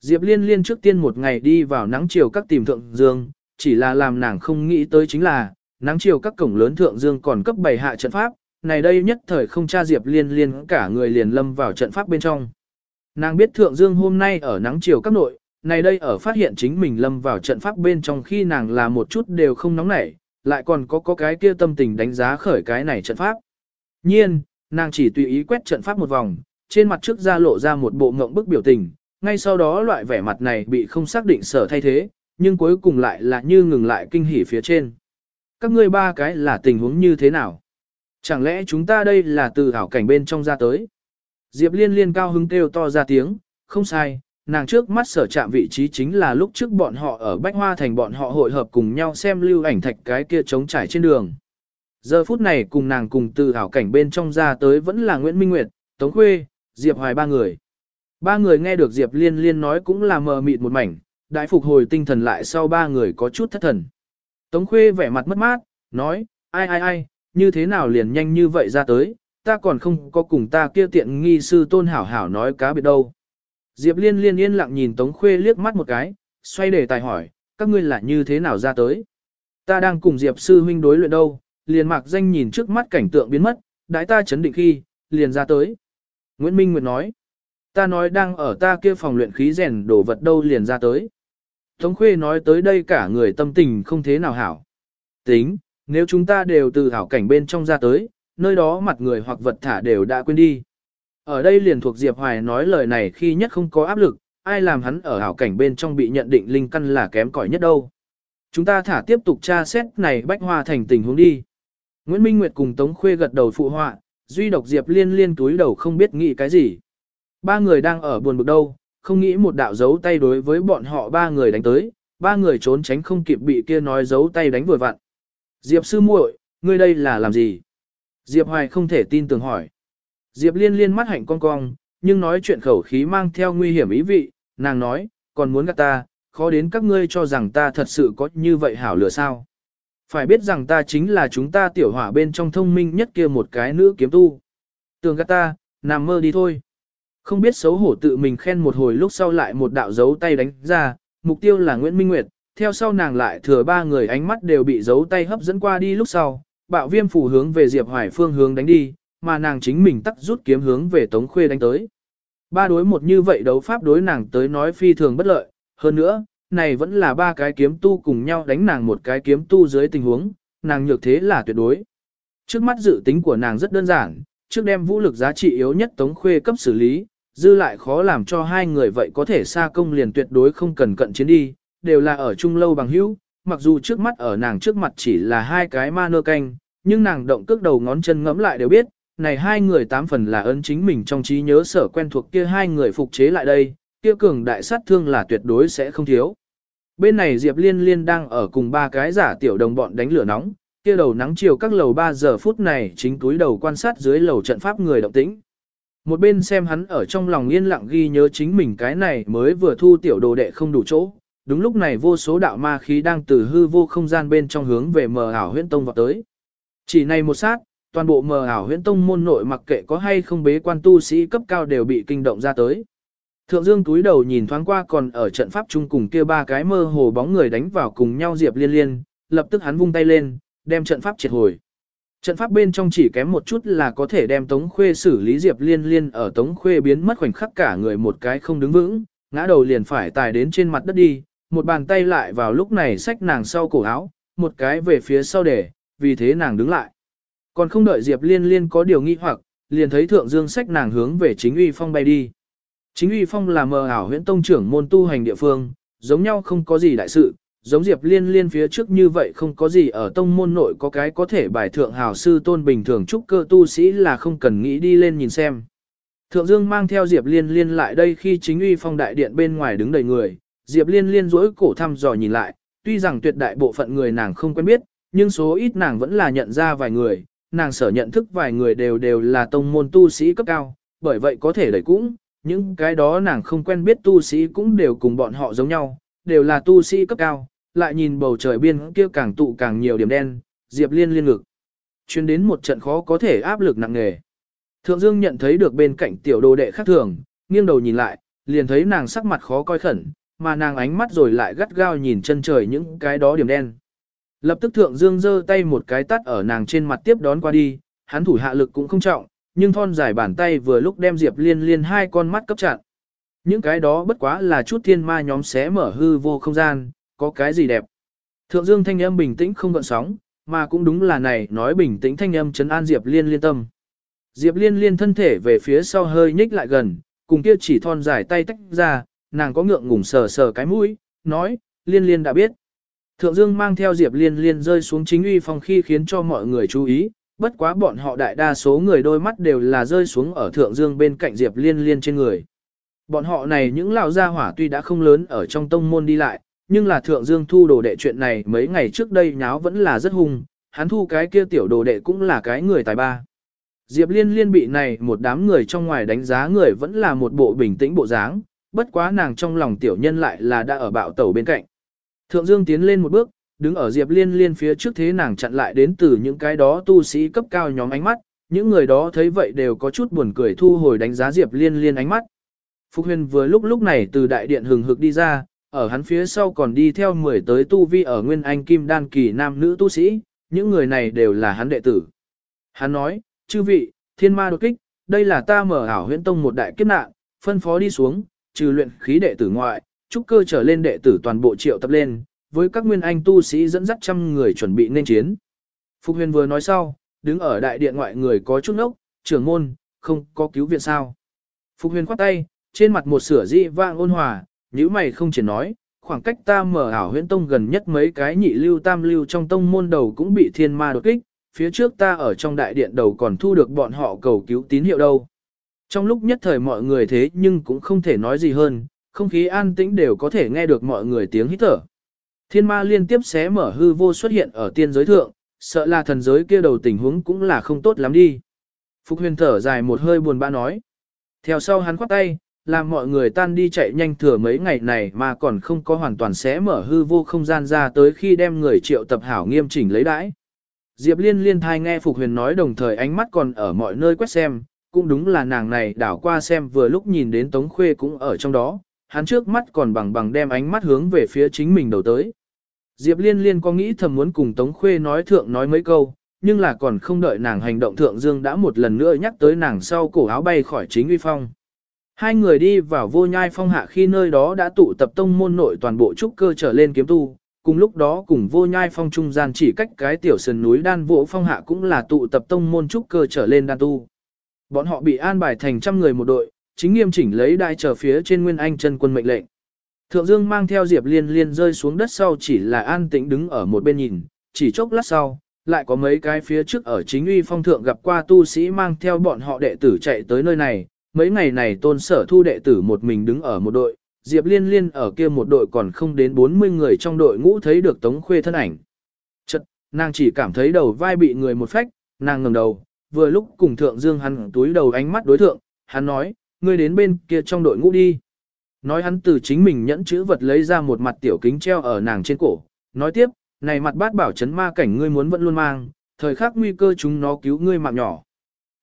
Diệp Liên Liên trước tiên một ngày đi vào nắng chiều các tìm thượng dương, chỉ là làm nàng không nghĩ tới chính là, nắng chiều các cổng lớn thượng dương còn cấp bảy hạ trận pháp, này đây nhất thời không tra Diệp Liên Liên cả người liền lâm vào trận pháp bên trong. Nàng biết thượng dương hôm nay ở nắng chiều các nội, này đây ở phát hiện chính mình lâm vào trận pháp bên trong khi nàng là một chút đều không nóng nảy, lại còn có có cái kia tâm tình đánh giá khởi cái này trận pháp. Nhiên, nàng chỉ tùy ý quét trận pháp một vòng, trên mặt trước ra lộ ra một bộ ngộng bức biểu tình, ngay sau đó loại vẻ mặt này bị không xác định sở thay thế, nhưng cuối cùng lại là như ngừng lại kinh hỉ phía trên. Các ngươi ba cái là tình huống như thế nào? Chẳng lẽ chúng ta đây là từ hảo cảnh bên trong ra tới? Diệp liên liên cao hứng kêu to ra tiếng, không sai, nàng trước mắt sở chạm vị trí chính là lúc trước bọn họ ở Bách Hoa Thành bọn họ hội hợp cùng nhau xem lưu ảnh thạch cái kia trống trải trên đường. Giờ phút này cùng nàng cùng từ hảo cảnh bên trong ra tới vẫn là Nguyễn Minh Nguyệt, Tống Khuê, Diệp Hoài ba người. Ba người nghe được Diệp Liên Liên nói cũng là mờ mịt một mảnh, đại phục hồi tinh thần lại sau ba người có chút thất thần. Tống Khuê vẻ mặt mất mát, nói, ai ai ai, như thế nào liền nhanh như vậy ra tới, ta còn không có cùng ta kia tiện nghi sư tôn hảo hảo nói cá biệt đâu. Diệp Liên Liên yên lặng nhìn Tống Khuê liếc mắt một cái, xoay đề tài hỏi, các ngươi là như thế nào ra tới. Ta đang cùng Diệp sư huynh đối luyện đâu, liền mặc danh nhìn trước mắt cảnh tượng biến mất, đãi ta chấn định khi, liền ra tới. Nguyễn Minh Nguyệt nói, ta nói đang ở ta kia phòng luyện khí rèn đổ vật đâu liền ra tới. Tống Khuê nói tới đây cả người tâm tình không thế nào hảo. Tính, nếu chúng ta đều từ hảo cảnh bên trong ra tới, nơi đó mặt người hoặc vật thả đều đã quên đi. Ở đây liền thuộc Diệp Hoài nói lời này khi nhất không có áp lực, ai làm hắn ở hảo cảnh bên trong bị nhận định linh căn là kém cỏi nhất đâu. Chúng ta thả tiếp tục tra xét này bách hoa thành tình huống đi. Nguyễn Minh Nguyệt cùng Tống Khuê gật đầu phụ họa, duy độc Diệp liên liên túi đầu không biết nghĩ cái gì. Ba người đang ở buồn bực đâu, không nghĩ một đạo dấu tay đối với bọn họ ba người đánh tới, ba người trốn tránh không kịp bị kia nói dấu tay đánh vừa vặn. Diệp sư muội, ngươi đây là làm gì? Diệp Hoài không thể tin tưởng hỏi. Diệp liên liên mắt hạnh cong cong, nhưng nói chuyện khẩu khí mang theo nguy hiểm ý vị, nàng nói, còn muốn gạt ta, khó đến các ngươi cho rằng ta thật sự có như vậy hảo lửa sao. Phải biết rằng ta chính là chúng ta tiểu hỏa bên trong thông minh nhất kia một cái nữ kiếm tu. Tường gạt ta, nằm mơ đi thôi. Không biết xấu hổ tự mình khen một hồi lúc sau lại một đạo dấu tay đánh ra, mục tiêu là Nguyễn Minh Nguyệt, theo sau nàng lại thừa ba người ánh mắt đều bị dấu tay hấp dẫn qua đi lúc sau, bạo viêm phủ hướng về Diệp Hoài phương hướng đánh đi, mà nàng chính mình tắt rút kiếm hướng về Tống Khuê đánh tới. Ba đối một như vậy đấu pháp đối nàng tới nói phi thường bất lợi, hơn nữa, này vẫn là ba cái kiếm tu cùng nhau đánh nàng một cái kiếm tu dưới tình huống, nàng nhược thế là tuyệt đối. Trước mắt dự tính của nàng rất đơn giản, trước đem vũ lực giá trị yếu nhất Tống Khuê cấp xử lý, dư lại khó làm cho hai người vậy có thể xa công liền tuyệt đối không cần cận chiến đi, đều là ở chung lâu bằng hữu, mặc dù trước mắt ở nàng trước mặt chỉ là hai cái ma nơ canh, nhưng nàng động cước đầu ngón chân ngẫm lại đều biết, này hai người tám phần là ấn chính mình trong trí nhớ sở quen thuộc kia hai người phục chế lại đây, kia cường đại sát thương là tuyệt đối sẽ không thiếu. Bên này Diệp Liên Liên đang ở cùng ba cái giả tiểu đồng bọn đánh lửa nóng, kia đầu nắng chiều các lầu 3 giờ phút này chính túi đầu quan sát dưới lầu trận pháp người động tĩnh. Một bên xem hắn ở trong lòng yên lặng ghi nhớ chính mình cái này mới vừa thu tiểu đồ đệ không đủ chỗ. Đúng lúc này vô số đạo ma khí đang từ hư vô không gian bên trong hướng về mờ ảo huyễn tông vào tới. Chỉ này một sát, toàn bộ mờ ảo huyễn tông môn nội mặc kệ có hay không bế quan tu sĩ cấp cao đều bị kinh động ra tới. Thượng Dương túi đầu nhìn thoáng qua còn ở trận pháp chung cùng kia ba cái mơ hồ bóng người đánh vào cùng nhau Diệp Liên Liên, lập tức hắn vung tay lên, đem trận pháp triệt hồi. Trận pháp bên trong chỉ kém một chút là có thể đem Tống Khuê xử lý Diệp Liên Liên ở Tống Khuê biến mất khoảnh khắc cả người một cái không đứng vững, ngã đầu liền phải tài đến trên mặt đất đi, một bàn tay lại vào lúc này xách nàng sau cổ áo, một cái về phía sau để, vì thế nàng đứng lại. Còn không đợi Diệp Liên Liên có điều nghi hoặc, liền thấy Thượng Dương xách nàng hướng về chính uy phong bay đi. Chính uy phong là mờ ảo huyễn tông trưởng môn tu hành địa phương, giống nhau không có gì đại sự, giống Diệp Liên Liên phía trước như vậy không có gì ở tông môn nội có cái có thể bài thượng hào sư tôn bình thường trúc cơ tu sĩ là không cần nghĩ đi lên nhìn xem. Thượng Dương mang theo Diệp Liên Liên lại đây khi chính uy phong đại điện bên ngoài đứng đầy người, Diệp Liên Liên rỗi cổ thăm dò nhìn lại, tuy rằng tuyệt đại bộ phận người nàng không quen biết, nhưng số ít nàng vẫn là nhận ra vài người, nàng sở nhận thức vài người đều đều là tông môn tu sĩ cấp cao, bởi vậy có thể đẩy cũng, những cái đó nàng không quen biết tu sĩ cũng đều cùng bọn họ giống nhau, đều là tu sĩ cấp cao, lại nhìn bầu trời biên kia càng tụ càng nhiều điểm đen, Diệp Liên liên ngực. Chuyên đến một trận khó có thể áp lực nặng nề. Thượng Dương nhận thấy được bên cạnh tiểu đồ đệ khác thường, nghiêng đầu nhìn lại, liền thấy nàng sắc mặt khó coi khẩn, mà nàng ánh mắt rồi lại gắt gao nhìn chân trời những cái đó điểm đen. Lập tức thượng dương giơ tay một cái tắt ở nàng trên mặt tiếp đón qua đi, hắn thủ hạ lực cũng không trọng, nhưng thon dài bàn tay vừa lúc đem Diệp Liên Liên hai con mắt cấp chặn. Những cái đó bất quá là chút thiên ma nhóm xé mở hư vô không gian, có cái gì đẹp. Thượng dương thanh âm bình tĩnh không gợn sóng, mà cũng đúng là này nói bình tĩnh thanh âm chấn an Diệp Liên liên tâm. Diệp Liên liên thân thể về phía sau hơi nhích lại gần, cùng kia chỉ thon dài tay tách ra, nàng có ngượng ngùng sờ sờ cái mũi, nói, Liên liên đã biết. Thượng Dương mang theo Diệp Liên liên rơi xuống chính uy phong khi khiến cho mọi người chú ý, bất quá bọn họ đại đa số người đôi mắt đều là rơi xuống ở Thượng Dương bên cạnh Diệp Liên liên trên người. Bọn họ này những lão gia hỏa tuy đã không lớn ở trong tông môn đi lại, nhưng là Thượng Dương thu đồ đệ chuyện này mấy ngày trước đây nháo vẫn là rất hung, hắn thu cái kia tiểu đồ đệ cũng là cái người tài ba. Diệp Liên liên bị này một đám người trong ngoài đánh giá người vẫn là một bộ bình tĩnh bộ dáng, bất quá nàng trong lòng tiểu nhân lại là đã ở bạo tẩu bên cạnh. Thượng Dương tiến lên một bước, đứng ở Diệp Liên liên phía trước thế nàng chặn lại đến từ những cái đó tu sĩ cấp cao nhóm ánh mắt, những người đó thấy vậy đều có chút buồn cười thu hồi đánh giá Diệp Liên liên ánh mắt. Phục huyền vừa lúc lúc này từ đại điện hừng hực đi ra, ở hắn phía sau còn đi theo 10 tới tu vi ở Nguyên Anh Kim Đan kỳ nam nữ tu sĩ, những người này đều là hắn đệ tử. Hắn nói, chư vị, thiên ma đột kích, đây là ta mở ảo huyễn tông một đại kiếp nạn, phân phó đi xuống, trừ luyện khí đệ tử ngoại, trúc cơ trở lên đệ tử toàn bộ triệu tập lên, với các nguyên anh tu sĩ dẫn dắt trăm người chuẩn bị nên chiến. Phục huyền vừa nói sau, đứng ở đại điện ngoại người có chút nốc, trưởng môn, không có cứu viện sao. Phục huyền khoát tay, trên mặt một sửa dị vang ôn hòa, nếu mày không chỉ nói, khoảng cách ta mở ảo huyễn tông gần nhất mấy cái nhị lưu tam lưu trong tông môn đầu cũng bị thiên ma đột kích, phía trước ta ở trong đại điện đầu còn thu được bọn họ cầu cứu tín hiệu đâu. Trong lúc nhất thời mọi người thế nhưng cũng không thể nói gì hơn, không khí an tĩnh đều có thể nghe được mọi người tiếng hít thở. Thiên ma liên tiếp xé mở hư vô xuất hiện ở tiên giới thượng, sợ là thần giới kia đầu tình huống cũng là không tốt lắm đi. Phục huyền thở dài một hơi buồn bã nói. Theo sau hắn khoát tay, làm mọi người tan đi chạy nhanh thừa mấy ngày này mà còn không có hoàn toàn xé mở hư vô không gian ra tới khi đem người triệu tập hảo nghiêm chỉnh lấy đãi. Diệp liên liên thai nghe Phục huyền nói đồng thời ánh mắt còn ở mọi nơi quét xem, cũng đúng là nàng này đảo qua xem vừa lúc nhìn đến Tống Khuê cũng ở trong đó, hắn trước mắt còn bằng bằng đem ánh mắt hướng về phía chính mình đầu tới. Diệp liên liên có nghĩ thầm muốn cùng Tống Khuê nói thượng nói mấy câu, nhưng là còn không đợi nàng hành động thượng dương đã một lần nữa nhắc tới nàng sau cổ áo bay khỏi chính uy phong. Hai người đi vào vô nhai phong hạ khi nơi đó đã tụ tập tông môn nội toàn bộ trúc cơ trở lên kiếm tu, cùng lúc đó cùng vô nhai phong trung gian chỉ cách cái tiểu sườn núi đan vỗ phong hạ cũng là tụ tập tông môn trúc cơ trở lên đan tu. Bọn họ bị an bài thành trăm người một đội, chính nghiêm chỉnh lấy đai trở phía trên nguyên anh chân quân mệnh lệnh. Thượng Dương mang theo Diệp Liên Liên rơi xuống đất sau chỉ là an tĩnh đứng ở một bên nhìn, chỉ chốc lát sau, lại có mấy cái phía trước ở chính uy phong thượng gặp qua tu sĩ mang theo bọn họ đệ tử chạy tới nơi này, mấy ngày này tôn sở thu đệ tử một mình đứng ở một đội, Diệp Liên Liên ở kia một đội còn không đến 40 người trong đội ngũ thấy được Tống Khuê thân ảnh. Chật, nàng chỉ cảm thấy đầu vai bị người một phách, nàng ngẩng đầu, vừa lúc cùng Thượng Dương hắn túi đầu ánh mắt đối thượng, hắn nói, ngươi đến bên kia trong đội ngũ đi. Nói hắn từ chính mình nhẫn chữ vật lấy ra một mặt tiểu kính treo ở nàng trên cổ, nói tiếp, này mặt bát bảo chấn ma cảnh ngươi muốn vẫn luôn mang, thời khắc nguy cơ chúng nó cứu ngươi mạng nhỏ.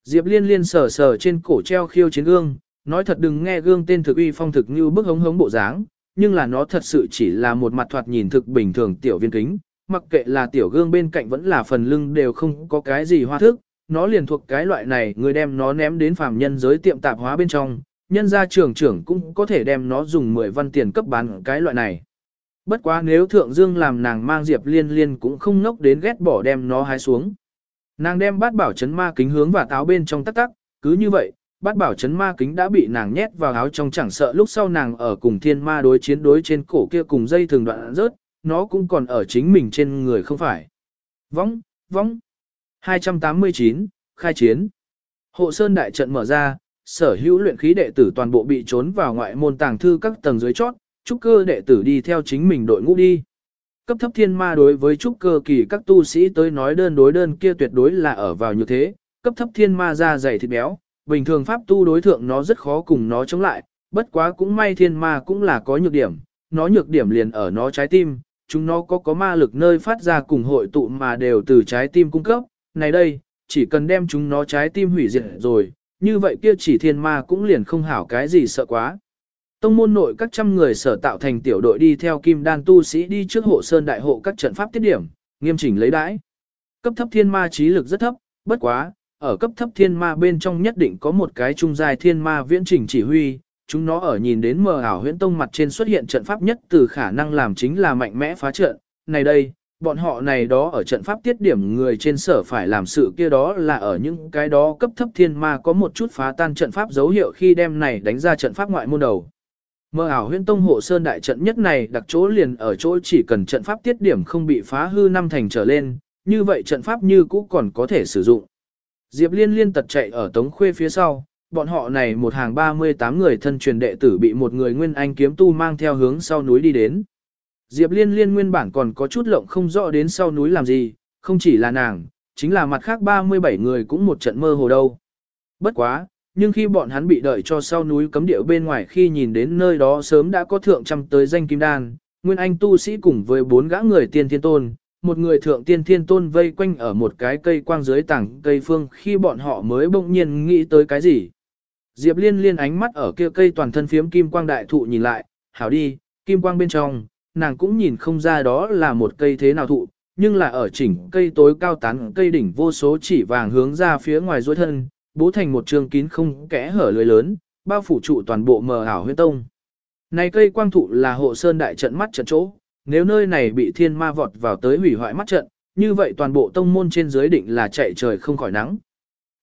Diệp liên liên sờ sờ trên cổ treo khiêu chiến gương, nói thật đừng nghe gương tên thực uy phong thực như bức hống hống bộ dáng, nhưng là nó thật sự chỉ là một mặt thoạt nhìn thực bình thường tiểu viên kính, mặc kệ là tiểu gương bên cạnh vẫn là phần lưng đều không có cái gì hoa thức, nó liền thuộc cái loại này người đem nó ném đến phàm nhân giới tiệm tạp hóa bên trong, nhân gia trưởng trưởng cũng có thể đem nó dùng 10 văn tiền cấp bán cái loại này. Bất quá nếu thượng dương làm nàng mang diệp liên liên cũng không ngốc đến ghét bỏ đem nó hái xuống. Nàng đem bát bảo chấn ma kính hướng và táo bên trong tắc tắc, cứ như vậy, bát bảo chấn ma kính đã bị nàng nhét vào áo trong chẳng sợ lúc sau nàng ở cùng thiên ma đối chiến đối trên cổ kia cùng dây thường đoạn rớt, nó cũng còn ở chính mình trên người không phải. Vóng, vóng. 289, khai chiến. Hộ sơn đại trận mở ra, sở hữu luyện khí đệ tử toàn bộ bị trốn vào ngoại môn tàng thư các tầng dưới chót, trúc cơ đệ tử đi theo chính mình đội ngũ đi cấp thấp thiên ma đối với trúc cơ kỳ các tu sĩ tới nói đơn đối đơn kia tuyệt đối là ở vào như thế, cấp thấp thiên ma ra dày thịt béo, bình thường pháp tu đối thượng nó rất khó cùng nó chống lại, bất quá cũng may thiên ma cũng là có nhược điểm, nó nhược điểm liền ở nó trái tim, chúng nó có có ma lực nơi phát ra cùng hội tụ mà đều từ trái tim cung cấp, này đây, chỉ cần đem chúng nó trái tim hủy diệt rồi, như vậy kia chỉ thiên ma cũng liền không hảo cái gì sợ quá. Tông môn nội các trăm người sở tạo thành tiểu đội đi theo kim đan tu sĩ đi trước hộ sơn đại hộ các trận pháp tiết điểm, nghiêm chỉnh lấy đãi. Cấp thấp thiên ma trí lực rất thấp, bất quá, ở cấp thấp thiên ma bên trong nhất định có một cái trung dài thiên ma viễn trình chỉ huy, chúng nó ở nhìn đến mờ ảo huyễn tông mặt trên xuất hiện trận pháp nhất từ khả năng làm chính là mạnh mẽ phá trận. Này đây, bọn họ này đó ở trận pháp tiết điểm người trên sở phải làm sự kia đó là ở những cái đó cấp thấp thiên ma có một chút phá tan trận pháp dấu hiệu khi đem này đánh ra trận pháp ngoại môn đầu. Mơ ảo huyễn tông hộ sơn đại trận nhất này đặc chỗ liền ở chỗ chỉ cần trận pháp tiết điểm không bị phá hư năm thành trở lên, như vậy trận pháp như cũ còn có thể sử dụng. Diệp liên liên tật chạy ở tống khuê phía sau, bọn họ này một hàng 38 người thân truyền đệ tử bị một người nguyên anh kiếm tu mang theo hướng sau núi đi đến. Diệp liên liên nguyên bản còn có chút lộng không rõ đến sau núi làm gì, không chỉ là nàng, chính là mặt khác 37 người cũng một trận mơ hồ đâu. Bất quá, nhưng khi bọn hắn bị đợi cho sau núi cấm địa bên ngoài khi nhìn đến nơi đó sớm đã có thượng trăm tới danh kim đan, nguyên anh tu sĩ cùng với bốn gã người tiên thiên tôn, một người thượng tiên thiên tôn vây quanh ở một cái cây quang dưới tảng cây phương khi bọn họ mới bỗng nhiên nghĩ tới cái gì. Diệp liên liên ánh mắt ở kia cây toàn thân phiếm kim quang đại thụ nhìn lại, hảo đi, kim quang bên trong, nàng cũng nhìn không ra đó là một cây thế nào thụ, nhưng là ở chỉnh cây tối cao tán cây đỉnh vô số chỉ vàng hướng ra phía ngoài dối thân, bố thành một trường kín không kẽ hở lưới lớn, bao phủ trụ toàn bộ mờ ảo huyết tông. Này cây quang thụ là hộ sơn đại trận mắt trận chỗ, nếu nơi này bị thiên ma vọt vào tới hủy hoại mắt trận, như vậy toàn bộ tông môn trên dưới định là chạy trời không khỏi nắng.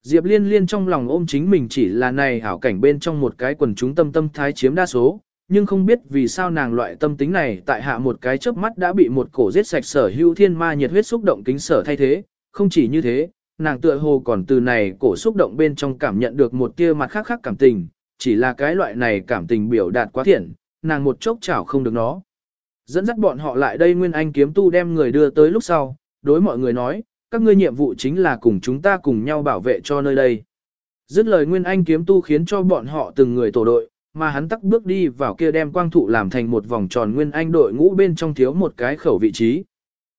Diệp liên liên trong lòng ôm chính mình chỉ là này hảo cảnh bên trong một cái quần chúng tâm tâm thái chiếm đa số, nhưng không biết vì sao nàng loại tâm tính này tại hạ một cái chớp mắt đã bị một cổ giết sạch sở hữu thiên ma nhiệt huyết xúc động kính sở thay thế, không chỉ như thế, nàng tựa hồ còn từ này cổ xúc động bên trong cảm nhận được một tia mặt khác khác cảm tình, chỉ là cái loại này cảm tình biểu đạt quá thiện, nàng một chốc chảo không được nó. Dẫn dắt bọn họ lại đây Nguyên Anh kiếm tu đem người đưa tới lúc sau, đối mọi người nói, các ngươi nhiệm vụ chính là cùng chúng ta cùng nhau bảo vệ cho nơi đây. Dứt lời Nguyên Anh kiếm tu khiến cho bọn họ từng người tổ đội, mà hắn tắc bước đi vào kia đem quang thụ làm thành một vòng tròn Nguyên Anh đội ngũ bên trong thiếu một cái khẩu vị trí.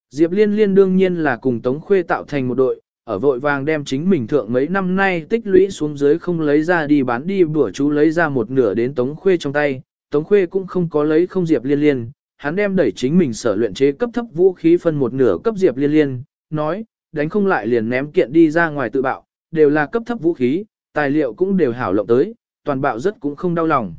Diệp Liên Liên đương nhiên là cùng Tống Khuê tạo thành một đội, ở vội vàng đem chính mình thượng mấy năm nay tích lũy xuống dưới không lấy ra đi bán đi bữa chú lấy ra một nửa đến Tống Khuê trong tay, Tống Khuê cũng không có lấy không Diệp Liên Liên, hắn đem đẩy chính mình sở luyện chế cấp thấp vũ khí phân một nửa cấp Diệp Liên Liên, nói, đánh không lại liền ném kiện đi ra ngoài tự bạo, đều là cấp thấp vũ khí, tài liệu cũng đều hảo lộng tới, toàn bạo rất cũng không đau lòng.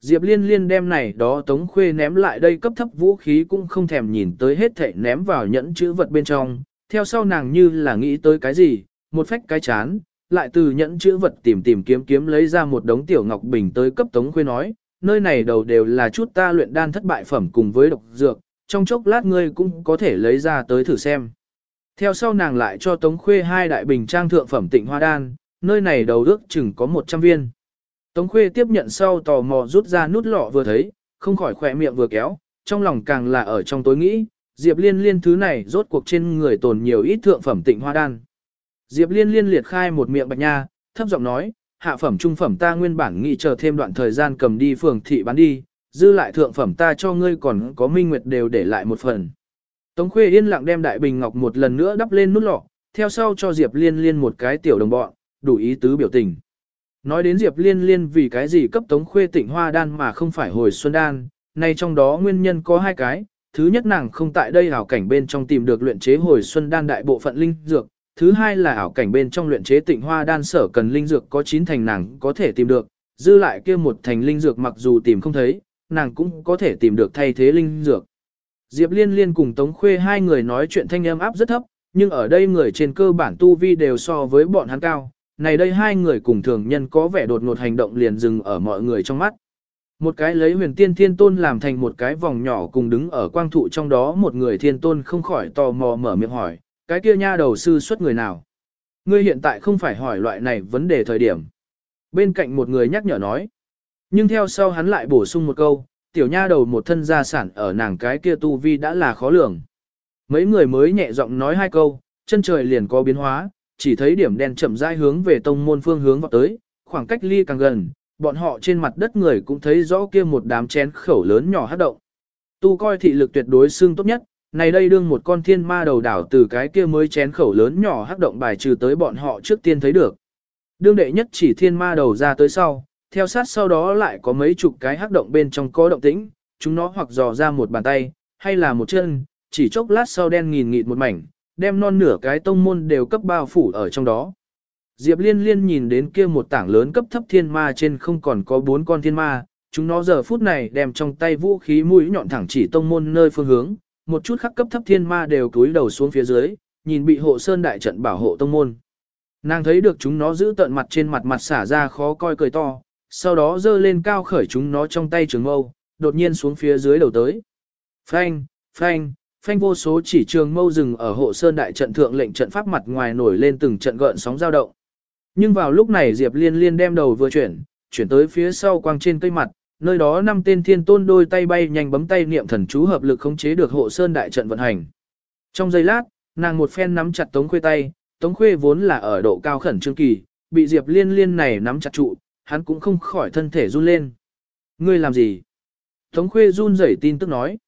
Diệp Liên Liên đem này đó Tống Khuê ném lại đây cấp thấp vũ khí cũng không thèm nhìn tới hết thảy ném vào nhẫn chữ vật bên trong, theo sau nàng như là nghĩ tới cái gì, một phách cái chán, lại từ nhẫn chữ vật tìm tìm kiếm kiếm lấy ra một đống tiểu ngọc bình tới cấp Tống Khuê nói, nơi này đầu đều là chút ta luyện đan thất bại phẩm cùng với độc dược, trong chốc lát ngươi cũng có thể lấy ra tới thử xem. Theo sau nàng lại cho Tống Khuê hai đại bình trang thượng phẩm tịnh hoa đan, nơi này đầu ước chừng có 100 viên. Tống Khuê tiếp nhận sau tò mò rút ra nút lọ vừa thấy, không khỏi khỏe miệng vừa kéo, trong lòng càng là ở trong tối nghĩ, Diệp Liên Liên thứ này rốt cuộc trên người tồn nhiều ít thượng phẩm tịnh hoa đan. Diệp Liên Liên liệt khai một miệng bạch nha, thấp giọng nói, hạ phẩm trung phẩm ta nguyên bản nghĩ chờ thêm đoạn thời gian cầm đi phường thị bán đi, dư lại thượng phẩm ta cho ngươi còn có minh nguyệt đều để lại một phần. Tống Khuê yên lặng đem đại bình ngọc một lần nữa đắp lên nút lọ, theo sau cho Diệp Liên Liên một cái tiểu đồng bọn, đủ ý tứ biểu tình. Nói đến Diệp Liên Liên vì cái gì cấp Tống Khuê tịnh hoa đan mà không phải hồi xuân đan, nay trong đó nguyên nhân có hai cái, thứ nhất nàng không tại đây ảo cảnh bên trong tìm được luyện chế hồi xuân đan đại bộ phận linh dược, thứ hai là ảo cảnh bên trong luyện chế tịnh hoa đan sở cần linh dược có chín thành nàng có thể tìm được, dư lại kia một thành linh dược mặc dù tìm không thấy, nàng cũng có thể tìm được thay thế linh dược. Diệp Liên Liên cùng Tống Khuê hai người nói chuyện thanh âm áp rất thấp, nhưng ở đây người trên cơ bản tu vi đều so với bọn hắn cao, này đây hai người cùng thường nhân có vẻ đột ngột hành động liền dừng ở mọi người trong mắt. Một cái lấy huyền tiên thiên tôn làm thành một cái vòng nhỏ cùng đứng ở quang thụ trong đó một người thiên tôn không khỏi tò mò mở miệng hỏi, cái kia nha đầu sư xuất người nào? Ngươi hiện tại không phải hỏi loại này vấn đề thời điểm. Bên cạnh một người nhắc nhở nói. Nhưng theo sau hắn lại bổ sung một câu, tiểu nha đầu một thân gia sản ở nàng cái kia tu vi đã là khó lường. Mấy người mới nhẹ giọng nói hai câu, chân trời liền có biến hóa, chỉ thấy điểm đen chậm rãi hướng về tông môn phương hướng vào tới, khoảng cách ly càng gần, bọn họ trên mặt đất người cũng thấy rõ kia một đám chén khẩu lớn nhỏ hát động. Tu coi thị lực tuyệt đối xương tốt nhất, này đây đương một con thiên ma đầu đảo từ cái kia mới chén khẩu lớn nhỏ hát động bài trừ tới bọn họ trước tiên thấy được. Đương đệ nhất chỉ thiên ma đầu ra tới sau, theo sát sau đó lại có mấy chục cái hát động bên trong có động tĩnh, chúng nó hoặc dò ra một bàn tay, hay là một chân, chỉ chốc lát sau đen nghìn nghịt một mảnh, đem non nửa cái tông môn đều cấp bao phủ ở trong đó. Diệp liên liên nhìn đến kia một tảng lớn cấp thấp thiên ma trên không còn có bốn con thiên ma, chúng nó giờ phút này đem trong tay vũ khí mũi nhọn thẳng chỉ tông môn nơi phương hướng, một chút khắc cấp thấp thiên ma đều cúi đầu xuống phía dưới, nhìn bị hộ sơn đại trận bảo hộ tông môn. Nàng thấy được chúng nó giữ tận mặt trên mặt mặt xả ra khó coi cười to, sau đó giơ lên cao khởi chúng nó trong tay trường mâu, đột nhiên xuống phía dưới đầu tới. Phanh, phanh, phanh vô số chỉ trường mâu rừng ở hộ sơn đại trận thượng lệnh trận pháp mặt ngoài nổi lên từng trận gợn sóng dao động. Nhưng vào lúc này Diệp Liên Liên đem đầu vừa chuyển, chuyển tới phía sau quang trên cây mặt, nơi đó năm tên thiên tôn đôi tay bay nhanh bấm tay niệm thần chú hợp lực khống chế được hộ sơn đại trận vận hành. Trong giây lát, nàng một phen nắm chặt Tống Khuê tay, Tống Khuê vốn là ở độ cao khẩn trương kỳ, bị Diệp Liên Liên này nắm chặt trụ, hắn cũng không khỏi thân thể run lên. Ngươi làm gì? Tống Khuê run rẩy tin tức nói.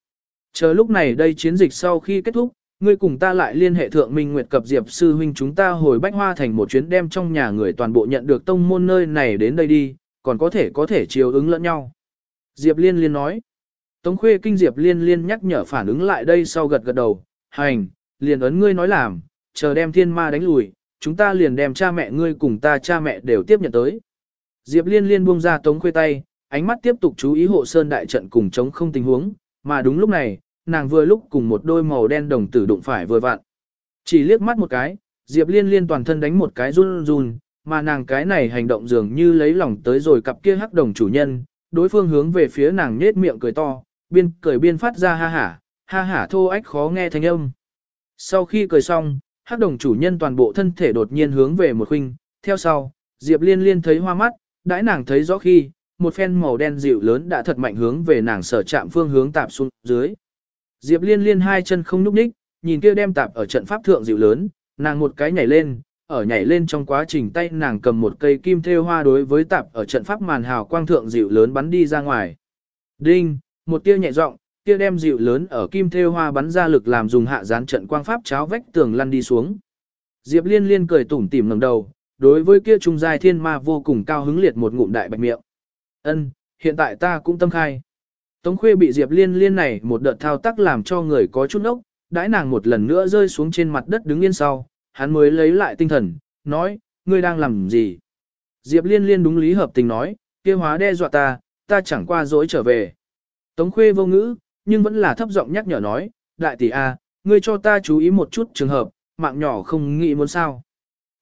Chờ lúc này đây chiến dịch sau khi kết thúc, ngươi cùng ta lại liên hệ thượng Minh Nguyệt cập Diệp sư huynh chúng ta hồi Bách Hoa thành một chuyến đem trong nhà người toàn bộ nhận được tông môn nơi này đến đây đi, còn có thể có thể chiều ứng lẫn nhau. Diệp Liên Liên nói. Tống Khuê kinh Diệp Liên Liên nhắc nhở phản ứng lại đây sau gật gật đầu, hành, liền ấn ngươi nói làm, chờ đem thiên ma đánh lùi, chúng ta liền đem cha mẹ ngươi cùng ta cha mẹ đều tiếp nhận tới. Diệp Liên Liên buông ra Tống Khuê tay, ánh mắt tiếp tục chú ý hộ sơn đại trận cùng chống không tình huống, mà đúng lúc này, nàng vừa lúc cùng một đôi màu đen đồng tử đụng phải vừa vặn. Chỉ liếc mắt một cái, Diệp Liên Liên toàn thân đánh một cái run run, mà nàng cái này hành động dường như lấy lòng tới rồi cặp kia hắc đồng chủ nhân, đối phương hướng về phía nàng nết miệng cười to, biên cười biên phát ra ha hả, ha hả thô ách khó nghe thanh âm. Sau khi cười xong, hắc đồng chủ nhân toàn bộ thân thể đột nhiên hướng về một khuynh, theo sau, Diệp Liên Liên thấy hoa mắt, đãi nàng thấy rõ khi, một phen màu đen dịu lớn đã thật mạnh hướng về nàng sở chạm phương hướng tạp xuống dưới. Diệp Liên Liên hai chân không nhúc nhích, nhìn kia đem tạp ở trận pháp thượng dịu lớn, nàng một cái nhảy lên, ở nhảy lên trong quá trình tay nàng cầm một cây kim thêu hoa đối với tạp ở trận pháp màn hào quang thượng dịu lớn bắn đi ra ngoài. Đinh, một tia nhẹ giọng, tia đem dịu lớn ở kim thêu hoa bắn ra lực làm dùng hạ gián trận quang pháp cháo vách tường lăn đi xuống. Diệp Liên Liên cười tủm tỉm ngẩng đầu, đối với kia trung giai thiên ma vô cùng cao hứng liệt một ngụm đại bạch miệng. Ân, hiện tại ta cũng tâm khai. Tống Khuê bị Diệp Liên Liên này một đợt thao tác làm cho người có chút ốc, đãi nàng một lần nữa rơi xuống trên mặt đất đứng yên sau, hắn mới lấy lại tinh thần, nói, ngươi đang làm gì? Diệp Liên Liên đúng lý hợp tình nói, kia hóa đe dọa ta, ta chẳng qua dối trở về. Tống Khuê vô ngữ, nhưng vẫn là thấp giọng nhắc nhở nói, đại tỷ A, ngươi cho ta chú ý một chút trường hợp, mạng nhỏ không nghĩ muốn sao.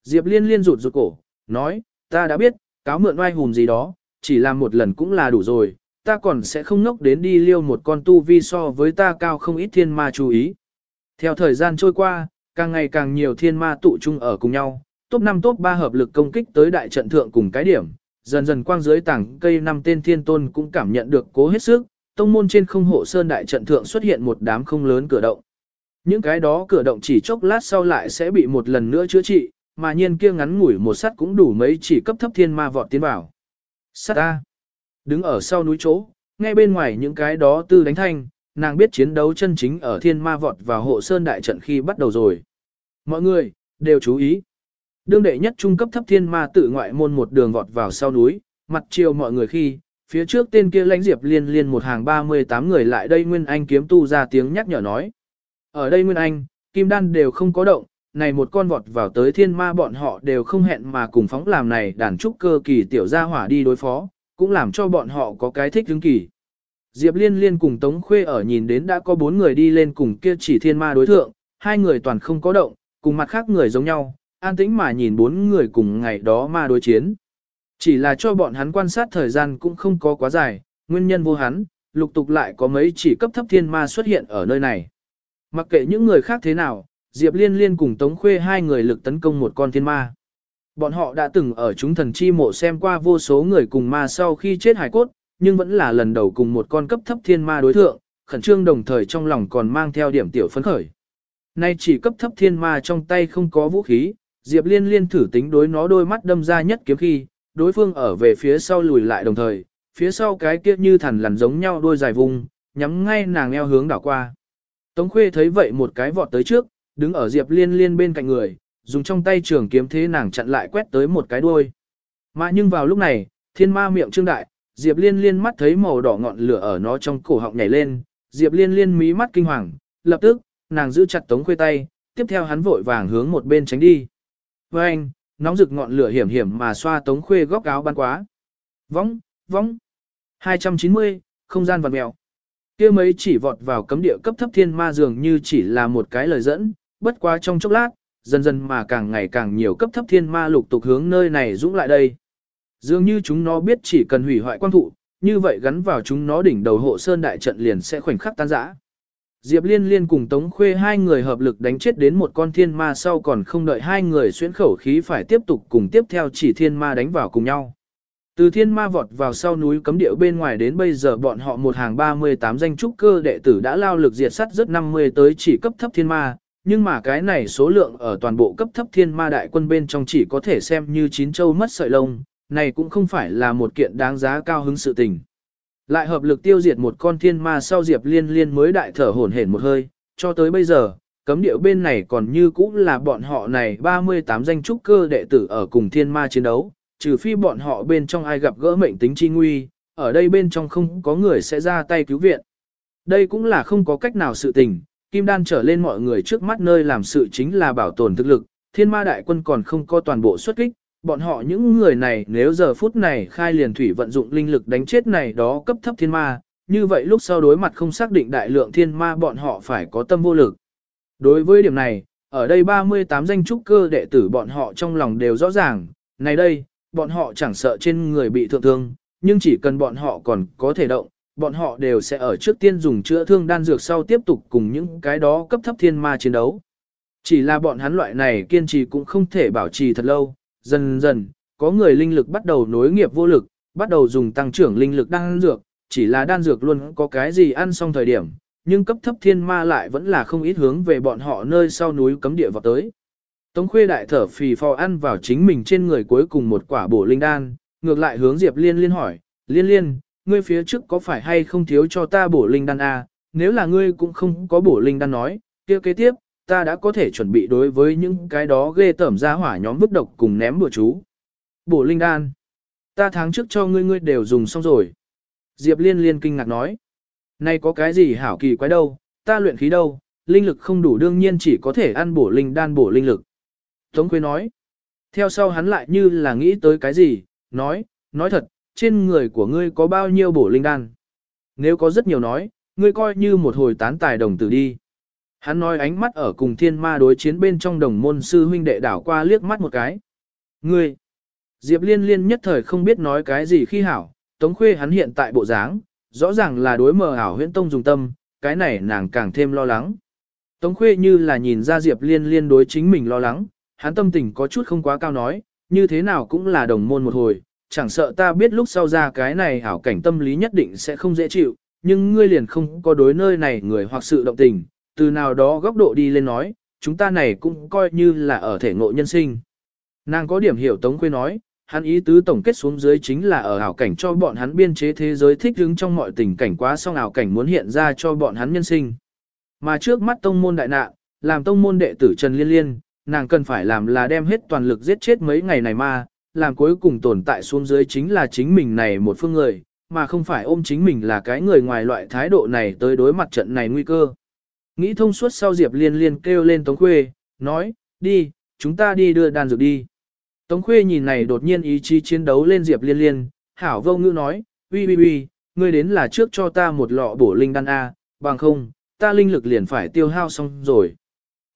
Diệp Liên Liên rụt rụt cổ, nói, ta đã biết, cáo mượn oai hùng gì đó, chỉ làm một lần cũng là đủ rồi, ta còn sẽ không ngốc đến đi liêu một con tu vi so với ta cao không ít thiên ma chú ý. Theo thời gian trôi qua, càng ngày càng nhiều thiên ma tụ chung ở cùng nhau, top 5 top 3 hợp lực công kích tới đại trận thượng cùng cái điểm, dần dần quang dưới tảng cây năm tên thiên tôn cũng cảm nhận được cố hết sức, tông môn trên không hộ sơn đại trận thượng xuất hiện một đám không lớn cửa động. Những cái đó cửa động chỉ chốc lát sau lại sẽ bị một lần nữa chữa trị, mà nhiên kia ngắn ngủi một sắt cũng đủ mấy chỉ cấp thấp thiên ma vọt tiến vào. Sắt A. Đứng ở sau núi chỗ, ngay bên ngoài những cái đó tư đánh thanh, nàng biết chiến đấu chân chính ở thiên ma vọt và hộ sơn đại trận khi bắt đầu rồi. Mọi người, đều chú ý. Đương đệ nhất trung cấp thấp thiên ma tự ngoại môn một đường vọt vào sau núi, mặt chiều mọi người khi, phía trước tên kia lãnh diệp liên liên một hàng 38 người lại đây Nguyên Anh kiếm tu ra tiếng nhắc nhở nói. Ở đây Nguyên Anh, Kim Đan đều không có động, này một con vọt vào tới thiên ma bọn họ đều không hẹn mà cùng phóng làm này đàn trúc cơ kỳ tiểu gia hỏa đi đối phó, cũng làm cho bọn họ có cái thích hứng kỳ. Diệp Liên Liên cùng Tống Khuê ở nhìn đến đã có bốn người đi lên cùng kia chỉ thiên ma đối thượng, hai người toàn không có động, cùng mặt khác người giống nhau, an tĩnh mà nhìn bốn người cùng ngày đó ma đối chiến. Chỉ là cho bọn hắn quan sát thời gian cũng không có quá dài, nguyên nhân vô hắn, lục tục lại có mấy chỉ cấp thấp thiên ma xuất hiện ở nơi này. Mặc kệ những người khác thế nào, Diệp Liên Liên cùng Tống Khuê hai người lực tấn công một con thiên ma. Bọn họ đã từng ở chúng thần chi mộ xem qua vô số người cùng ma sau khi chết hải cốt, nhưng vẫn là lần đầu cùng một con cấp thấp thiên ma đối thượng, khẩn trương đồng thời trong lòng còn mang theo điểm tiểu phấn khởi. Nay chỉ cấp thấp thiên ma trong tay không có vũ khí, Diệp Liên Liên thử tính đối nó đôi mắt đâm ra nhất kiếm khi, đối phương ở về phía sau lùi lại đồng thời, phía sau cái kia như thần lằn giống nhau đôi dài vùng, nhắm ngay nàng eo hướng đảo qua. Tống Khuê thấy vậy một cái vọt tới trước, đứng ở Diệp Liên Liên bên cạnh người, dùng trong tay trường kiếm thế nàng chặn lại quét tới một cái đuôi. Mà nhưng vào lúc này, Thiên ma miệng trương đại, Diệp Liên Liên mắt thấy màu đỏ ngọn lửa ở nó trong cổ họng nhảy lên, Diệp Liên Liên mí mắt kinh hoàng, lập tức, nàng giữ chặt Tống Khuê tay, tiếp theo hắn vội vàng hướng một bên tránh đi. Với anh, nóng rực ngọn lửa hiểm hiểm mà xoa Tống Khuê góc áo ban quá. Vóng, vóng. 290, không gian vật mèo. kia mấy chỉ vọt vào cấm địa cấp thấp thiên ma dường như chỉ là một cái lời dẫn, bất quá trong chốc lát, dần dần mà càng ngày càng nhiều cấp thấp thiên ma lục tục hướng nơi này dũng lại đây. Dường như chúng nó biết chỉ cần hủy hoại quan thụ, như vậy gắn vào chúng nó đỉnh đầu hộ sơn đại trận liền sẽ khoảnh khắc tan rã. Diệp Liên Liên cùng Tống Khuê hai người hợp lực đánh chết đến một con thiên ma sau còn không đợi hai người xuyên khẩu khí phải tiếp tục cùng tiếp theo chỉ thiên ma đánh vào cùng nhau. Từ thiên ma vọt vào sau núi cấm địa bên ngoài đến bây giờ bọn họ một hàng 38 danh trúc cơ đệ tử đã lao lực diệt sắt rất 50 tới chỉ cấp thấp thiên ma, nhưng mà cái này số lượng ở toàn bộ cấp thấp thiên ma đại quân bên trong chỉ có thể xem như chín châu mất sợi lông, này cũng không phải là một kiện đáng giá cao hứng sự tình. Lại hợp lực tiêu diệt một con thiên ma sau Diệp Liên Liên mới đại thở hổn hển một hơi, cho tới bây giờ, cấm điệu bên này còn như cũ là bọn họ này 38 danh trúc cơ đệ tử ở cùng thiên ma chiến đấu, trừ phi bọn họ bên trong ai gặp gỡ mệnh tính chi nguy, ở đây bên trong không có người sẽ ra tay cứu viện. Đây cũng là không có cách nào sự tình, Kim Đan trở lên mọi người trước mắt nơi làm sự chính là bảo tồn thực lực, thiên ma đại quân còn không có toàn bộ xuất kích, bọn họ những người này nếu giờ phút này khai liền thủy vận dụng linh lực đánh chết này đó cấp thấp thiên ma, như vậy lúc sau đối mặt không xác định đại lượng thiên ma bọn họ phải có tâm vô lực. Đối với điểm này, ở đây 38 danh trúc cơ đệ tử bọn họ trong lòng đều rõ ràng, này đây, bọn họ chẳng sợ trên người bị thượng thương, nhưng chỉ cần bọn họ còn có thể động, bọn họ đều sẽ ở trước tiên dùng chữa thương đan dược sau tiếp tục cùng những cái đó cấp thấp thiên ma chiến đấu. Chỉ là bọn hắn loại này kiên trì cũng không thể bảo trì thật lâu, dần dần, có người linh lực bắt đầu nối nghiệp vô lực, bắt đầu dùng tăng trưởng linh lực đan dược, chỉ là đan dược luôn có cái gì ăn xong thời điểm, nhưng cấp thấp thiên ma lại vẫn là không ít hướng về bọn họ nơi sau núi cấm địa vào tới. Tống khuê đại thở phì phò ăn vào chính mình trên người cuối cùng một quả bổ linh đan, ngược lại hướng Diệp Liên Liên hỏi, Liên Liên, ngươi phía trước có phải hay không thiếu cho ta bổ linh đan à? nếu là ngươi cũng không có bổ linh đan nói, kia kế tiếp, ta đã có thể chuẩn bị đối với những cái đó ghê tẩm ra hỏa nhóm vứt độc cùng ném bùa chú. Bổ linh đan, ta tháng trước cho ngươi ngươi đều dùng xong rồi. Diệp Liên Liên kinh ngạc nói, nay có cái gì hảo kỳ quái đâu, ta luyện khí đâu, linh lực không đủ đương nhiên chỉ có thể ăn bổ linh đan bổ linh lực. Tống Quế nói. Theo sau hắn lại như là nghĩ tới cái gì, nói, nói thật, trên người của ngươi có bao nhiêu bổ linh đan. Nếu có rất nhiều nói, ngươi coi như một hồi tán tài đồng tử đi. Hắn nói ánh mắt ở cùng thiên ma đối chiến bên trong đồng môn sư huynh đệ đảo qua liếc mắt một cái. Ngươi! Diệp liên liên nhất thời không biết nói cái gì khi hảo, tống khuê hắn hiện tại bộ dáng, rõ ràng là đối mờ ảo huyễn tông dùng tâm, cái này nàng càng thêm lo lắng. Tống khuê như là nhìn ra Diệp liên liên đối chính mình lo lắng, hắn tâm tình có chút không quá cao nói, như thế nào cũng là đồng môn một hồi, chẳng sợ ta biết lúc sau ra cái này hảo cảnh tâm lý nhất định sẽ không dễ chịu, nhưng ngươi liền không có đối nơi này người hoặc sự động tình, từ nào đó góc độ đi lên nói, chúng ta này cũng coi như là ở thể ngộ nhân sinh. Nàng có điểm hiểu Tống Khuê nói, hắn ý tứ tổng kết xuống dưới chính là ở ảo cảnh cho bọn hắn biên chế thế giới thích ứng trong mọi tình cảnh quá xong ảo cảnh muốn hiện ra cho bọn hắn nhân sinh. Mà trước mắt tông môn đại nạn, làm tông môn đệ tử Trần Liên Liên, nàng cần phải làm là đem hết toàn lực giết chết mấy ngày này mà, làm cuối cùng tồn tại xuống dưới chính là chính mình này một phương người, mà không phải ôm chính mình là cái người ngoài loại thái độ này tới đối mặt trận này nguy cơ. Nghĩ thông suốt sau Diệp Liên Liên kêu lên Tống Khuê, nói, đi, chúng ta đi đưa đan dược đi. Tống Khuê nhìn này đột nhiên ý chí chiến đấu lên Diệp Liên Liên, hảo vô ngữ nói, uy uy uy, ngươi đến là trước cho ta một lọ bổ linh đan A, bằng không, ta linh lực liền phải tiêu hao xong rồi.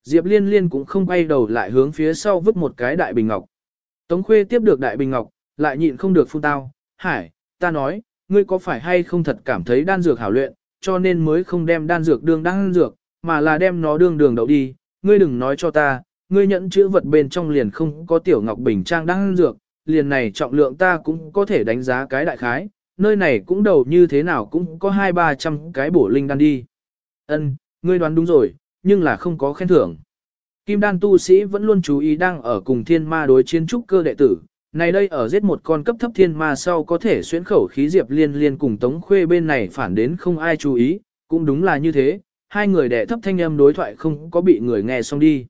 Diệp Liên Liên cũng không quay đầu lại hướng phía sau vứt một cái đại bình ngọc. Tống Khuê tiếp được đại bình ngọc, lại nhịn không được phun tao, hải, ta nói, ngươi có phải hay không thật cảm thấy đan dược hảo luyện, cho nên mới không đem đan dược đương đan dược, mà là đem nó đương đường đậu đi, ngươi đừng nói cho ta, ngươi nhận chữ vật bên trong liền không có tiểu ngọc bình trang đan dược, liền này trọng lượng ta cũng có thể đánh giá cái đại khái, nơi này cũng đầu như thế nào cũng có hai ba trăm cái bổ linh đan đi. Ân, ngươi đoán đúng rồi, nhưng là không có khen thưởng. Kim đan tu sĩ vẫn luôn chú ý đang ở cùng thiên ma đối chiến trúc cơ đệ tử. Này đây ở giết một con cấp thấp thiên ma sau có thể xuyến khẩu khí diệp liên liên cùng tống khuê bên này phản đến không ai chú ý, cũng đúng là như thế, hai người đệ thấp thanh âm đối thoại không có bị người nghe xong đi.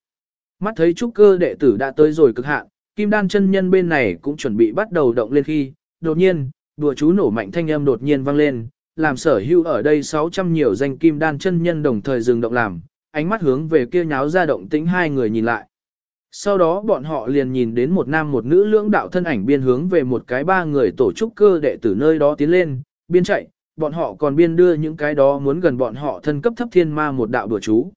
Mắt thấy trúc cơ đệ tử đã tới rồi cực hạn, kim đan chân nhân bên này cũng chuẩn bị bắt đầu động lên khi, đột nhiên, đùa chú nổ mạnh thanh âm đột nhiên vang lên, làm sở hữu ở đây 600 nhiều danh kim đan chân nhân đồng thời dừng động làm, ánh mắt hướng về kia nháo ra động tĩnh hai người nhìn lại. Sau đó bọn họ liền nhìn đến một nam một nữ lưỡng đạo thân ảnh biên hướng về một cái ba người tổ chức cơ đệ tử nơi đó tiến lên, biên chạy, bọn họ còn biên đưa những cái đó muốn gần bọn họ thân cấp thấp thiên ma một đạo đùa chú.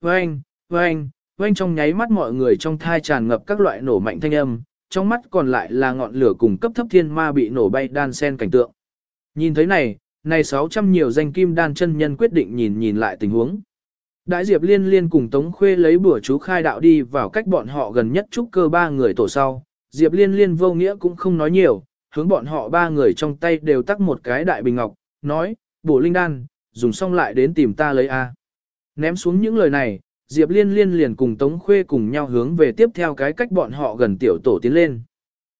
Vâng, vâng, vâng trong nháy mắt mọi người trong thai tràn ngập các loại nổ mạnh thanh âm, trong mắt còn lại là ngọn lửa cùng cấp thấp thiên ma bị nổ bay đan sen cảnh tượng. Nhìn thấy này, này 600 nhiều danh kim đan chân nhân quyết định nhìn nhìn lại tình huống. Đại Diệp Liên Liên cùng Tống Khuê lấy bữa chú khai đạo đi vào cách bọn họ gần nhất trúc cơ ba người tổ sau. Diệp Liên Liên vô nghĩa cũng không nói nhiều, hướng bọn họ ba người trong tay đều tắc một cái đại bình ngọc, nói, bổ linh đan, dùng xong lại đến tìm ta lấy A. Ném xuống những lời này, Diệp Liên Liên liền cùng Tống Khuê cùng nhau hướng về tiếp theo cái cách bọn họ gần tiểu tổ tiến lên.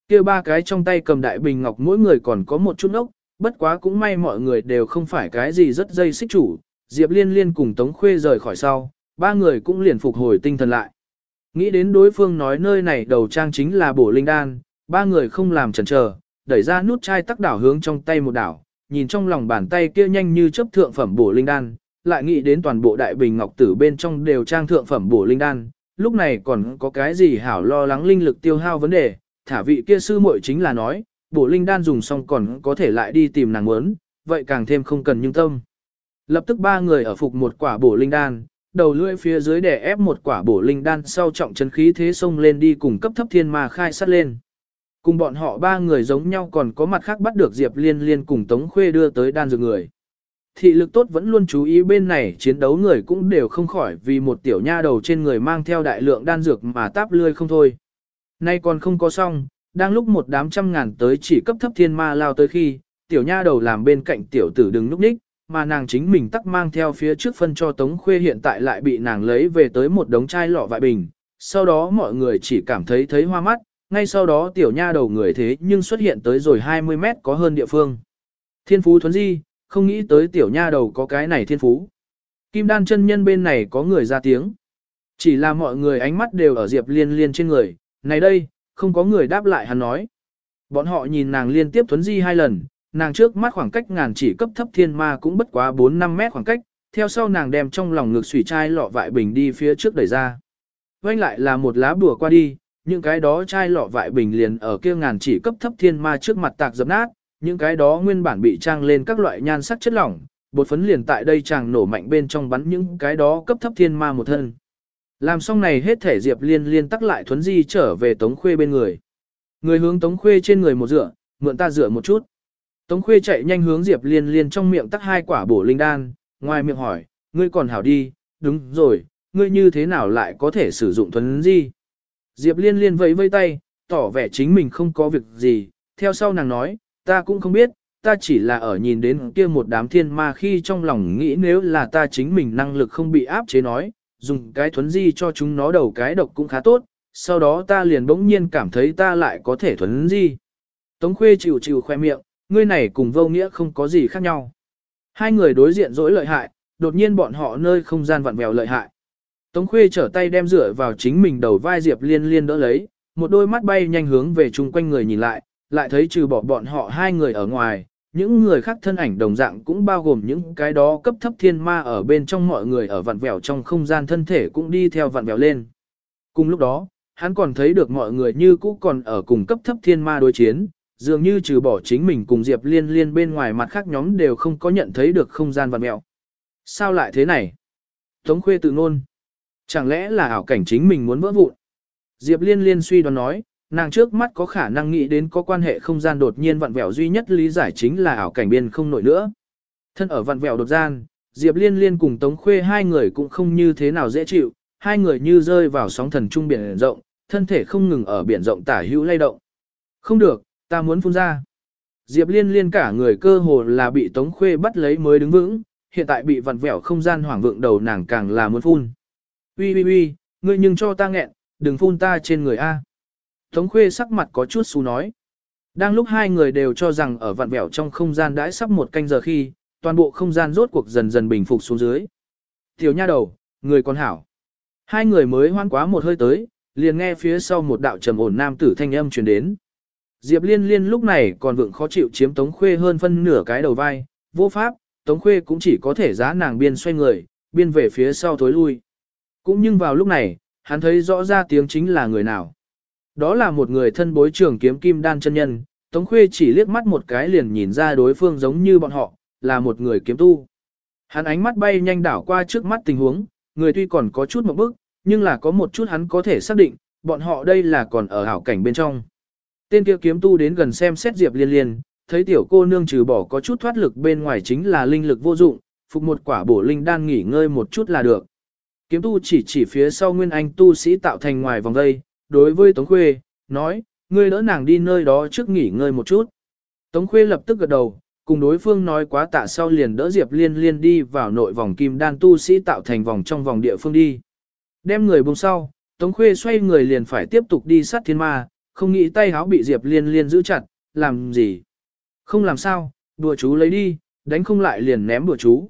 kia ba cái trong tay cầm đại bình ngọc mỗi người còn có một chút ốc, bất quá cũng may mọi người đều không phải cái gì rất dây xích chủ. Diệp Liên Liên cùng Tống Khuê rời khỏi sau, ba người cũng liền phục hồi tinh thần lại. Nghĩ đến đối phương nói nơi này đầu trang chính là bổ linh đan, ba người không làm chần chờ, đẩy ra nút chai tắc đảo hướng trong tay một đảo, nhìn trong lòng bàn tay kia nhanh như chấp thượng phẩm bổ linh đan, lại nghĩ đến toàn bộ đại bình ngọc tử bên trong đều trang thượng phẩm bổ linh đan, lúc này còn có cái gì hảo lo lắng linh lực tiêu hao vấn đề, thả vị kia sư muội chính là nói, bổ linh đan dùng xong còn có thể lại đi tìm nàng muốn, vậy càng thêm không cần nhưng tâm. Lập tức ba người ở phục một quả bổ linh đan, đầu lưỡi phía dưới đè ép một quả bổ linh đan sau trọng chân khí thế xông lên đi cùng cấp thấp thiên ma khai sát lên. Cùng bọn họ ba người giống nhau còn có mặt khác bắt được Diệp Liên Liên cùng Tống Khuê đưa tới đan dược người. Thị lực tốt vẫn luôn chú ý bên này chiến đấu người cũng đều không khỏi vì một tiểu nha đầu trên người mang theo đại lượng đan dược mà táp lươi không thôi. Nay còn không có xong, đang lúc một đám trăm ngàn tới chỉ cấp thấp thiên ma lao tới khi, tiểu nha đầu làm bên cạnh tiểu tử đừng núp ních, mà nàng chính mình tắc mang theo phía trước phân cho Tống Khuê hiện tại lại bị nàng lấy về tới một đống chai lọ vại bình. Sau đó mọi người chỉ cảm thấy thấy hoa mắt, ngay sau đó tiểu nha đầu người thế nhưng xuất hiện tới rồi 20 mét có hơn địa phương. Thiên phú thuấn di, không nghĩ tới tiểu nha đầu có cái này thiên phú. Kim đan chân nhân bên này có người ra tiếng. Chỉ là mọi người ánh mắt đều ở Diệp Liên Liên trên người, này đây, không có người đáp lại hắn nói. Bọn họ nhìn nàng liên tiếp thuấn di hai lần, nàng trước mắt khoảng cách ngàn chỉ cấp thấp thiên ma cũng bất quá 4-5 mét khoảng cách, theo sau nàng đem trong lòng ngực sủy chai lọ vại bình đi phía trước đẩy ra. Vanh lại là một lá bùa qua đi, những cái đó chai lọ vại bình liền ở kia ngàn chỉ cấp thấp thiên ma trước mặt tạc dập nát, những cái đó nguyên bản bị trang lên các loại nhan sắc chất lỏng, bột phấn liền tại đây chàng nổ mạnh bên trong bắn những cái đó cấp thấp thiên ma một thân. Làm xong này hết thể Diệp Liên liên tắc lại thuấn di trở về Tống Khuê bên người. Người hướng Tống Khuê trên người một dựa, mượn ta dựa một chút. Tống Khuê chạy nhanh hướng Diệp Liên liên trong miệng tắc hai quả bổ linh đan, ngoài miệng hỏi, ngươi còn hảo đi, đúng rồi, ngươi như thế nào lại có thể sử dụng thuấn di. Diệp Liên liên vẫy vây tay, tỏ vẻ chính mình không có việc gì, theo sau nàng nói, ta cũng không biết, ta chỉ là ở nhìn đến kia một đám thiên ma khi trong lòng nghĩ nếu là ta chính mình năng lực không bị áp chế nói, dùng cái thuấn di cho chúng nó đầu cái độc cũng khá tốt, sau đó ta liền bỗng nhiên cảm thấy ta lại có thể thuấn di. Tống khuê chịu chịu khoe miệng, ngươi này cùng vô nghĩa không có gì khác nhau. Hai người đối diện dỗi lợi hại, đột nhiên bọn họ nơi không gian vặn vẹo lợi hại. Tống khuê trở tay đem rửa vào chính mình đầu vai Diệp liên liên đỡ lấy, một đôi mắt bay nhanh hướng về chung quanh người nhìn lại, lại thấy trừ bỏ bọn họ hai người ở ngoài, những người khác thân ảnh đồng dạng cũng bao gồm những cái đó cấp thấp thiên ma ở bên trong mọi người ở vặn vẹo trong không gian thân thể cũng đi theo vặn vẹo lên. Cùng lúc đó, hắn còn thấy được mọi người như cũ còn ở cùng cấp thấp thiên ma đối chiến, dường như trừ bỏ chính mình cùng Diệp Liên Liên bên ngoài mặt khác nhóm đều không có nhận thấy được không gian vặn vẹo. Sao lại thế này? Tống Khuê tự nôn. Chẳng lẽ là ảo cảnh chính mình muốn vỡ vụn? Diệp Liên Liên suy đoán nói, nàng trước mắt có khả năng nghĩ đến có quan hệ không gian đột nhiên vặn vẹo duy nhất lý giải chính là ảo cảnh biên không nổi nữa. Thân ở vặn vẹo đột gian, Diệp Liên Liên cùng Tống Khuê hai người cũng không như thế nào dễ chịu, hai người như rơi vào sóng thần trung biển rộng, thân thể không ngừng ở biển rộng tả hữu lay động. Không được, ta muốn phun ra. Diệp Liên Liên cả người cơ hồ là bị Tống Khuê bắt lấy mới đứng vững, hiện tại bị vặn vẹo không gian hoảng vượng đầu nàng càng là muốn phun. Ui ui ui, ngươi nhưng cho ta nghẹn, đừng phun ta trên người A. Tống Khuê sắc mặt có chút xú nói. Đang lúc hai người đều cho rằng ở vặn vẹo trong không gian đãi sắp một canh giờ khi, toàn bộ không gian rốt cuộc dần dần bình phục xuống dưới. Tiểu nha đầu, người còn hảo. Hai người mới hoan quá một hơi tới, liền nghe phía sau một đạo trầm ổn nam tử thanh âm truyền đến. Diệp Liên Liên lúc này còn vượng khó chịu chiếm Tống Khuê hơn phân nửa cái đầu vai, vô pháp, Tống Khuê cũng chỉ có thể giá nàng biên xoay người, biên về phía sau tối lui. Cũng nhưng vào lúc này, hắn thấy rõ ra tiếng chính là người nào. Đó là một người thân bối trưởng kiếm kim đan chân nhân, Tống Khuê chỉ liếc mắt một cái liền nhìn ra đối phương giống như bọn họ, là một người kiếm tu. Hắn ánh mắt bay nhanh đảo qua trước mắt tình huống, người tuy còn có chút một bức, nhưng là có một chút hắn có thể xác định, bọn họ đây là còn ở hảo cảnh bên trong. Tên kia kiếm tu đến gần xem xét Diệp Liên Liên, thấy tiểu cô nương trừ bỏ có chút thoát lực bên ngoài chính là linh lực vô dụng, phục một quả bổ linh đan nghỉ ngơi một chút là được. Kiếm tu chỉ chỉ phía sau nguyên anh tu sĩ tạo thành ngoài vòng dây, đối với Tống Khuê, nói, ngươi đỡ nàng đi nơi đó trước nghỉ ngơi một chút. Tống Khuê lập tức gật đầu, cùng đối phương nói quá tạ sau liền đỡ Diệp Liên Liên đi vào nội vòng kim đan tu sĩ tạo thành vòng trong vòng địa phương đi. Đem người buông sau, Tống Khuê xoay người liền phải tiếp tục đi sát thiên ma, không nghĩ tay háo bị Diệp Liên Liên giữ chặt, làm gì? Không làm sao, đùa chú lấy đi, đánh không lại liền ném đùa chú.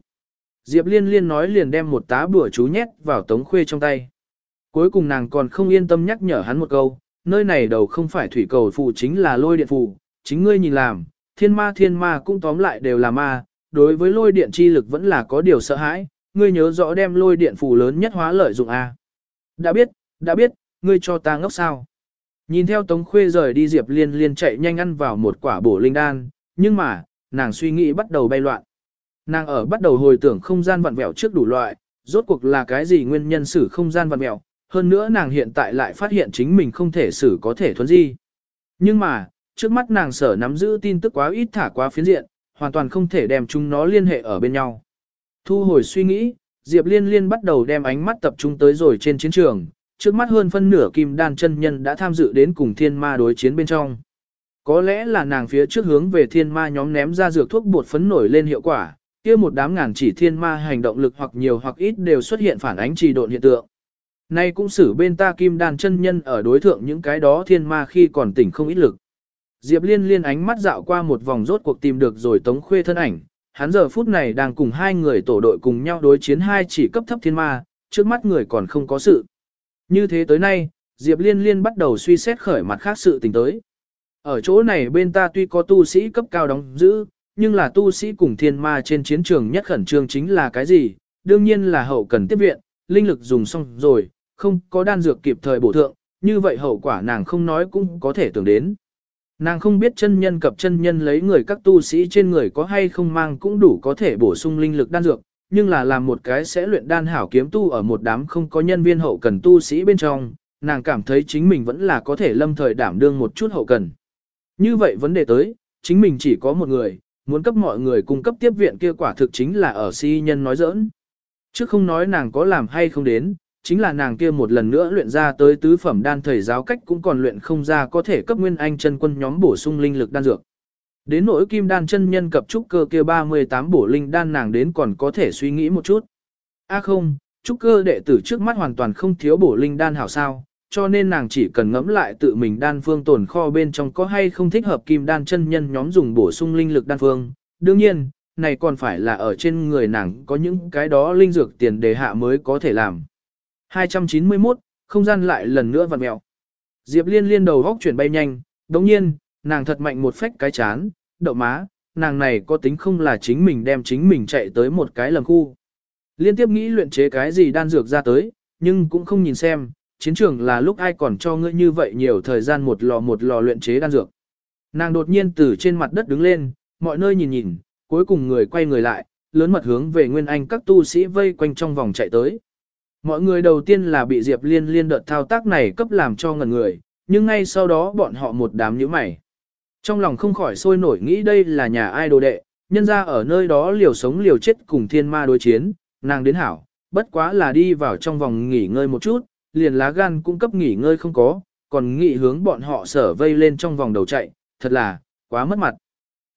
Diệp Liên Liên nói liền đem một tá đùa chú nhét vào Tống Khuê trong tay. Cuối cùng nàng còn không yên tâm nhắc nhở hắn một câu, nơi này đầu không phải thủy cầu phù chính là lôi điện phù, chính ngươi nhìn làm, thiên ma thiên ma cũng tóm lại đều là ma, đối với lôi điện chi lực vẫn là có điều sợ hãi, ngươi nhớ rõ đem lôi điện phù lớn nhất hóa lợi dụng A. Đã biết, đã biết, ngươi cho ta ngốc sao. Nhìn theo Tống Khuê rời đi Diệp Liên Liên chạy nhanh ăn vào một quả bổ linh đan, nhưng mà, nàng suy nghĩ bắt đầu bay loạn. Nàng ở bắt đầu hồi tưởng không gian vặn vẹo trước đủ loại, rốt cuộc là cái gì nguyên nhân xử không gian vặn vẹo, hơn nữa nàng hiện tại lại phát hiện chính mình không thể xử có thể thuấn di. Nhưng mà, trước mắt nàng sở nắm giữ tin tức quá ít thả quá phiến diện, hoàn toàn không thể đem chúng nó liên hệ ở bên nhau. Thu hồi suy nghĩ, Diệp Liên Liên bắt đầu đem ánh mắt tập trung tới rồi trên chiến trường, trước mắt hơn phân nửa kim đan chân nhân đã tham dự đến cùng thiên ma đối chiến bên trong. Có lẽ là nàng phía trước hướng về thiên ma nhóm ném ra dược thuốc bột phấn nổi lên hiệu quả, kia một đám ngàn chỉ thiên ma hành động lực hoặc nhiều hoặc ít đều xuất hiện phản ánh trì độn hiện tượng. Nay cũng xử bên ta kim đan chân nhân ở đối thượng những cái đó thiên ma khi còn tỉnh không ít lực. Diệp liên liên ánh mắt dạo qua một vòng rốt cuộc tìm được rồi tống khuê thân ảnh, hắn giờ phút này đang cùng hai người tổ đội cùng nhau đối chiến hai chỉ cấp thấp thiên ma, trước mắt người còn không có sự. Như thế tới nay, Diệp liên liên bắt đầu suy xét khởi mặt khác sự tình tới. Ở chỗ này bên ta tuy có tu sĩ cấp cao đóng giữ, nhưng là tu sĩ cùng thiên ma trên chiến trường nhất khẩn trương chính là cái gì? Đương nhiên là hậu cần tiếp viện, linh lực dùng xong rồi, không có đan dược kịp thời bổ thượng, như vậy hậu quả nàng không nói cũng có thể tưởng đến. Nàng không biết chân nhân cập chân nhân lấy người các tu sĩ trên người có hay không mang cũng đủ có thể bổ sung linh lực đan dược, nhưng là làm một cái sẽ luyện đan hảo kiếm tu ở một đám không có nhân viên hậu cần tu sĩ bên trong, nàng cảm thấy chính mình vẫn là có thể lâm thời đảm đương một chút hậu cần. Như vậy vấn đề tới, chính mình chỉ có một người, muốn cấp mọi người cung cấp tiếp viện kia quả thực chính là ở si nhân nói giỡn. Chứ không nói nàng có làm hay không đến, chính là nàng kia một lần nữa luyện ra tới tứ phẩm đan thầy giáo cách cũng còn luyện không ra có thể cấp nguyên anh chân quân nhóm bổ sung linh lực đan dược. Đến nỗi kim đan chân nhân cập trúc cơ kia 38 bổ linh đan nàng đến còn có thể suy nghĩ một chút. A không, trúc cơ đệ tử trước mắt hoàn toàn không thiếu bổ linh đan hảo sao, cho nên nàng chỉ cần ngẫm lại tự mình đan phương tồn kho bên trong có hay không thích hợp kim đan chân nhân nhóm dùng bổ sung linh lực đan phương. Đương nhiên, này còn phải là ở trên người nàng có những cái đó linh dược tiền đề hạ mới có thể làm. 291, không gian lại lần nữa vặn mẹo. Diệp liên liên đầu góc chuyển bay nhanh, đồng nhiên, nàng thật mạnh một phách cái chán, đậu má, nàng này có tính không là chính mình đem chính mình chạy tới một cái lầm khu. Liên tiếp nghĩ luyện chế cái gì đan dược ra tới, nhưng cũng không nhìn xem, chiến trường là lúc ai còn cho ngươi như vậy nhiều thời gian một lò một lò luyện chế đan dược. Nàng đột nhiên từ trên mặt đất đứng lên, mọi nơi nhìn nhìn, cuối cùng người quay người lại, lớn mật hướng về Nguyên Anh các tu sĩ vây quanh trong vòng chạy tới. Mọi người đầu tiên là bị Diệp Liên liên đợt thao tác này cấp làm cho ngần người, nhưng ngay sau đó bọn họ một đám nhíu mày. Trong lòng không khỏi sôi nổi nghĩ đây là nhà ai đồ đệ, nhân ra ở nơi đó liều sống liều chết cùng thiên ma đối chiến, nàng đến hảo, bất quá là đi vào trong vòng nghỉ ngơi một chút, liền lá gan cung cấp nghỉ ngơi không có, còn nghị hướng bọn họ sở vây lên trong vòng đầu chạy, thật là, quá mất mặt.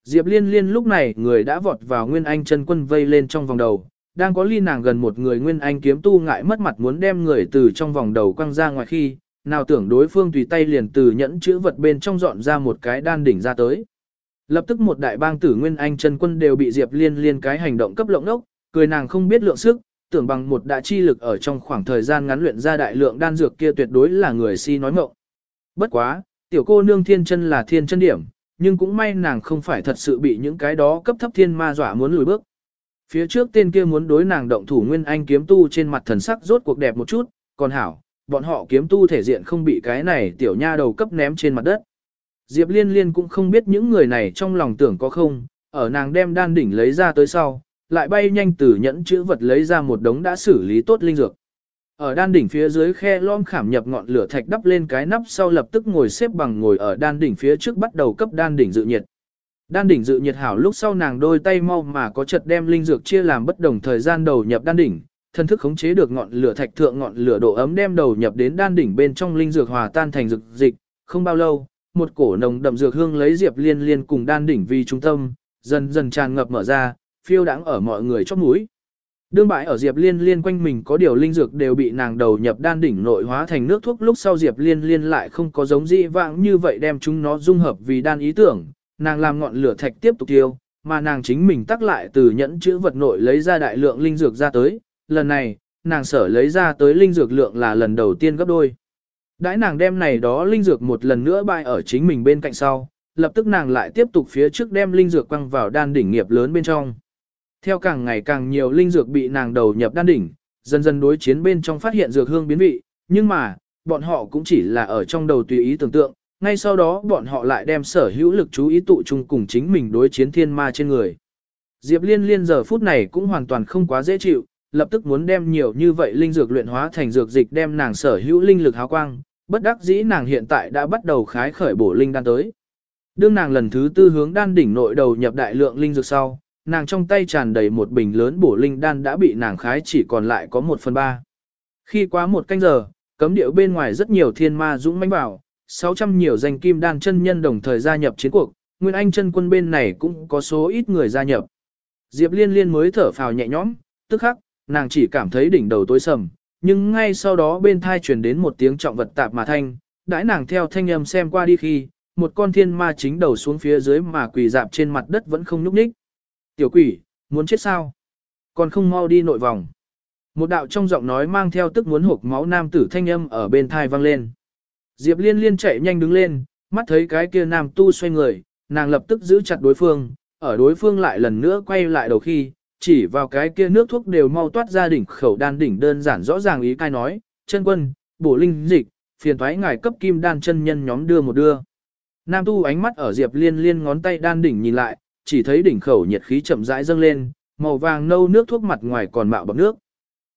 Diệp liên liên lúc này người đã vọt vào Nguyên Anh chân quân vây lên trong vòng đầu, đang có ly nàng gần một người Nguyên Anh kiếm tu ngại mất mặt muốn đem người từ trong vòng đầu quăng ra ngoài khi, nào tưởng đối phương tùy tay liền từ nhẫn chữ vật bên trong dọn ra một cái đan đỉnh ra tới. Lập tức một đại bang tử Nguyên Anh chân quân đều bị Diệp liên liên cái hành động cấp lộng ốc, cười nàng không biết lượng sức, tưởng bằng một đại chi lực ở trong khoảng thời gian ngắn luyện ra đại lượng đan dược kia tuyệt đối là người si nói mộng. Bất quá, Tiểu cô nương thiên chân là thiên chân điểm, nhưng cũng may nàng không phải thật sự bị những cái đó cấp thấp thiên ma dọa muốn lùi bước. Phía trước tên kia muốn đối nàng động thủ nguyên anh kiếm tu trên mặt thần sắc rốt cuộc đẹp một chút, còn hảo, bọn họ kiếm tu thể diện không bị cái này tiểu nha đầu cấp ném trên mặt đất. Diệp liên liên cũng không biết những người này trong lòng tưởng có không, ở nàng đem đan đỉnh lấy ra tới sau, lại bay nhanh từ nhẫn chữ vật lấy ra một đống đã xử lý tốt linh dược. Ở đan đỉnh phía dưới khe lom khảm nhập ngọn lửa thạch đắp lên cái nắp sau lập tức ngồi xếp bằng ngồi ở đan đỉnh phía trước bắt đầu cấp đan đỉnh dự nhiệt. Đan đỉnh dự nhiệt hảo lúc sau nàng đôi tay mau mà có chật đem linh dược chia làm bất đồng thời gian đầu nhập đan đỉnh, thân thức khống chế được ngọn lửa thạch thượng ngọn lửa độ ấm đem đầu nhập đến đan đỉnh bên trong linh dược hòa tan thành dược dịch, không bao lâu, một cổ nồng đậm dược hương lấy Diệp Liên Liên cùng đan đỉnh vì trung tâm, dần dần tràn ngập mở ra, phiêu đãng ở mọi người chóp mũi. Đương bại ở Diệp Liên Liên quanh mình có điều linh dược đều bị nàng đầu nhập đan đỉnh nội hóa thành nước thuốc lúc sau Diệp Liên Liên lại không có giống dị vãng như vậy đem chúng nó dung hợp vì đan ý tưởng, nàng làm ngọn lửa thạch tiếp tục tiêu, mà nàng chính mình tắc lại từ nhẫn chữ vật nội lấy ra đại lượng linh dược ra tới, lần này, nàng sở lấy ra tới linh dược lượng là lần đầu tiên gấp đôi. Đãi nàng đem này đó linh dược một lần nữa bày ở chính mình bên cạnh sau, lập tức nàng lại tiếp tục phía trước đem linh dược quăng vào đan đỉnh nghiệp lớn bên trong. Theo càng ngày càng nhiều linh dược bị nàng đầu nhập đan đỉnh, dần dần đối chiến bên trong phát hiện dược hương biến vị, nhưng mà, bọn họ cũng chỉ là ở trong đầu tùy ý tưởng tượng, ngay sau đó bọn họ lại đem sở hữu lực chú ý tụ chung cùng chính mình đối chiến thiên ma trên người. Diệp Liên Liên giờ phút này cũng hoàn toàn không quá dễ chịu, lập tức muốn đem nhiều như vậy linh dược luyện hóa thành dược dịch đem nàng sở hữu linh lực háo quang, bất đắc dĩ nàng hiện tại đã bắt đầu khái khởi bổ linh đan tới. Đương nàng lần thứ tư hướng đan đỉnh nội đầu nhập đại lượng linh dược sau, nàng trong tay tràn đầy một bình lớn bổ linh đan đã bị nàng khái chỉ còn lại có một phần ba. Khi quá một canh giờ, cấm điệu bên ngoài rất nhiều thiên ma dũng mãnh vào, 600 nhiều danh kim đan chân nhân đồng thời gia nhập chiến cuộc, Nguyên Anh chân quân bên này cũng có số ít người gia nhập. Diệp Liên Liên mới thở phào nhẹ nhõm, tức khắc, nàng chỉ cảm thấy đỉnh đầu tối sầm, nhưng ngay sau đó bên thai truyền đến một tiếng trọng vật tạp mà thanh, đãi nàng theo thanh âm xem qua đi khi, một con thiên ma chính đầu xuống phía dưới mà quỳ dạp trên mặt đất vẫn không nhúc nhích. Tiểu quỷ, muốn chết sao? Còn không mau đi nội vòng. Một đạo trong giọng nói mang theo tức muốn hộp máu nam tử thanh âm ở bên thai vang lên. Diệp liên liên chạy nhanh đứng lên, mắt thấy cái kia nam tu xoay người, nàng lập tức giữ chặt đối phương, ở đối phương lại lần nữa quay lại đầu khi, chỉ vào cái kia nước thuốc đều mau toát ra đỉnh khẩu đan đỉnh đơn giản rõ ràng ý cai nói, chân quân, bổ linh dịch, phiền thoái ngài cấp kim đan chân nhân nhóm đưa một đưa. Nam tu ánh mắt ở Diệp Liên Liên ngón tay đan đỉnh nhìn lại, chỉ thấy đỉnh khẩu nhiệt khí chậm rãi dâng lên, màu vàng nâu nước thuốc mặt ngoài còn mạo bọt nước.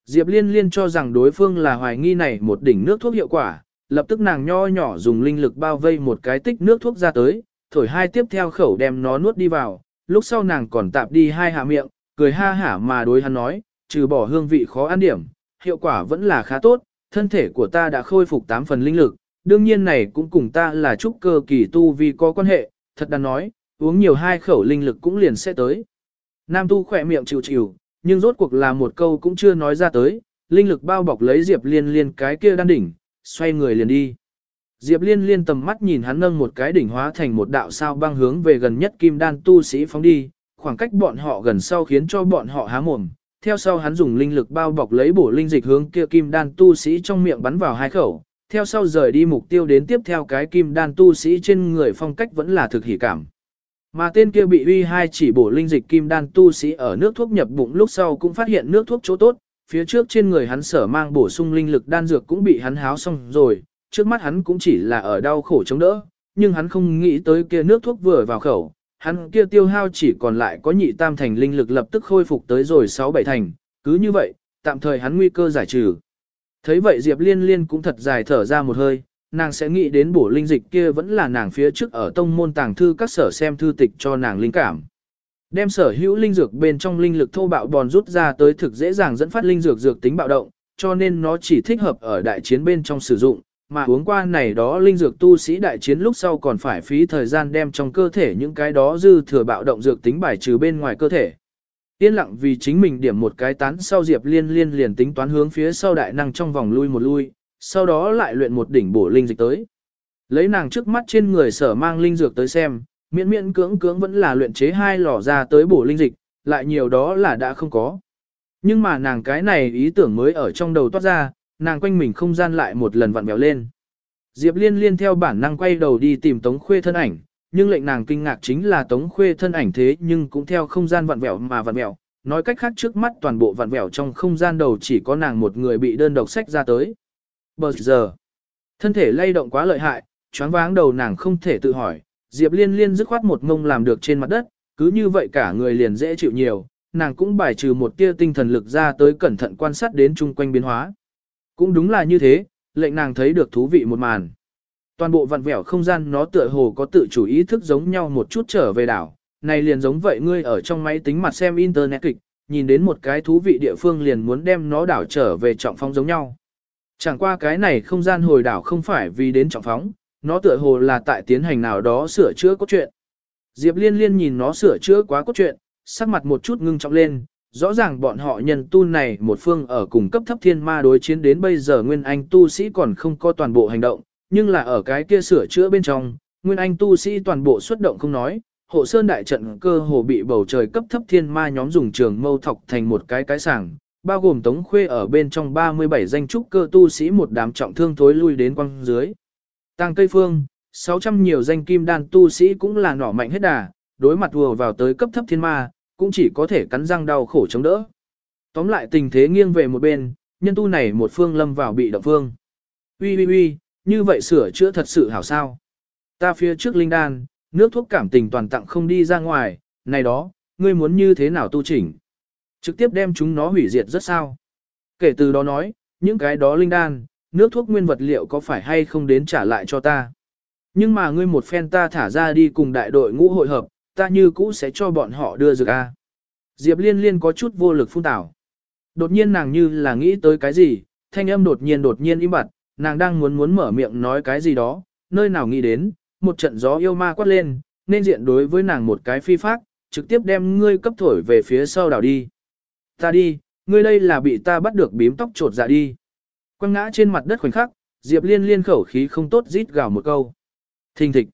Diệp Liên Liên cho rằng đối phương là hoài nghi này một đỉnh nước thuốc hiệu quả, lập tức nàng nho nhỏ dùng linh lực bao vây một cái tích nước thuốc ra tới, thổi hai tiếp theo khẩu đem nó nuốt đi vào, lúc sau nàng còn tạp đi hai hạ miệng, cười ha hả mà đối hắn nói, trừ bỏ hương vị khó ăn điểm, hiệu quả vẫn là khá tốt, thân thể của ta đã khôi phục 8 phần linh lực, đương nhiên này cũng cùng ta là trúc cơ kỳ tu vì có quan hệ, thật đáng nói, uống nhiều hai khẩu linh lực cũng liền sẽ tới. Nam tu khỏe miệng chịu chịu, nhưng rốt cuộc là một câu cũng chưa nói ra tới, linh lực bao bọc lấy Diệp Liên Liên cái kia đan đỉnh, xoay người liền đi. Diệp Liên Liên tầm mắt nhìn hắn nâng một cái đỉnh hóa thành một đạo sao băng hướng về gần nhất kim đan tu sĩ phóng đi, khoảng cách bọn họ gần sau khiến cho bọn họ há mồm. Theo sau hắn dùng linh lực bao bọc lấy bổ linh dịch hướng kia kim đan tu sĩ trong miệng bắn vào hai khẩu, theo sau rời đi mục tiêu đến tiếp theo cái kim đan tu sĩ trên người phong cách vẫn là thực hỉ cảm. Mà tên kia bị uy hai chỉ bổ linh dịch kim đan tu sĩ ở nước thuốc nhập bụng lúc sau cũng phát hiện nước thuốc chỗ tốt, phía trước trên người hắn sở mang bổ sung linh lực đan dược cũng bị hắn háo xong rồi, trước mắt hắn cũng chỉ là ở đau khổ chống đỡ, nhưng hắn không nghĩ tới kia nước thuốc vừa vào khẩu, hắn kia tiêu hao chỉ còn lại có nhị tam thành linh lực lập tức khôi phục tới rồi sáu bảy thành, cứ như vậy, tạm thời hắn nguy cơ giải trừ. Thấy vậy Diệp Liên Liên cũng thật dài thở ra một hơi, nàng sẽ nghĩ đến bổ linh dịch kia vẫn là nàng phía trước ở tông môn tàng thư các sở xem thư tịch cho nàng linh cảm. Đem sở hữu linh dược bên trong linh lực thô bạo bòn rút ra tới thực dễ dàng dẫn phát linh dược dược tính bạo động, cho nên nó chỉ thích hợp ở đại chiến bên trong sử dụng, mà uống qua này đó linh dược tu sĩ đại chiến lúc sau còn phải phí thời gian đem trong cơ thể những cái đó dư thừa bạo động dược tính bài trừ bên ngoài cơ thể. Yên lặng vì chính mình điểm một cái tán sau Diệp Liên Liên liền tính toán hướng phía sau đại năng trong vòng lui một lui, sau đó lại luyện một đỉnh bổ linh dịch tới. Lấy nàng trước mắt trên người sở mang linh dược tới xem, miễn miễn cưỡng cưỡng vẫn là luyện chế hai lò ra tới bổ linh dịch, lại nhiều đó là đã không có. Nhưng mà nàng cái này ý tưởng mới ở trong đầu toát ra, nàng quanh mình không gian lại một lần vặn vẹo lên. Diệp Liên Liên theo bản năng quay đầu đi tìm Tống Khuê thân ảnh, nhưng lệnh nàng kinh ngạc chính là Tống Khuê thân ảnh thế nhưng cũng theo không gian vặn vẹo mà vặn vẹo, nói cách khác trước mắt toàn bộ vặn vẹo trong không gian đầu chỉ có nàng một người bị đơn độc sách ra tới. Bờ giờ, thân thể lay động quá lợi hại, choáng váng đầu nàng không thể tự hỏi, Diệp Liên Liên dứt khoát một ngông làm được trên mặt đất, cứ như vậy cả người liền dễ chịu nhiều, nàng cũng bài trừ một tia tinh thần lực ra tới cẩn thận quan sát đến chung quanh biến hóa. Cũng đúng là như thế, lệnh nàng thấy được thú vị một màn. Toàn bộ vặn vẹo không gian nó tựa hồ có tự chủ ý thức giống nhau một chút trở về đảo, này liền giống vậy ngươi ở trong máy tính mặt xem internet kịch, nhìn đến một cái thú vị địa phương liền muốn đem nó đảo trở về trọng phóng giống nhau. Chẳng qua cái này không gian hồi đảo không phải vì đến trọng phóng, nó tựa hồ là tại tiến hành nào đó sửa chữa cốt truyện. Diệp Liên Liên nhìn nó sửa chữa quá cốt truyện, sắc mặt một chút ngưng trọng lên, rõ ràng bọn họ nhân tu này một phương ở cùng cấp thấp thiên ma đối chiến đến bây giờ Nguyên Anh tu sĩ còn không có toàn bộ hành động, nhưng là ở cái kia sửa chữa bên trong, Nguyên Anh tu sĩ toàn bộ xuất động không nói, hộ sơn đại trận cơ hồ bị bầu trời cấp thấp thiên ma nhóm dùng trường mâu thọc thành một cái cái sảng, bao gồm tống khuê ở bên trong 37 danh trúc cơ tu sĩ một đám trọng thương thối lui đến quăng dưới. Tăng Tây Phương, 600 nhiều danh kim đan tu sĩ cũng là nỏ mạnh hết đà, đối mặt vừa vào tới cấp thấp thiên ma, cũng chỉ có thể cắn răng đau khổ chống đỡ. Tóm lại tình thế nghiêng về một bên, nhân tu này một phương lâm vào bị động phương. Ui ui ui, như vậy sửa chữa thật sự hảo sao. Ta phía trước linh đan, nước thuốc cảm tình toàn tặng không đi ra ngoài, này đó, ngươi muốn như thế nào tu chỉnh. Trực tiếp đem chúng nó hủy diệt rất sao. Kể từ đó nói, những cái đó linh đan, nước thuốc nguyên vật liệu có phải hay không đến trả lại cho ta. Nhưng mà ngươi một phen ta thả ra đi cùng đại đội ngũ hội hợp, ta như cũ sẽ cho bọn họ đưa dược A. Diệp liên liên có chút vô lực phun tảo. Đột nhiên nàng như là nghĩ tới cái gì, thanh âm đột nhiên đột nhiên im bặt, nàng đang muốn muốn mở miệng nói cái gì đó, nơi nào nghĩ đến, một trận gió yêu ma quát lên, nên diện đối với nàng một cái phi phác, trực tiếp đem ngươi cấp thổi về phía sau đảo đi. Ta đi, ngươi đây là bị ta bắt được bím tóc trột dạ đi. Quăng ngã trên mặt đất khoảnh khắc, Diệp Liên liên khẩu khí không tốt rít gào một câu. Thình thịch.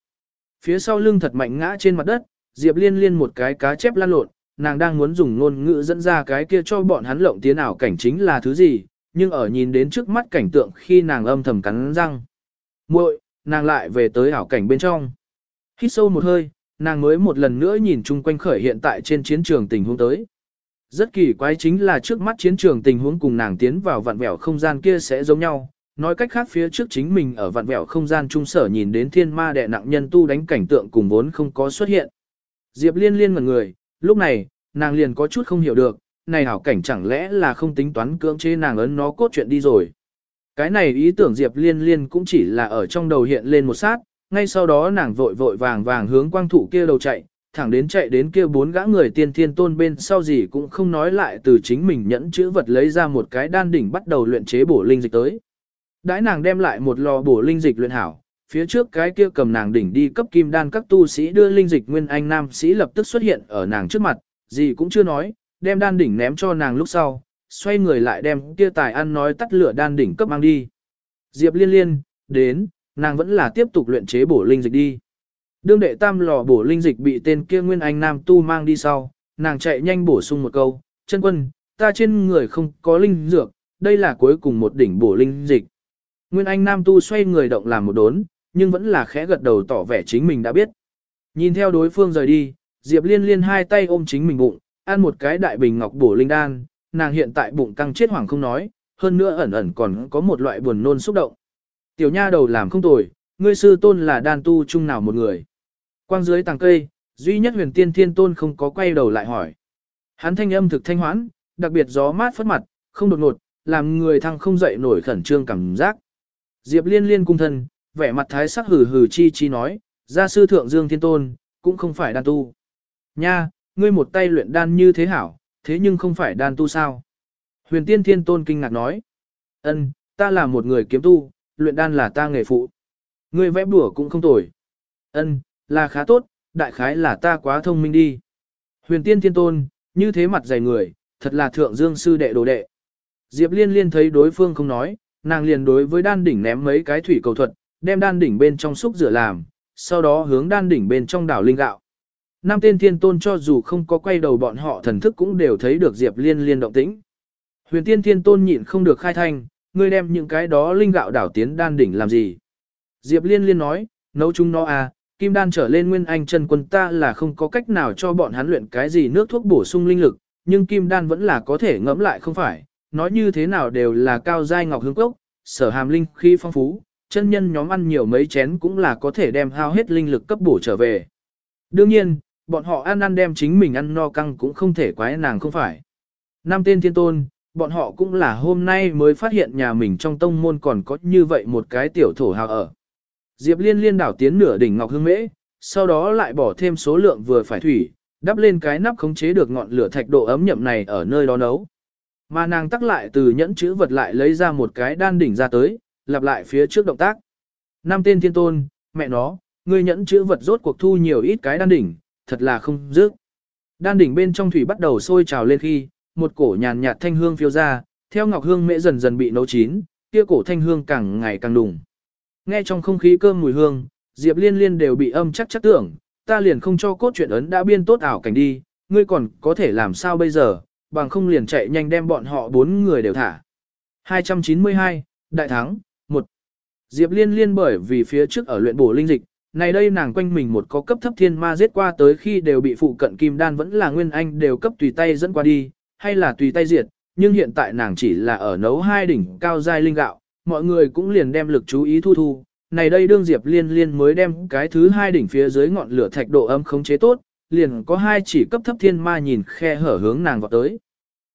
Phía sau lưng thật mạnh ngã trên mặt đất, Diệp Liên liên một cái cá chép lan lộn, nàng đang muốn dùng ngôn ngữ dẫn ra cái kia cho bọn hắn lộng tiến ảo cảnh chính là thứ gì, nhưng ở nhìn đến trước mắt cảnh tượng khi nàng âm thầm cắn răng. muội, nàng lại về tới ảo cảnh bên trong. Hít sâu một hơi, nàng mới một lần nữa nhìn chung quanh khởi hiện tại trên chiến trường tình huống tới. Rất kỳ quái chính là trước mắt chiến trường tình huống cùng nàng tiến vào vạn vẹo không gian kia sẽ giống nhau. Nói cách khác phía trước chính mình ở vạn vẹo không gian trung sở nhìn đến thiên ma đệ nặng nhân tu đánh cảnh tượng cùng vốn không có xuất hiện. Diệp liên liên ngẩn người, lúc này, nàng liền có chút không hiểu được, này hảo cảnh chẳng lẽ là không tính toán cưỡng chế nàng ấn nó cốt chuyện đi rồi. Cái này ý tưởng Diệp liên liên cũng chỉ là ở trong đầu hiện lên một sát, ngay sau đó nàng vội vội vàng vàng hướng quang thủ kia đầu chạy, thẳng đến chạy đến kia bốn gã người tiên thiên tôn bên sau gì cũng không nói lại từ chính mình nhẫn chữ vật lấy ra một cái đan đỉnh bắt đầu luyện chế bổ linh dịch tới. Đãi nàng đem lại một lò bổ linh dịch luyện hảo, phía trước cái kia cầm nàng đỉnh đi cấp kim đan các tu sĩ đưa linh dịch nguyên anh nam sĩ lập tức xuất hiện ở nàng trước mặt, gì cũng chưa nói, đem đan đỉnh ném cho nàng lúc sau, xoay người lại đem kia tài ăn nói tắt lửa đan đỉnh cấp mang đi. Diệp liên liên, đến, nàng vẫn là tiếp tục luyện chế bổ linh dịch đi. Đương đệ tam lò bổ linh dịch bị tên kia nguyên anh nam tu mang đi sau, nàng chạy nhanh bổ sung một câu, chân quân, ta trên người không có linh dược, đây là cuối cùng một đỉnh bổ linh dịch. Nguyên anh nam tu xoay người động làm một đốn, nhưng vẫn là khẽ gật đầu tỏ vẻ chính mình đã biết. Nhìn theo đối phương rời đi, Diệp liên liên hai tay ôm chính mình bụng, ăn một cái đại bình ngọc bổ linh đan, nàng hiện tại bụng căng chết hoảng không nói, hơn nữa ẩn ẩn còn có một loại buồn nôn xúc động. Tiểu nha đầu làm không tồi, ngươi sư tôn là đan tu chung nào một người. Quang dưới tàng cây, duy nhất huyền tiên thiên tôn không có quay đầu lại hỏi. Hắn thanh âm thực thanh hoãn, đặc biệt gió mát phất mặt, không đột ngột, làm người thăng không dậy nổi khẩn trương cảm giác. Diệp liên liên cung thân, vẻ mặt thái sắc hừ hừ chi chi nói, gia sư thượng dương thiên tôn, cũng không phải đan tu. Nha, ngươi một tay luyện đan như thế hảo, thế nhưng không phải đan tu sao? Huyền tiên thiên tôn kinh ngạc nói, ân, ta là một người kiếm tu, luyện đan là ta nghề phụ. Ngươi vẽ bùa cũng không tồi. Ân, là khá tốt, đại khái là ta quá thông minh đi. Huyền tiên thiên tôn, như thế mặt dày người, thật là thượng dương sư đệ đồ đệ. Diệp liên liên thấy đối phương không nói, nàng liền đối với đan đỉnh ném mấy cái thủy cầu thuật, đem đan đỉnh bên trong xúc rửa làm, sau đó hướng đan đỉnh bên trong đảo linh gạo. Năm tên thiên tôn cho dù không có quay đầu bọn họ thần thức cũng đều thấy được Diệp liên liên động tĩnh. Huyền tiên thiên tôn nhịn không được khai thanh, ngươi đem những cái đó linh gạo đảo tiến đan đỉnh làm gì? Diệp Liên Liên nói, nấu chúng nó à, kim đan trở lên nguyên anh chân quân ta là không có cách nào cho bọn hắn luyện cái gì nước thuốc bổ sung linh lực, nhưng kim đan vẫn là có thể ngẫm lại không phải, nói như thế nào đều là cao giai ngọc hương cốc, sở hàm linh khi phong phú, chân nhân nhóm ăn nhiều mấy chén cũng là có thể đem hao hết linh lực cấp bổ trở về. Đương nhiên, bọn họ ăn ăn đem chính mình ăn no căng cũng không thể quái nàng không phải. Năm tên thiên tôn, bọn họ cũng là hôm nay mới phát hiện nhà mình trong tông môn còn có như vậy một cái tiểu thổ hào ở. Diệp liên liên đảo tiến nửa đỉnh ngọc hương mễ, sau đó lại bỏ thêm số lượng vừa phải thủy, đắp lên cái nắp khống chế được ngọn lửa thạch độ ấm nhậm này ở nơi đó nấu. Mà nàng tắc lại từ nhẫn chữ vật lại lấy ra một cái đan đỉnh ra tới, lặp lại phía trước động tác. Năm tên thiên tôn, mẹ nó, ngươi nhẫn chữ vật rốt cuộc thu nhiều ít cái đan đỉnh, thật là không dứt. Đan đỉnh bên trong thủy bắt đầu sôi trào lên khi, một cổ nhàn nhạt thanh hương phiêu ra, theo ngọc hương mễ dần dần bị nấu chín, kia cổ thanh hương càng ngày càng đùng. Nghe trong không khí cơm mùi hương, Diệp Liên Liên đều bị âm chắc chắc tưởng, ta liền không cho cốt truyện ấn đã biên tốt ảo cảnh đi, ngươi còn có thể làm sao bây giờ, bằng không liền chạy nhanh đem bọn họ bốn người đều thả. 292, Đại Thắng, 1. Diệp Liên Liên bởi vì phía trước ở luyện bổ linh dịch, này đây nàng quanh mình một có cấp thấp thiên ma giết qua tới khi đều bị phụ cận kim đan vẫn là nguyên anh đều cấp tùy tay dẫn qua đi, hay là tùy tay diệt, nhưng hiện tại nàng chỉ là ở nấu hai đỉnh cao giai linh gạo, mọi người cũng liền đem lực chú ý thu thu. Này đây đương Diệp Liên Liên mới đem cái thứ hai đỉnh phía dưới ngọn lửa thạch độ âm khống chế tốt, liền có hai chỉ cấp thấp thiên ma nhìn khe hở hướng nàng vào tới.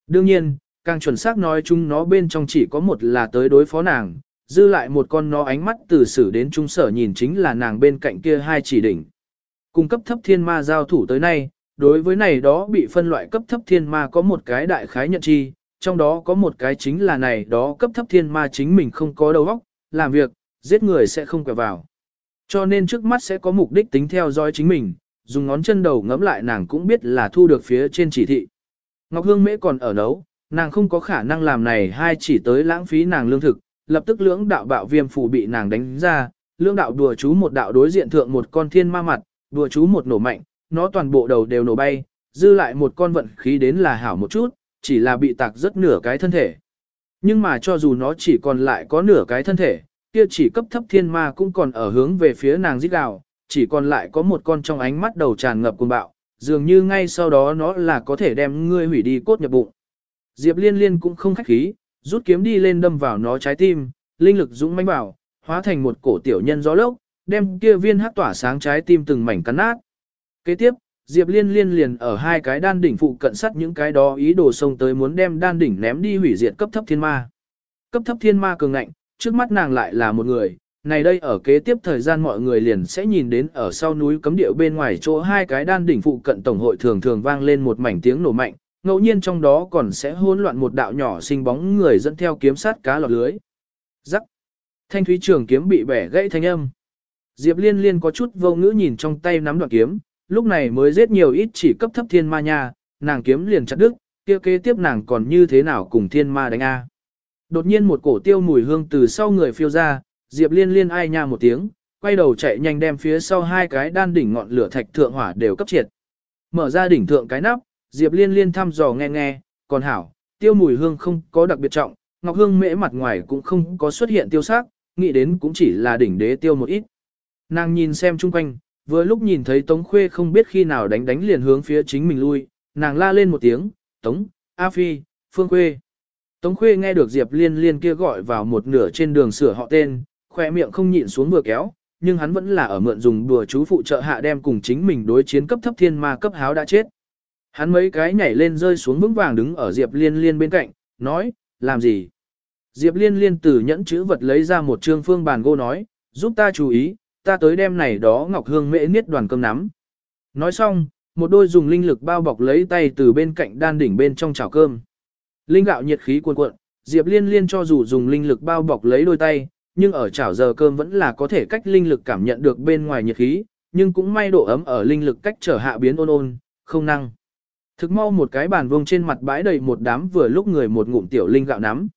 Đương nhiên, càng chuẩn xác nói chung nó bên trong chỉ có một là tới đối phó nàng, dư lại một con nó ánh mắt từ sử đến trung sở nhìn chính là nàng bên cạnh kia hai chỉ đỉnh. Cung cấp thấp thiên ma giao thủ tới nay, đối với này đó bị phân loại cấp thấp thiên ma có một cái đại khái nhận chi, trong đó có một cái chính là này đó cấp thấp thiên ma chính mình không có đầu óc, làm việc, giết người sẽ không quẹo vào. Cho nên trước mắt sẽ có mục đích tính theo dõi chính mình, dùng ngón chân đầu ngẫm lại nàng cũng biết là thu được phía trên chỉ thị. Ngọc Hương Mễ còn ở nấu, nàng không có khả năng làm này hai chỉ tới lãng phí nàng lương thực, lập tức lưỡng đạo bạo viêm phủ bị nàng đánh ra, lưỡng đạo đùa chú một đạo đối diện thượng một con thiên ma mặt, đùa chú một nổ mạnh, nó toàn bộ đầu đều nổ bay, dư lại một con vận khí đến là hảo một chút, chỉ là bị tạc rất nửa cái thân thể. Nhưng mà cho dù nó chỉ còn lại có nửa cái thân thể, kia chỉ cấp thấp thiên ma cũng còn ở hướng về phía nàng giết gào, chỉ còn lại có một con trong ánh mắt đầu tràn ngập cuồng bạo, dường như ngay sau đó nó là có thể đem ngươi hủy đi cốt nhập bụng. Diệp liên liên cũng không khách khí, rút kiếm đi lên đâm vào nó trái tim, linh lực dũng mãnh bảo, hóa thành một cổ tiểu nhân gió lốc, đem kia viên hắc tỏa sáng trái tim từng mảnh cắn nát. Kế tiếp, Diệp Liên liên liền ở hai cái đan đỉnh phụ cận sắt những cái đó ý đồ xông tới muốn đem đan đỉnh ném đi hủy diệt cấp thấp thiên ma. Cấp thấp thiên ma cường ngạnh, trước mắt nàng lại là một người, này đây ở kế tiếp thời gian mọi người liền sẽ nhìn đến ở sau núi cấm điệu bên ngoài chỗ hai cái đan đỉnh phụ cận tổng hội thường thường vang lên một mảnh tiếng nổ mạnh, ngẫu nhiên trong đó còn sẽ hỗn loạn một đạo nhỏ sinh bóng người dẫn theo kiếm sát cá lọt lưới. Rắc. Thanh thúy trường kiếm bị bẻ gãy thanh âm. Diệp Liên Liên có chút vô ngữ nhìn trong tay nắm đoạn kiếm, lúc này mới giết nhiều ít chỉ cấp thấp thiên ma nha, nàng kiếm liền chặt đứt, kia kế tiếp nàng còn như thế nào cùng thiên ma đánh a. Đột nhiên một cổ tiêu mùi hương từ sau người phiêu ra, Diệp Liên Liên ai nha một tiếng, quay đầu chạy nhanh đem phía sau hai cái đan đỉnh ngọn lửa thạch thượng hỏa đều cấp triệt. Mở ra đỉnh thượng cái nắp, Diệp Liên Liên thăm dò nghe nghe, còn hảo, tiêu mùi hương không có đặc biệt trọng, ngọc hương mễ mặt ngoài cũng không có xuất hiện tiêu sắc, nghĩ đến cũng chỉ là đỉnh đế tiêu một ít. Nàng nhìn xem chung quanh, vừa lúc nhìn thấy Tống Khuê không biết khi nào đánh đánh liền hướng phía chính mình lui, nàng la lên một tiếng, Tống, A Phi, Phương Khuê. Tống Khuê nghe được Diệp Liên Liên kia gọi vào một nửa trên đường sửa họ tên, khoe miệng không nhịn xuống vừa kéo, nhưng hắn vẫn là ở mượn dùng đùa chú phụ trợ hạ đem cùng chính mình đối chiến cấp thấp thiên ma cấp háo đã chết. Hắn mấy cái nhảy lên rơi xuống vững vàng đứng ở Diệp Liên Liên bên cạnh, nói, làm gì? Diệp Liên Liên từ nhẫn chữ vật lấy ra một trương phương bàn gỗ nói, giúp ta chú ý, ta tới đem này đó ngọc hương mễ niết đoàn cơm nắm. Nói xong, một đôi dùng linh lực bao bọc lấy tay từ bên cạnh đan đỉnh bên trong chảo cơm. Linh gạo nhiệt khí cuồn cuộn, Diệp Liên Liên cho dù dùng linh lực bao bọc lấy đôi tay, nhưng ở chảo giờ cơm vẫn là có thể cách linh lực cảm nhận được bên ngoài nhiệt khí, nhưng cũng may độ ấm ở linh lực cách trở hạ biến ôn ôn, không năng. Thực mau một cái bàn vuông trên mặt bãi đầy một đám vừa lúc người một ngụm tiểu linh gạo nắm.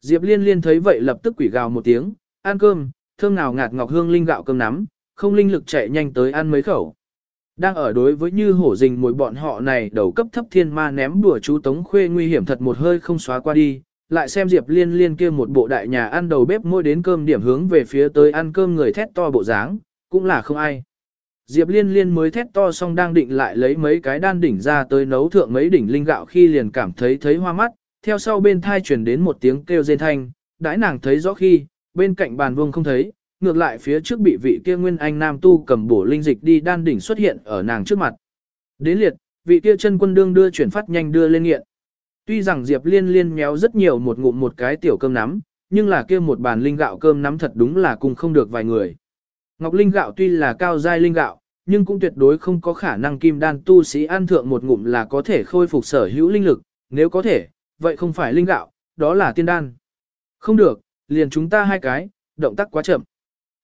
Diệp Liên Liên thấy vậy lập tức quỷ gào một tiếng, ăn cơm, thơm nào ngạt ngọc hương linh gạo cơm nắm, không linh lực chạy nhanh tới ăn mấy khẩu. Đang ở đối với như hổ rình mồi bọn họ này đầu cấp thấp thiên ma ném đùa chú Tống Khuê nguy hiểm thật một hơi không xóa qua đi, lại xem Diệp Liên Liên kia một bộ đại nhà ăn đầu bếp môi đến cơm điểm hướng về phía tới ăn cơm người thét to bộ dáng, cũng là không ai. Diệp Liên Liên mới thét to xong đang định lại lấy mấy cái đan đỉnh ra tới nấu thượng mấy đỉnh linh gạo khi liền cảm thấy thấy hoa mắt, theo sau bên thai truyền đến một tiếng kêu rên thanh, đãi nàng thấy rõ khi, bên cạnh bàn vương không thấy, ngược lại phía trước bị vị kia nguyên anh nam tu cầm bổ linh dịch đi đan đỉnh xuất hiện ở nàng trước mặt. Đến liệt, vị kia chân quân đương đưa chuyển phát nhanh đưa lên nghiện. Tuy rằng Diệp Liên Liên méo rất nhiều một ngụm một cái tiểu cơm nắm, nhưng là kia một bàn linh gạo cơm nắm thật đúng là cùng không được vài người. Ngọc linh gạo tuy là cao giai linh gạo, nhưng cũng tuyệt đối không có khả năng kim đan tu sĩ ăn thượng một ngụm là có thể khôi phục sở hữu linh lực, nếu có thể, vậy không phải linh gạo, đó là tiên đan. Không được, liền chúng ta hai cái, động tác quá chậm.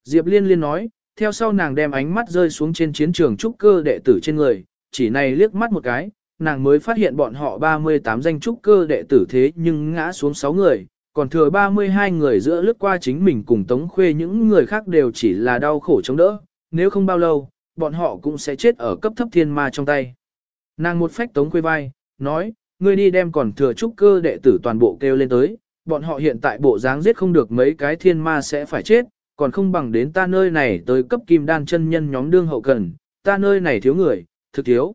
Diệp Liên Liên nói, theo sau nàng đem ánh mắt rơi xuống trên chiến trường trúc cơ đệ tử trên người, chỉ này liếc mắt một cái, nàng mới phát hiện bọn họ 38 danh trúc cơ đệ tử thế nhưng ngã xuống 6 người, còn thừa 32 người giữa lướt qua chính mình cùng Tống Khuê những người khác đều chỉ là đau khổ chống đỡ, nếu không bao lâu, bọn họ cũng sẽ chết ở cấp thấp thiên ma trong tay. Nàng một phách Tống Khuê vai, nói, ngươi đi đem còn thừa trúc cơ đệ tử toàn bộ kêu lên tới, bọn họ hiện tại bộ dáng giết không được mấy cái thiên ma sẽ phải chết, còn không bằng đến ta nơi này tới cấp kim đan chân nhân nhóm đương hậu cần, ta nơi này thiếu người, thực thiếu.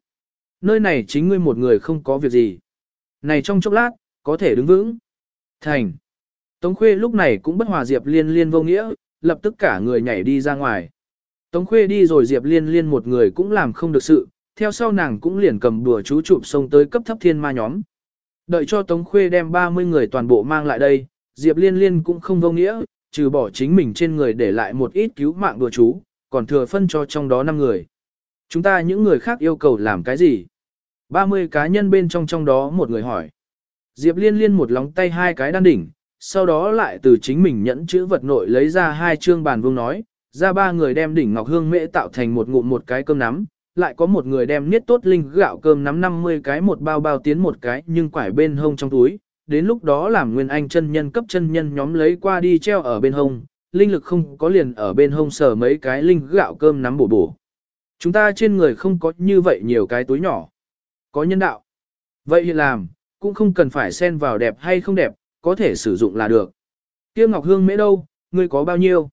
Nơi này chính ngươi một người không có việc gì. Này trong chốc lát, có thể đứng vững. Thành. Tống Khuê lúc này cũng bất hòa Diệp Liên Liên vô nghĩa, lập tức cả người nhảy đi ra ngoài. Tống Khuê đi rồi Diệp Liên Liên một người cũng làm không được sự, theo sau nàng cũng liền cầm đùa chú chụp xông tới cấp thấp thiên ma nhóm. Đợi cho Tống Khuê đem 30 người toàn bộ mang lại đây, Diệp Liên Liên cũng không vô nghĩa, trừ bỏ chính mình trên người để lại một ít cứu mạng đùa chú, còn thừa phân cho trong đó 5 người. Chúng ta những người khác yêu cầu làm cái gì? 30 cá nhân bên trong trong đó một người hỏi. Diệp liên liên một lóng tay hai cái đan đỉnh, sau đó lại từ chính mình nhẫn chữ vật nội lấy ra hai chương bàn vương nói, ra ba người đem đỉnh ngọc hương mễ tạo thành một ngụm một cái cơm nắm, lại có một người đem niết tốt linh gạo cơm nắm 50 cái một bao bao tiến một cái nhưng quải bên hông trong túi, đến lúc đó làm nguyên anh chân nhân cấp chân nhân nhóm lấy qua đi treo ở bên hông, linh lực không có liền ở bên hông sờ mấy cái linh gạo cơm nắm bổ bổ. Chúng ta trên người không có như vậy nhiều cái túi nhỏ. Có nhân đạo. Vậy hiện làm, cũng không cần phải xen vào đẹp hay không đẹp, có thể sử dụng là được. Tiêu Ngọc Hương mễ đâu, ngươi có bao nhiêu?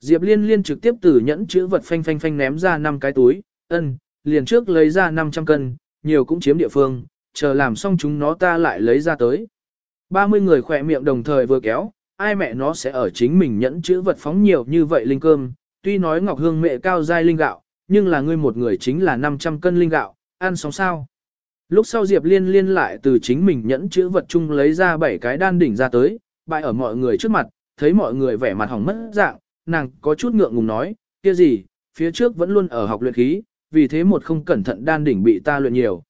Diệp Liên Liên trực tiếp từ nhẫn chữ vật phanh phanh phanh ném ra 5 cái túi, ân, liền trước lấy ra 500 cân, nhiều cũng chiếm địa phương, chờ làm xong chúng nó ta lại lấy ra tới. 30 người khỏe miệng đồng thời vừa kéo, ai mẹ nó sẽ ở chính mình nhẫn chữ vật phóng nhiều như vậy linh cơm, tuy nói Ngọc Hương mẹ cao giai linh gạo, nhưng là ngươi một người chính là 500 cân linh gạo, ăn xong sao? Lúc sau Diệp Liên liên lại từ chính mình nhẫn chữ vật chung lấy ra bảy cái đan đỉnh ra tới, bại ở mọi người trước mặt, thấy mọi người vẻ mặt hỏng mất dạng, nàng có chút ngượng ngùng nói, kia gì, phía trước vẫn luôn ở học luyện khí, vì thế một không cẩn thận đan đỉnh bị ta luyện nhiều.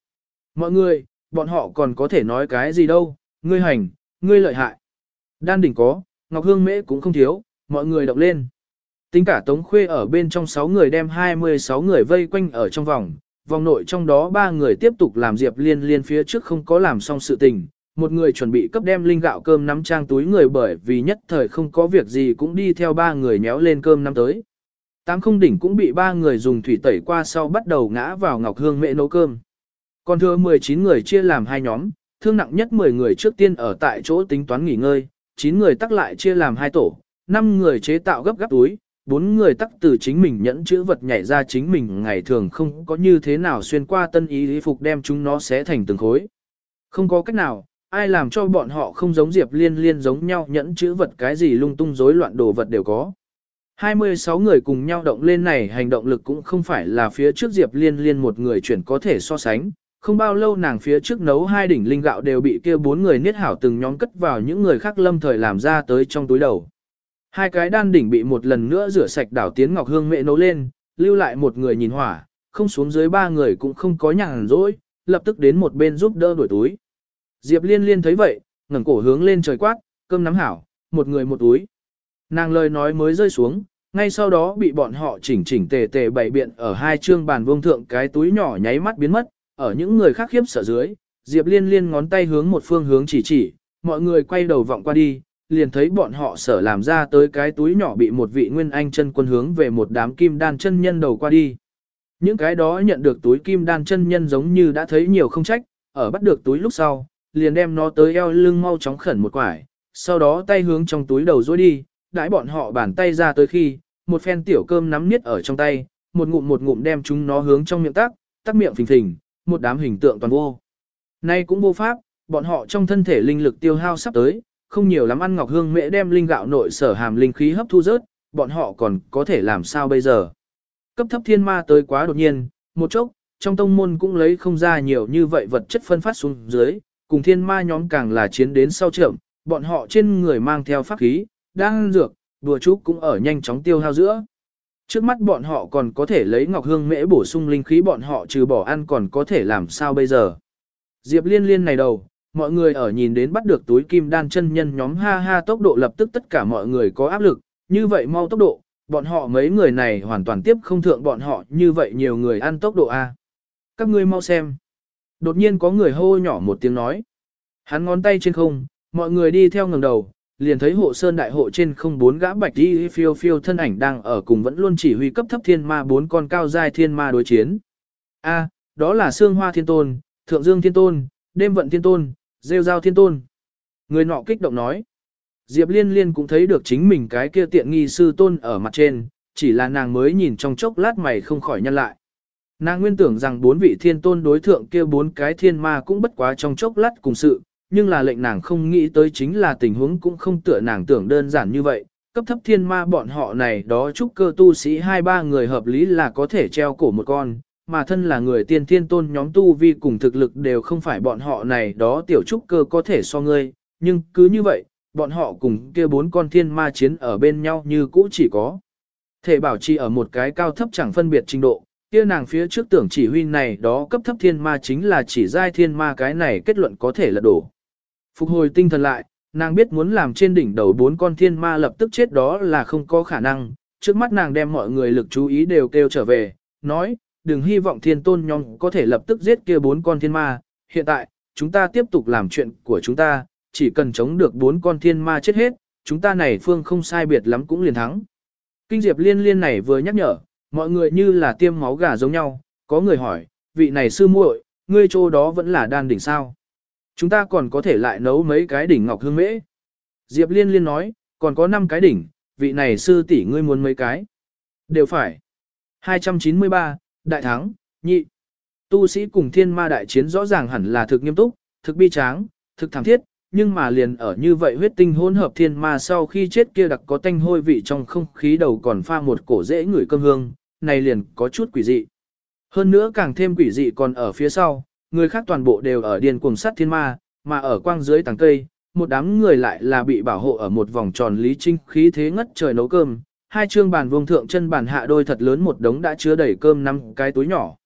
Mọi người, bọn họ còn có thể nói cái gì đâu, ngươi hành, ngươi lợi hại. Đan đỉnh có, Ngọc Hương Mễ cũng không thiếu, mọi người động lên. Tính cả Tống Khuê ở bên trong 6 người đem 26 người vây quanh ở trong vòng, vòng nội trong đó ba người tiếp tục làm Diệp Liên Liên phía trước không có làm xong sự tình, một người chuẩn bị cấp đem linh gạo cơm nắm trang túi người bởi vì nhất thời không có việc gì cũng đi theo ba người nhéo lên cơm nắm tới. Tám không đỉnh cũng bị ba người dùng thủy tẩy qua sau bắt đầu ngã vào ngọc hương mẹ nấu cơm. Còn thừa 19 người chia làm hai nhóm, thương nặng nhất 10 người trước tiên ở tại chỗ tính toán nghỉ ngơi, 9 người tắc lại chia làm hai tổ, 5 người chế tạo gấp gáp túi, bốn người tắc từ chính mình nhẫn chữ vật nhảy ra chính mình ngày thường không có như thế nào xuyên qua tân ý lý phục đem chúng nó xé thành từng khối. Không có cách nào, ai làm cho bọn họ không giống Diệp Liên Liên giống nhau nhẫn chữ vật cái gì lung tung rối loạn đồ vật đều có. 26 người cùng nhau động lên này hành động lực cũng không phải là phía trước Diệp Liên Liên một người chuyển có thể so sánh. Không bao lâu nàng phía trước nấu hai đỉnh linh gạo đều bị kia bốn người niết hảo từng nhóm cất vào những người khác lâm thời làm ra tới trong túi đầu. Hai cái đan đỉnh bị một lần nữa rửa sạch đảo tiến ngọc hương mẹ nấu lên, lưu lại một người nhìn hỏa, không xuống dưới ba người cũng không có nhàn rỗi, lập tức đến một bên giúp đỡ đổi túi. Diệp liên liên thấy vậy, ngẩng cổ hướng lên trời quát, cơm nắm hảo, một người một túi. Nàng lời nói mới rơi xuống, ngay sau đó bị bọn họ chỉnh chỉnh tề tề bày biện ở hai chương bàn vương thượng cái túi nhỏ nháy mắt biến mất, ở những người khác khiếp sợ dưới, Diệp liên liên ngón tay hướng một phương hướng chỉ chỉ, mọi người quay đầu vọng qua đi, liền thấy bọn họ sở làm ra tới cái túi nhỏ bị một vị nguyên anh chân quân hướng về một đám kim đan chân nhân đầu qua đi. Những cái đó nhận được túi kim đan chân nhân giống như đã thấy nhiều không trách, ở bắt được túi lúc sau, liền đem nó tới eo lưng mau chóng khẩn một quải, sau đó tay hướng trong túi đầu dối đi, đãi bọn họ bàn tay ra tới khi, một phen tiểu cơm nắm niết ở trong tay, một ngụm một ngụm đem chúng nó hướng trong miệng tắc, tắc miệng phình phình, một đám hình tượng toàn vô. Nay cũng vô pháp, bọn họ trong thân thể linh lực tiêu hao sắp tới, không nhiều lắm ăn ngọc hương mễ đem linh gạo nội sở hàm linh khí hấp thu rớt, bọn họ còn có thể làm sao bây giờ. Cấp thấp thiên ma tới quá đột nhiên, một chốc, trong tông môn cũng lấy không ra nhiều như vậy vật chất phân phát xuống dưới, cùng thiên ma nhóm càng là chiến đến sau trưởng, bọn họ trên người mang theo pháp khí, đang dược, đùa chúc cũng ở nhanh chóng tiêu hao giữa. Trước mắt bọn họ còn có thể lấy ngọc hương mễ bổ sung linh khí bọn họ trừ bỏ ăn còn có thể làm sao bây giờ. Diệp liên liên này đầu, mọi người ở nhìn đến bắt được túi kim đan chân nhân nhóm ha ha tốc độ lập tức tất cả mọi người có áp lực, như vậy mau tốc độ, bọn họ mấy người này hoàn toàn tiếp không thượng bọn họ như vậy nhiều người ăn tốc độ A. Các ngươi mau xem. Đột nhiên có người hô nhỏ một tiếng nói. Hắn ngón tay trên không, mọi người đi theo ngẩng đầu, liền thấy hộ sơn đại hộ trên không bốn gã bạch đi phiêu phiêu thân ảnh đang ở cùng vẫn luôn chỉ huy cấp thấp thiên ma bốn con cao giai thiên ma đối chiến. A, đó là Sương Hoa Thiên Tôn, Thượng Dương Thiên Tôn, Đêm Vận Thiên Tôn, Rêu Giao Thiên Tôn. Người nọ kích động nói. Diệp Liên Liên cũng thấy được chính mình cái kia tiện nghi sư tôn ở mặt trên, chỉ là nàng mới nhìn trong chốc lát mày không khỏi nhăn lại. Nàng nguyên tưởng rằng bốn vị thiên tôn đối thượng kia bốn cái thiên ma cũng bất quá trong chốc lát cùng sự, nhưng là lệnh nàng không nghĩ tới chính là tình huống cũng không tựa nàng tưởng đơn giản như vậy. Cấp thấp thiên ma bọn họ này đó chúc cơ tu sĩ hai ba người hợp lý là có thể treo cổ một con, mà thân là người tiên thiên tôn nhóm tu vi cùng thực lực đều không phải bọn họ này đó tiểu trúc cơ có thể so ngươi, nhưng cứ như vậy, bọn họ cùng kia bốn con thiên ma chiến ở bên nhau như cũ chỉ có. Thể bảo trì ở một cái cao thấp chẳng phân biệt trình độ, kia nàng phía trước tưởng chỉ huy này đó cấp thấp thiên ma chính là chỉ giai thiên ma cái này kết luận có thể là đổ. Phục hồi tinh thần lại, nàng biết muốn làm trên đỉnh đầu bốn con thiên ma lập tức chết đó là không có khả năng, trước mắt nàng đem mọi người lực chú ý đều kêu trở về, nói, đừng hy vọng thiên tôn nhóm có thể lập tức giết kia bốn con thiên ma, hiện tại, chúng ta tiếp tục làm chuyện của chúng ta, chỉ cần chống được bốn con thiên ma chết hết, chúng ta này phương không sai biệt lắm cũng liền thắng. Kinh Diệp liên liên này vừa nhắc nhở, mọi người như là tiêm máu gà giống nhau, có người hỏi, vị này sư muội, ngươi chỗ đó vẫn là đan đỉnh sao? Chúng ta còn có thể lại nấu mấy cái đỉnh ngọc hương mễ. Diệp liên liên nói, còn có 5 cái đỉnh, vị này sư tỷ ngươi muốn mấy cái? Đều phải. 293, đại thắng, nhị. Tu sĩ cùng thiên ma đại chiến rõ ràng hẳn là thực nghiêm túc, thực bi tráng, thực thảm thiết, nhưng mà liền ở như vậy huyết tinh hỗn hợp thiên ma sau khi chết kia đặc có tanh hôi vị trong không khí đầu còn pha một cổ dễ ngửi cơm hương, này liền có chút quỷ dị. Hơn nữa càng thêm quỷ dị còn ở phía sau, người khác toàn bộ đều ở điên cuồng sát thiên ma, mà ở quang dưới tầng cây, một đám người lại là bị bảo hộ ở một vòng tròn lý trinh khí thế ngất trời nấu cơm. Hai chương bàn vuông thượng chân bàn hạ đôi thật lớn một đống đã chứa đầy cơm năm cái túi nhỏ.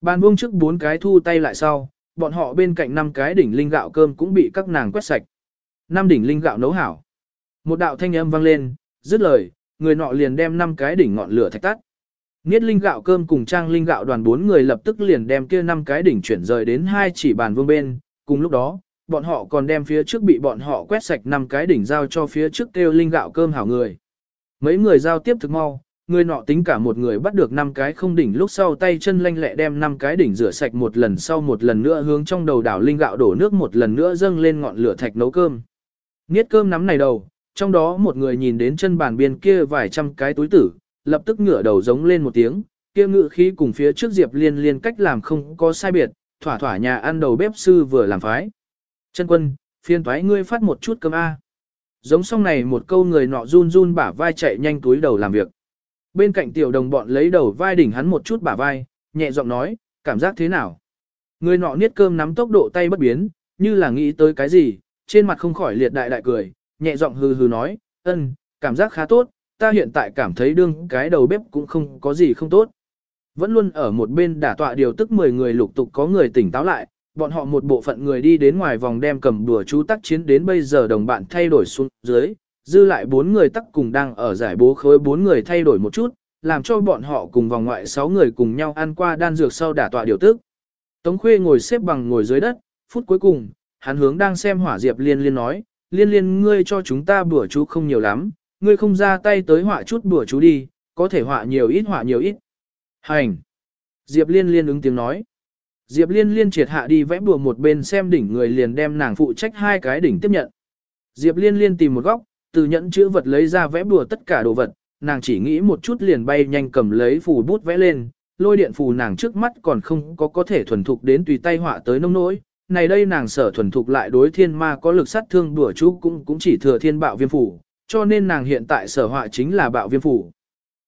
Bàn vuông trước bốn cái thu tay lại sau, bọn họ bên cạnh năm cái đỉnh linh gạo cơm cũng bị các nàng quét sạch. Năm đỉnh linh gạo nấu hảo. Một đạo thanh âm vang lên, dứt lời, người nọ liền đem năm cái đỉnh ngọn lửa thạch tắt. Niết linh gạo cơm cùng trang linh gạo đoàn bốn người lập tức liền đem kia năm cái đỉnh chuyển rời đến hai chỉ bàn vương bên, cùng lúc đó, bọn họ còn đem phía trước bị bọn họ quét sạch năm cái đỉnh giao cho phía trước kêu linh gạo cơm hảo người. Mấy người giao tiếp thực mau, người nọ tính cả một người bắt được năm cái không đỉnh lúc sau tay chân lanh lẹ đem năm cái đỉnh rửa sạch một lần sau một lần nữa hướng trong đầu đảo linh gạo đổ nước một lần nữa dâng lên ngọn lửa thạch nấu cơm. Niết cơm nắm này đầu, trong đó một người nhìn đến chân bàn biên kia vài trăm cái túi tử, lập tức ngửa đầu giống lên một tiếng, kia ngự khí cùng phía trước Diệp Liên liên cách làm không có sai biệt, thỏa thỏa nhà ăn đầu bếp sư vừa làm phái. Chân quân, phiên thoái ngươi phát một chút cơm A. Giống xong này một câu người nọ run run bả vai chạy nhanh túi đầu làm việc. Bên cạnh tiểu đồng bọn lấy đầu vai đỉnh hắn một chút bả vai, nhẹ giọng nói, cảm giác thế nào? Người nọ niết cơm nắm tốc độ tay bất biến, như là nghĩ tới cái gì, trên mặt không khỏi liệt đại đại cười, nhẹ giọng hừ hừ nói, ân, cảm giác khá tốt, ta hiện tại cảm thấy đương cái đầu bếp cũng không có gì không tốt. Vẫn luôn ở một bên đả tọa điều tức 10 người lục tục có người tỉnh táo lại, bọn họ một bộ phận người đi đến ngoài vòng đem cầm đùa chú tác chiến đến bây giờ đồng bạn thay đổi xuống dưới, dư lại bốn người tắc cùng đang ở giải bố khối bốn người thay đổi một chút, làm cho bọn họ cùng vòng ngoại sáu người cùng nhau ăn qua đan dược sau đả tọa điều tức. Tống Khuê ngồi xếp bằng ngồi dưới đất, phút cuối cùng, hắn hướng đang xem hỏa diệp liên liên nói, liên liên ngươi cho chúng ta bữa chú không nhiều lắm, ngươi không ra tay tới họa chút bữa chú đi, có thể họa nhiều ít họa nhiều ít. Hành! Diệp liên liên ứng tiếng nói. Diệp Liên liên triệt hạ đi vẽ bùa một bên xem đỉnh người liền đem nàng phụ trách hai cái đỉnh tiếp nhận. Diệp Liên liên tìm một góc, từ nhẫn chữ vật lấy ra vẽ bùa tất cả đồ vật, nàng chỉ nghĩ một chút liền bay nhanh cầm lấy phù bút vẽ lên, lôi điện phù nàng trước mắt còn không có có thể thuần thục đến tùy tay họa tới nông nỗi. Này đây nàng sở thuần thục lại đối thiên ma có lực sát thương đùa chú cũng cũng chỉ thừa thiên bạo viêm phủ, cho nên nàng hiện tại sở họa chính là bạo viêm phủ.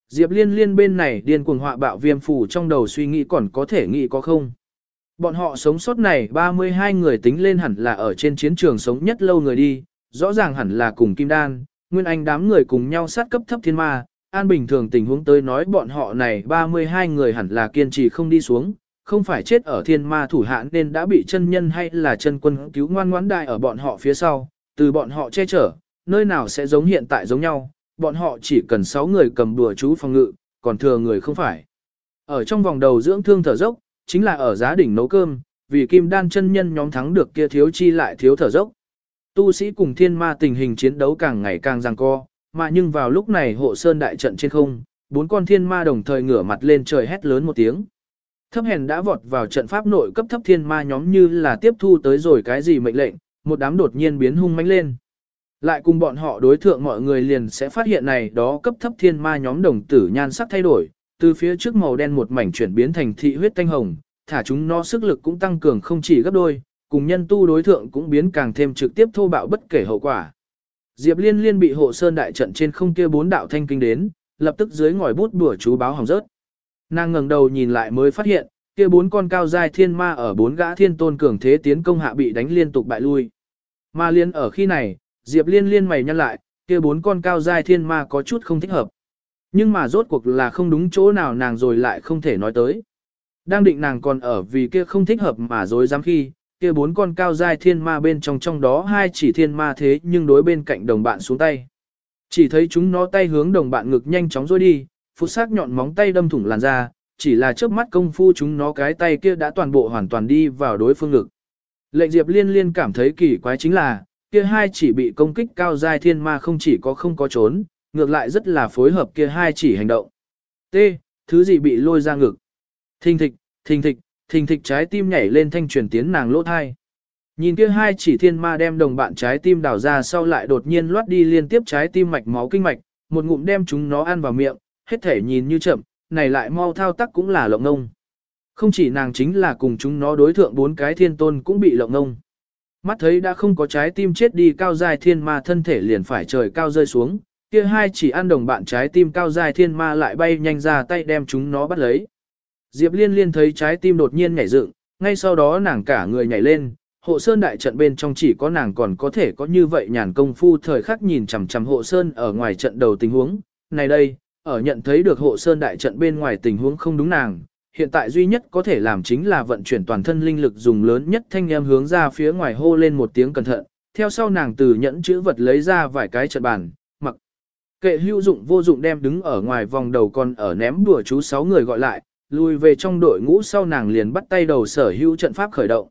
Diệp liên liên bên này điên cuồng họa bạo viêm phủ trong đầu suy nghĩ còn có thể nghĩ có không. Bọn họ sống sót này 32 người tính lên hẳn là ở trên chiến trường sống nhất lâu người đi, rõ ràng hẳn là cùng Kim Đan, Nguyên Anh đám người cùng nhau sát cấp thấp thiên ma, an bình thường tình huống tới nói bọn họ này 32 người hẳn là kiên trì không đi xuống, không phải chết ở thiên ma thủ hạ nên đã bị chân nhân hay là chân quân cứu ngoan ngoãn đại ở bọn họ phía sau, từ bọn họ che chở, nơi nào sẽ giống hiện tại giống nhau, bọn họ chỉ cần 6 người cầm đùa chú phòng ngự, còn thừa người không phải. Ở trong vòng đầu dưỡng thương thở dốc, chính là ở giá đỉnh nấu cơm, vì kim đan chân nhân nhóm thắng được kia thiếu chi lại thiếu thở dốc. Tu sĩ cùng thiên ma tình hình chiến đấu càng ngày càng giằng co, mà nhưng vào lúc này hộ sơn đại trận trên không, bốn con thiên ma đồng thời ngửa mặt lên trời hét lớn một tiếng. Thấp hèn đã vọt vào trận pháp nội cấp thấp thiên ma nhóm như là tiếp thu tới rồi cái gì mệnh lệnh, một đám đột nhiên biến hung mãnh lên. Lại cùng bọn họ đối thượng mọi người liền sẽ phát hiện này đó cấp thấp thiên ma nhóm đồng tử nhan sắc thay đổi, từ phía trước màu đen một mảnh chuyển biến thành thị huyết thanh hồng, thả chúng nó sức lực cũng tăng cường không chỉ gấp đôi, cùng nhân tu đối thượng cũng biến càng thêm trực tiếp thô bạo bất kể hậu quả. Diệp Liên Liên bị hộ sơn đại trận trên không kia bốn đạo thanh kinh đến, lập tức dưới ngòi bút bùa chú báo hỏng rớt. Nàng ngẩng đầu nhìn lại mới phát hiện, kia bốn con cao giai thiên ma ở bốn gã thiên tôn cường thế tiến công hạ bị đánh liên tục bại lui. Ma liên ở khi này, Diệp Liên Liên mày nhăn lại, kia bốn con cao giai thiên ma có chút không thích hợp. Nhưng mà rốt cuộc là không đúng chỗ nào nàng rồi lại không thể nói tới. Đang định nàng còn ở vì kia không thích hợp mà dối dám khi, kia bốn con cao giai thiên ma bên trong trong đó hai chỉ thiên ma thế nhưng đối bên cạnh đồng bạn xuống tay. Chỉ thấy chúng nó tay hướng đồng bạn ngực nhanh chóng rôi đi, phút sắc nhọn móng tay đâm thủng làn da, chỉ là trước mắt công phu chúng nó cái tay kia đã toàn bộ hoàn toàn đi vào đối phương ngực. Lệnh Diệp Liên Liên cảm thấy kỳ quái chính là, kia hai chỉ bị công kích cao giai thiên ma không chỉ có không có trốn, ngược lại rất là phối hợp kia hai chỉ hành động. T. Thứ gì bị lôi ra ngực? Thình thịch, thình thịch, thình thịch trái tim nhảy lên thanh truyền tiến nàng lỗ thai. Nhìn kia hai chỉ thiên ma đem đồng bạn trái tim đào ra sau lại đột nhiên loát đi liên tiếp trái tim mạch máu kinh mạch, một ngụm đem chúng nó ăn vào miệng, hết thể nhìn như chậm, này lại mau thao tác cũng là lộng ngông. Không chỉ nàng chính là cùng chúng nó đối thượng bốn cái thiên tôn cũng bị lộng ngông. Mắt thấy đã không có trái tim chết đi cao dài thiên ma thân thể liền phải trời cao rơi xuống, kia hai chỉ ăn đồng bạn trái tim cao dài thiên ma lại bay nhanh ra tay đem chúng nó bắt lấy. Diệp Liên Liên thấy trái tim đột nhiên nhảy dựng, ngay sau đó nàng cả người nhảy lên, hộ sơn đại trận bên trong chỉ có nàng còn có thể có như vậy nhàn công phu thời khắc nhìn chằm chằm hộ sơn ở ngoài trận đầu tình huống. Này đây, ở nhận thấy được hộ sơn đại trận bên ngoài tình huống không đúng nàng, hiện tại duy nhất có thể làm chính là vận chuyển toàn thân linh lực dùng lớn nhất thanh em hướng ra phía ngoài hô lên một tiếng cẩn thận, theo sau nàng từ nhẫn chữ vật lấy ra vài cái trận bàn. Kệ hữu dụng vô dụng đem đứng ở ngoài vòng đầu còn ở ném đùa chú sáu người gọi lại, lùi về trong đội ngũ sau nàng liền bắt tay đầu sở hữu trận pháp khởi động.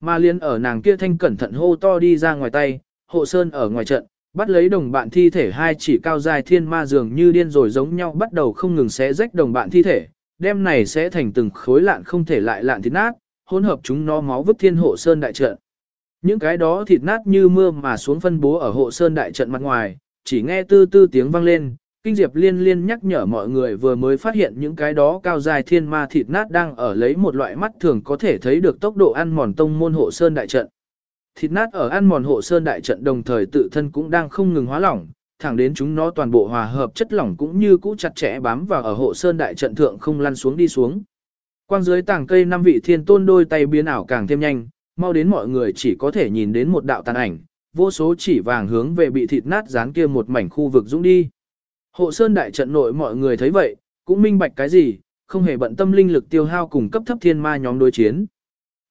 Mà liên ở nàng kia thanh cẩn thận hô to đi ra ngoài tay, hộ sơn ở ngoài trận, bắt lấy đồng bạn thi thể hai chỉ cao dài thiên ma dường như điên rồi giống nhau bắt đầu không ngừng xé rách đồng bạn thi thể, đêm này sẽ thành từng khối lạn không thể lại lạn thịt nát, hỗn hợp chúng nó máu vứt thiên hộ sơn đại trận. Những cái đó thịt nát như mưa mà xuống phân bố ở hộ sơn đại trận mặt ngoài, chỉ nghe tư tư tiếng vang lên, kinh diệp liên liên nhắc nhở mọi người vừa mới phát hiện những cái đó cao dài thiên ma thịt nát đang ở lấy một loại mắt thường có thể thấy được tốc độ ăn mòn tông môn hộ sơn đại trận. Thịt nát ở ăn mòn hộ sơn đại trận đồng thời tự thân cũng đang không ngừng hóa lỏng, thẳng đến chúng nó toàn bộ hòa hợp chất lỏng cũng như cũ chặt chẽ bám vào ở hộ sơn đại trận thượng không lăn xuống đi xuống. Quang dưới tảng cây năm vị thiên tôn đôi tay biến ảo càng thêm nhanh, mau đến mọi người chỉ có thể nhìn đến một đạo tàn ảnh, vô số chỉ vàng hướng về bị thịt nát dán kia một mảnh khu vực dũng đi. Hộ sơn đại trận nội mọi người thấy vậy, cũng minh bạch cái gì, không hề bận tâm linh lực tiêu hao cùng cấp thấp thiên ma nhóm đối chiến.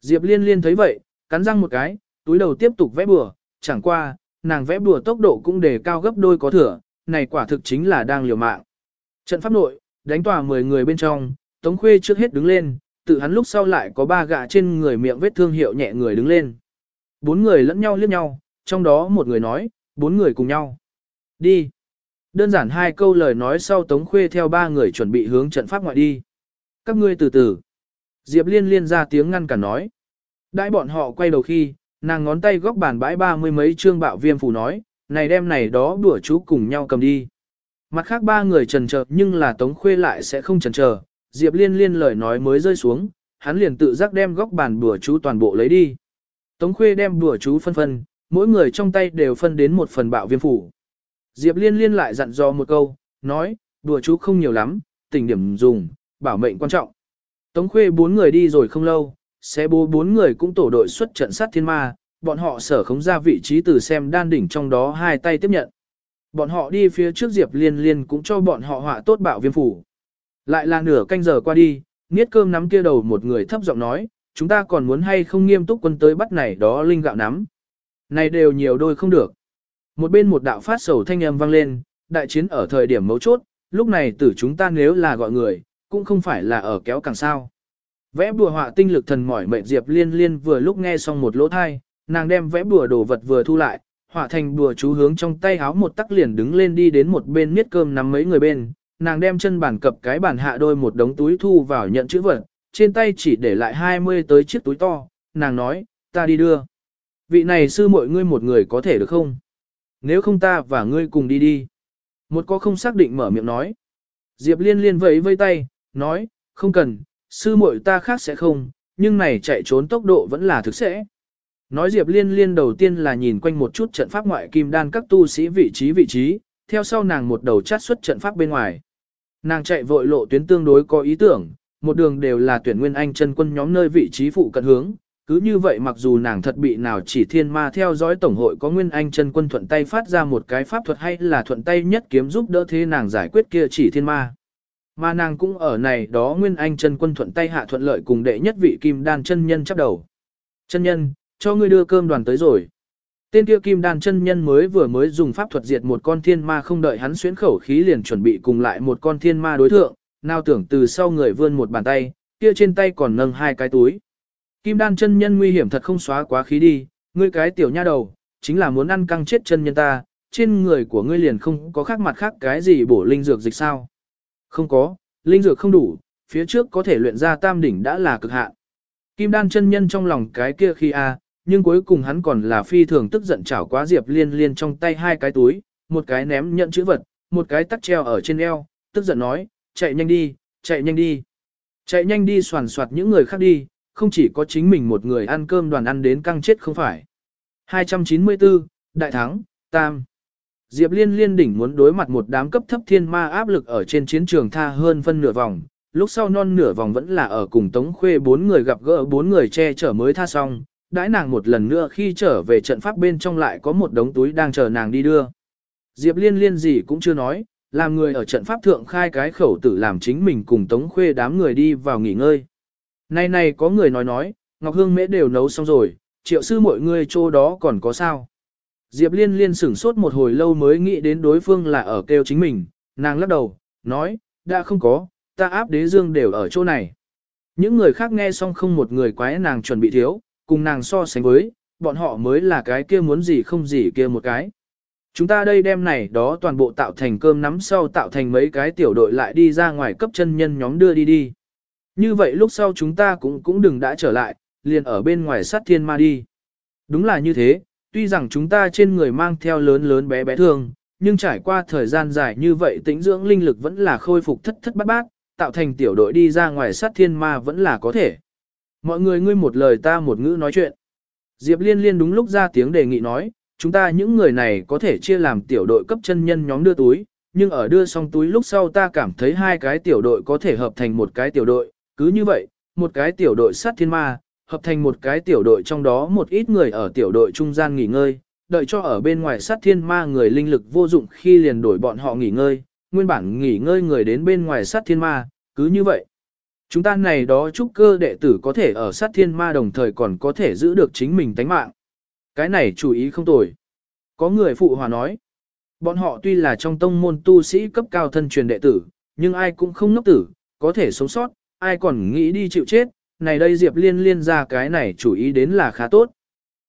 Diệp liên liên thấy vậy, cắn răng một cái, túi đầu tiếp tục vẽ bừa, chẳng qua, nàng vẽ bùa tốc độ cũng đề cao gấp đôi có thừa, này quả thực chính là đang liều mạng. Trận pháp nội, đánh tòa 10 người bên trong, Tống Khuê trước hết đứng lên, tự hắn lúc sau lại có ba gạ trên người miệng vết thương hiệu nhẹ người đứng lên. Bốn người lẫn nhau liếc nhau, trong đó một người nói, bốn người cùng nhau. Đi. Đơn giản hai câu lời nói sau Tống Khuê theo ba người chuẩn bị hướng trận pháp ngoại đi. Các ngươi từ từ. Diệp Liên Liên ra tiếng ngăn cả nói. Đãi bọn họ quay đầu khi, nàng ngón tay góc bàn bãi ba mươi mấy trương bạo viêm phủ nói, này đem này đó đùa chú cùng nhau cầm đi. Mặt khác ba người trần chờ nhưng là Tống Khuê lại sẽ không trần chờ. Diệp Liên Liên lời nói mới rơi xuống, hắn liền tự giác đem góc bàn bùa chú toàn bộ lấy đi. Tống Khuê đem bùa chú phân phân, mỗi người trong tay đều phân đến một phần bạo viêm phủ. Diệp Liên Liên lại dặn dò một câu, nói, đùa chú không nhiều lắm, tình điểm dùng, bảo mệnh quan trọng. Tống Khuê bốn người đi rồi không lâu, xe bố bốn người cũng tổ đội xuất trận sát thiên ma, bọn họ sở khống ra vị trí từ xem đan đỉnh trong đó hai tay tiếp nhận. Bọn họ đi phía trước Diệp Liên Liên cũng cho bọn họ họa tốt bạo viêm phủ. Lại là nửa canh giờ qua đi, niết cơm nắm kia đầu một người thấp giọng nói, chúng ta còn muốn hay không nghiêm túc quân tới bắt này đó linh gạo nắm. Này đều nhiều đôi không được. Một bên một đạo phát sầu thanh âm vang lên, đại chiến ở thời điểm mấu chốt, lúc này tử chúng ta nếu là gọi người, cũng không phải là ở kéo càng sao. Vẽ bùa họa tinh lực thần mỏi mệt Diệp Liên Liên vừa lúc nghe xong một lỗ thai, nàng đem vẽ bùa đồ vật vừa thu lại, họa thành bùa chú hướng trong tay háo một tắc liền đứng lên đi đến một bên miết cơm nắm mấy người bên, nàng đem chân bàn cập cái bàn hạ đôi một đống túi thu vào nhận chữ vật, trên tay chỉ để lại 20 tới chiếc túi to, nàng nói, ta đi đưa. Vị này sư muội ngươi một người có thể được không? Nếu không ta và ngươi cùng đi đi. Một có không xác định mở miệng nói. Diệp liên liên vẫy vây tay, nói, không cần, sư muội ta khác sẽ không, nhưng này chạy trốn tốc độ vẫn là thực sẽ. Nói Diệp liên liên đầu tiên là nhìn quanh một chút trận pháp ngoại kim đan các tu sĩ vị trí vị trí, theo sau nàng một đầu chát xuất trận pháp bên ngoài. Nàng chạy vội lộ tuyến tương đối có ý tưởng, một đường đều là tuyển nguyên anh chân quân nhóm nơi vị trí phụ cận hướng, cứ như vậy mặc dù nàng thật bị nào chỉ thiên ma theo dõi tổng hội có nguyên anh chân quân thuận tay phát ra một cái pháp thuật hay là thuận tay nhất kiếm giúp đỡ thế nàng giải quyết kia chỉ thiên ma. Mà nàng cũng ở này đó nguyên anh chân quân thuận tay hạ thuận lợi cùng đệ nhất vị kim đan chân nhân chấp đầu. Chân nhân, cho ngươi đưa cơm đoàn tới rồi. Tên kia kim đan chân nhân mới vừa mới dùng pháp thuật diệt một con thiên ma không đợi hắn xuyến khẩu khí liền chuẩn bị cùng lại một con thiên ma đối thượng, nào tưởng từ sau người vươn một bàn tay, kia trên tay còn nâng hai cái túi. Kim đan chân nhân nguy hiểm thật không xóa quá khí đi, ngươi cái tiểu nha đầu, chính là muốn ăn căng chết chân nhân ta, trên người của ngươi liền không có khác mặt khác cái gì bổ linh dược dịch sao. Không có, linh dược không đủ, phía trước có thể luyện ra tam đỉnh đã là cực hạn. Kim đan chân nhân trong lòng cái kia khi a, nhưng cuối cùng hắn còn là phi thường tức giận chảo quá Diệp Liên Liên trong tay hai cái túi, một cái ném nhận chữ vật, một cái tắt treo ở trên eo, tức giận nói, chạy nhanh đi, chạy nhanh đi. Chạy nhanh đi soàn soạt những người khác đi, không chỉ có chính mình một người ăn cơm đoàn ăn đến căng chết không phải. 294, Đại Thắng, Tam. Diệp Liên liên đỉnh muốn đối mặt một đám cấp thấp thiên ma áp lực ở trên chiến trường tha hơn phân nửa vòng, lúc sau non nửa vòng vẫn là ở cùng Tống Khuê bốn người gặp gỡ bốn người che chở mới tha xong, đãi nàng một lần nữa khi trở về trận pháp bên trong lại có một đống túi đang chờ nàng đi đưa. Diệp Liên liên gì cũng chưa nói, làm người ở trận pháp thượng khai cái khẩu tử làm chính mình cùng Tống Khuê đám người đi vào nghỉ ngơi. Này này có người nói nói, Ngọc Hương mễ đều nấu xong rồi, triệu sư mọi người chỗ đó còn có sao. Diệp Liên liên sửng sốt một hồi lâu mới nghĩ đến đối phương là ở kêu chính mình, nàng lắc đầu, nói, đã không có, ta áp đế dương đều ở chỗ này. Những người khác nghe xong không một người quái nàng chuẩn bị thiếu, cùng nàng so sánh với, bọn họ mới là cái kia muốn gì không gì kia một cái. Chúng ta đây đem này đó toàn bộ tạo thành cơm nắm sau tạo thành mấy cái tiểu đội lại đi ra ngoài cấp chân nhân nhóm đưa đi đi. Như vậy lúc sau chúng ta cũng cũng đừng đã trở lại, liền ở bên ngoài sát thiên ma đi. Đúng là như thế, tuy rằng chúng ta trên người mang theo lớn lớn bé bé thương, nhưng trải qua thời gian dài như vậy tĩnh dưỡng linh lực vẫn là khôi phục thất thất bát bát, tạo thành tiểu đội đi ra ngoài sát thiên ma vẫn là có thể. Mọi người ngươi một lời ta một ngữ nói chuyện. Diệp liên liên đúng lúc ra tiếng đề nghị nói, chúng ta những người này có thể chia làm tiểu đội cấp chân nhân nhóm đưa túi, nhưng ở đưa xong túi lúc sau ta cảm thấy hai cái tiểu đội có thể hợp thành một cái tiểu đội, cứ như vậy, một cái tiểu đội sát thiên ma, hợp thành một cái tiểu đội trong đó một ít người ở tiểu đội trung gian nghỉ ngơi, đợi cho ở bên ngoài sát thiên ma người linh lực vô dụng khi liền đổi bọn họ nghỉ ngơi, nguyên bản nghỉ ngơi người đến bên ngoài sát thiên ma, cứ như vậy. Chúng ta này đó chúc cơ đệ tử có thể ở sát thiên ma đồng thời còn có thể giữ được chính mình tánh mạng. Cái này chú ý không tồi. Có người phụ hòa nói, bọn họ tuy là trong tông môn tu sĩ cấp cao thân truyền đệ tử, nhưng ai cũng không ngốc tử, có thể sống sót, ai còn nghĩ đi chịu chết, này đây Diệp Liên liên ra cái này chủ ý đến là khá tốt.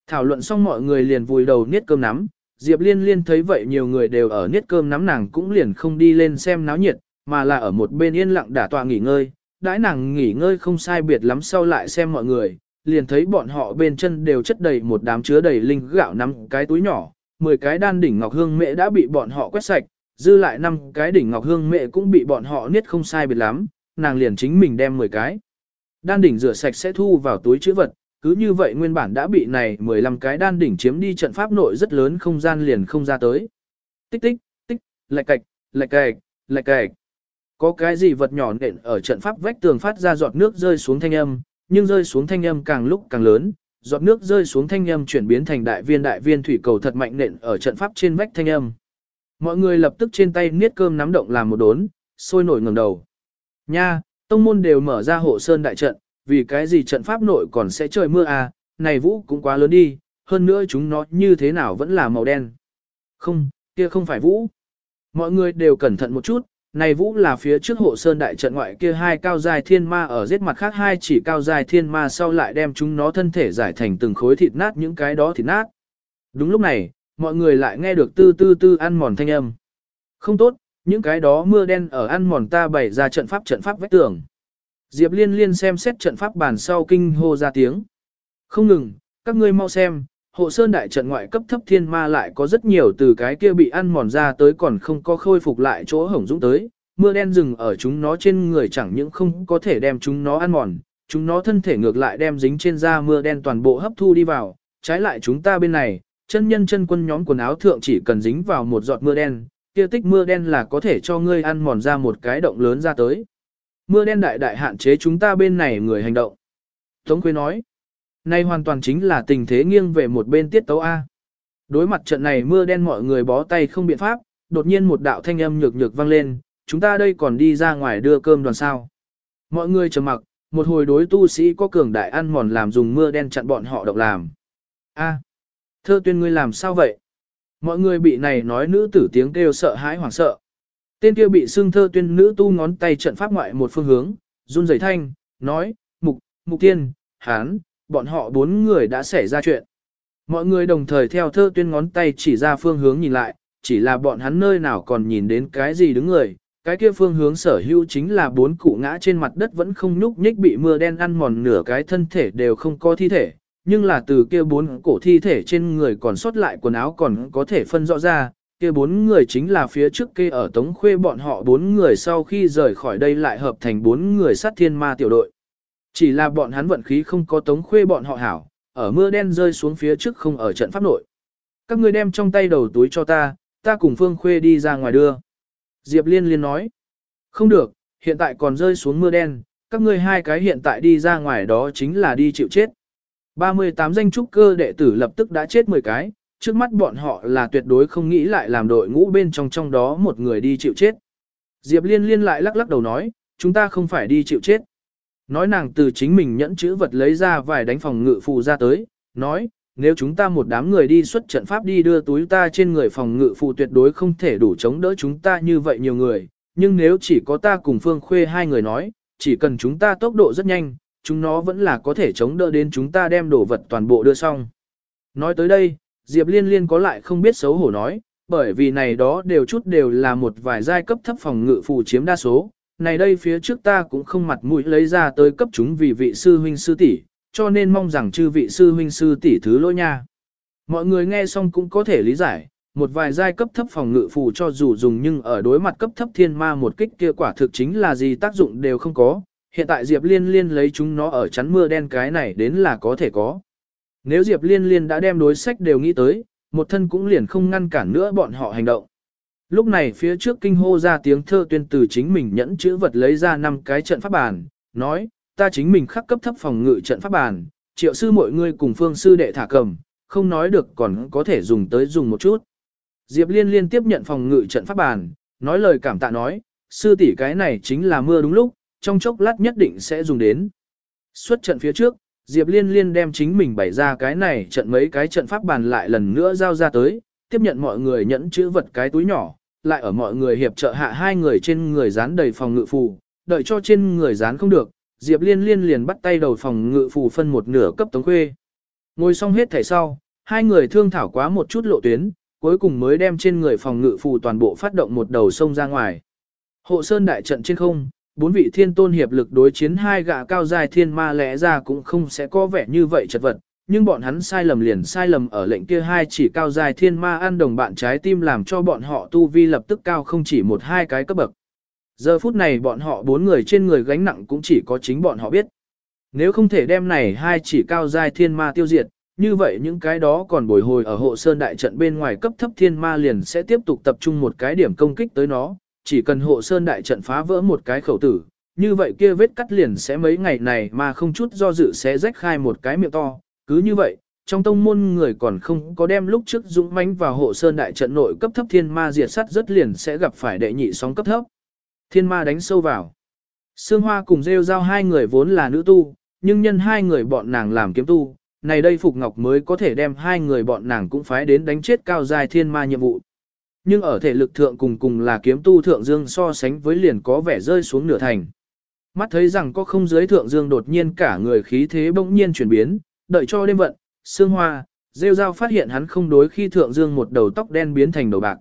Thảo luận xong mọi người liền vùi đầu niết cơm nắm, Diệp Liên liên thấy vậy nhiều người đều ở niết cơm nắm nàng cũng liền không đi lên xem náo nhiệt, mà là ở một bên yên lặng đả tọa nghỉ ngơi, đãi nàng nghỉ ngơi không sai biệt lắm sau lại xem mọi người, liền thấy bọn họ bên chân đều chất đầy một đám chứa đầy linh gạo nắm cái túi nhỏ, 10 cái đan đỉnh ngọc hương mẹ đã bị bọn họ quét sạch, dư lại năm cái đỉnh ngọc hương mẹ cũng bị bọn họ niết không sai biệt lắm, nàng liền chính mình đem 10 cái. Đan đỉnh rửa sạch sẽ thu vào túi chữ vật, cứ như vậy nguyên bản đã bị này 15 cái đan đỉnh chiếm đi trận pháp nội rất lớn không gian liền không ra tới. Tích tích, tích, lạch cạch, lạch cạch, lạch cạch. Có cái gì vật nhỏ nện ở trận pháp vách tường phát ra giọt nước rơi xuống thanh âm, nhưng rơi xuống thanh âm càng lúc càng lớn, giọt nước rơi xuống thanh âm chuyển biến thành đại viên đại viên thủy cầu thật mạnh nện ở trận pháp trên vách thanh âm. Mọi người lập tức trên tay niết cơm nắm động làm một đốn, sôi nổi ngẩng đầu. Nha, tông môn đều mở ra hộ sơn đại trận, vì cái gì trận pháp nội còn sẽ trời mưa à, này vũ cũng quá lớn đi, hơn nữa chúng nó như thế nào vẫn là màu đen. Không, kia không phải vũ. Mọi người đều cẩn thận một chút, này vũ là phía trước hộ sơn đại trận ngoại kia hai cao dài thiên ma ở giết mặt khác hai chỉ cao dài thiên ma sau lại đem chúng nó thân thể giải thành từng khối thịt nát những cái đó thịt nát. Đúng lúc này, mọi người lại nghe được tư tư tư ăn mòn thanh âm. Không tốt, những cái đó mưa đen ở ăn mòn ta bày ra trận pháp trận pháp vách tường. Diệp liên liên xem xét trận pháp bàn sau kinh hô ra tiếng. Không ngừng, các ngươi mau xem, hộ sơn đại trận ngoại cấp thấp thiên ma lại có rất nhiều từ cái kia bị ăn mòn ra tới còn không có khôi phục lại chỗ hổng dũng tới. Mưa đen rừng ở chúng nó trên người chẳng những không có thể đem chúng nó ăn mòn, chúng nó thân thể ngược lại đem dính trên da mưa đen toàn bộ hấp thu đi vào, trái lại chúng ta bên này, chân nhân chân quân nhóm quần áo thượng chỉ cần dính vào một giọt mưa đen, kia tích mưa đen là có thể cho ngươi ăn mòn ra một cái động lớn ra tới. Mưa đen đại đại hạn chế chúng ta bên này người hành động. Tống Quế nói, nay hoàn toàn chính là tình thế nghiêng về một bên tiết tấu A. Đối mặt trận này mưa đen mọi người bó tay không biện pháp, đột nhiên một đạo thanh âm nhược nhược vang lên, chúng ta đây còn đi ra ngoài đưa cơm đoàn sao. Mọi người trầm mặc, một hồi đối tu sĩ có cường đại ăn mòn làm dùng mưa đen chặn bọn họ động làm. A, thơ tuyên ngươi làm sao vậy? Mọi người bị này nói nữ tử tiếng kêu sợ hãi hoảng sợ. Tên kia bị xương thơ tuyên nữ tu ngón tay trận pháp ngoại một phương hướng, run rẩy thanh, nói, mục, mục tiên, hán, bọn họ bốn người đã xảy ra chuyện. Mọi người đồng thời theo thơ tuyên ngón tay chỉ ra phương hướng nhìn lại, chỉ là bọn hắn nơi nào còn nhìn đến cái gì đứng người, cái kia phương hướng sở hữu chính là bốn cụ ngã trên mặt đất vẫn không nhúc nhích bị mưa đen ăn mòn nửa cái thân thể đều không có thi thể, nhưng là từ kia bốn cổ thi thể trên người còn sót lại quần áo còn có thể phân rõ ra, kia bốn người chính là phía trước kia ở Tống Khuê bọn họ bốn người sau khi rời khỏi đây lại hợp thành bốn người sát thiên ma tiểu đội. Chỉ là bọn hắn vận khí không có Tống Khuê bọn họ hảo, ở mưa đen rơi xuống phía trước không ở trận pháp nội. Các ngươi đem trong tay đầu túi cho ta, ta cùng Phương Khuê đi ra ngoài đưa. Diệp Liên liên nói, không được, hiện tại còn rơi xuống mưa đen, các ngươi hai cái hiện tại đi ra ngoài đó chính là đi chịu chết. 38 danh trúc cơ đệ tử lập tức đã chết 10 cái, trước mắt bọn họ là tuyệt đối không nghĩ lại làm đội ngũ bên trong trong đó một người đi chịu chết. Diệp Liên liên lại lắc lắc đầu nói, chúng ta không phải đi chịu chết. Nói nàng từ chính mình nhẫn chữ vật lấy ra vài đánh phòng ngự phù ra tới, nói, nếu chúng ta một đám người đi xuất trận pháp đi đưa túi ta trên người phòng ngự phù tuyệt đối không thể đủ chống đỡ chúng ta như vậy nhiều người, nhưng nếu chỉ có ta cùng Phương Khuê hai người nói, chỉ cần chúng ta tốc độ rất nhanh, chúng nó vẫn là có thể chống đỡ đến chúng ta đem đồ vật toàn bộ đưa xong. Nói tới đây, Diệp Liên Liên có lại không biết xấu hổ nói, bởi vì này đó đều chút đều là một vài giai cấp thấp phòng ngự phù chiếm đa số, này đây phía trước ta cũng không mặt mũi lấy ra tới cấp chúng vì vị sư huynh sư tỷ, cho nên mong rằng chư vị sư huynh sư tỷ thứ lỗi nha. Mọi người nghe xong cũng có thể lý giải, một vài giai cấp thấp phòng ngự phù cho dù dùng nhưng ở đối mặt cấp thấp thiên ma một kích kia quả thực chính là gì tác dụng đều không có, hiện tại Diệp Liên Liên lấy chúng nó ở chắn mưa đen cái này đến là có thể có. Nếu Diệp Liên Liên đã đem đối sách đều nghĩ tới, một thân cũng liền không ngăn cản nữa bọn họ hành động. Lúc này phía trước kinh hô ra tiếng thơ tuyên từ chính mình nhẫn chữ vật lấy ra năm cái trận pháp bàn, nói, ta chính mình khắc cấp thấp phòng ngự trận pháp bàn, triệu sư mọi người cùng phương sư đệ thả cầm, không nói được còn có thể dùng tới dùng một chút. Diệp Liên liên tiếp nhận phòng ngự trận pháp bàn, nói lời cảm tạ nói, sư tỷ cái này chính là mưa đúng lúc, trong chốc lát nhất định sẽ dùng đến. Xuất trận phía trước, Diệp Liên Liên đem chính mình bày ra cái này trận mấy cái trận pháp bàn lại lần nữa giao ra tới, tiếp nhận mọi người nhẫn chữ vật cái túi nhỏ, lại ở mọi người hiệp trợ hạ hai người trên người dán đầy phòng ngự phù, đợi cho trên người dán không được, Diệp Liên Liên liền bắt tay đầu phòng ngự phù phân một nửa cấp Tống Khuê. Ngồi xong hết thảy sau, hai người thương thảo quá một chút lộ tuyến, cuối cùng mới đem trên người phòng ngự phù toàn bộ phát động một đầu sông ra ngoài. Hộ sơn đại trận trên không, bốn vị thiên tôn hiệp lực đối chiến hai gã cao dài thiên ma lẽ ra cũng không sẽ có vẻ như vậy chật vật, nhưng bọn hắn sai lầm liền sai lầm ở lệnh kia hai chỉ cao dài thiên ma ăn đồng bạn trái tim làm cho bọn họ tu vi lập tức cao không chỉ một hai cái cấp bậc. Giờ phút này bọn họ bốn người trên người gánh nặng cũng chỉ có chính bọn họ biết. Nếu không thể đem này hai chỉ cao dài thiên ma tiêu diệt, như vậy những cái đó còn bồi hồi ở hộ sơn đại trận bên ngoài cấp thấp thiên ma liền sẽ tiếp tục tập trung một cái điểm công kích tới nó, chỉ cần hộ sơn đại trận phá vỡ một cái khẩu tử, như vậy kia vết cắt liền sẽ mấy ngày này mà không chút do dự sẽ rách khai một cái miệng to, cứ như vậy, trong tông môn người còn không có đem lúc trước dũng mãnh vào hộ sơn đại trận nội cấp thấp thiên ma diệt sát rất liền sẽ gặp phải đệ nhị sóng cấp thấp. Thiên ma đánh sâu vào. Sương Hoa cùng rêu giao hai người vốn là nữ tu, nhưng nhân hai người bọn nàng làm kiếm tu, này đây Phục Ngọc mới có thể đem hai người bọn nàng cũng phái đến đánh chết cao dài thiên ma nhiệm vụ. Nhưng ở thể lực thượng cùng cùng là kiếm tu thượng dương so sánh với liền có vẻ rơi xuống nửa thành. Mắt thấy rằng có không giới thượng dương đột nhiên cả người khí thế bỗng nhiên chuyển biến, đợi cho đêm vận, sương hoa, rêu dao phát hiện hắn không đối khi thượng dương một đầu tóc đen biến thành đầu bạc.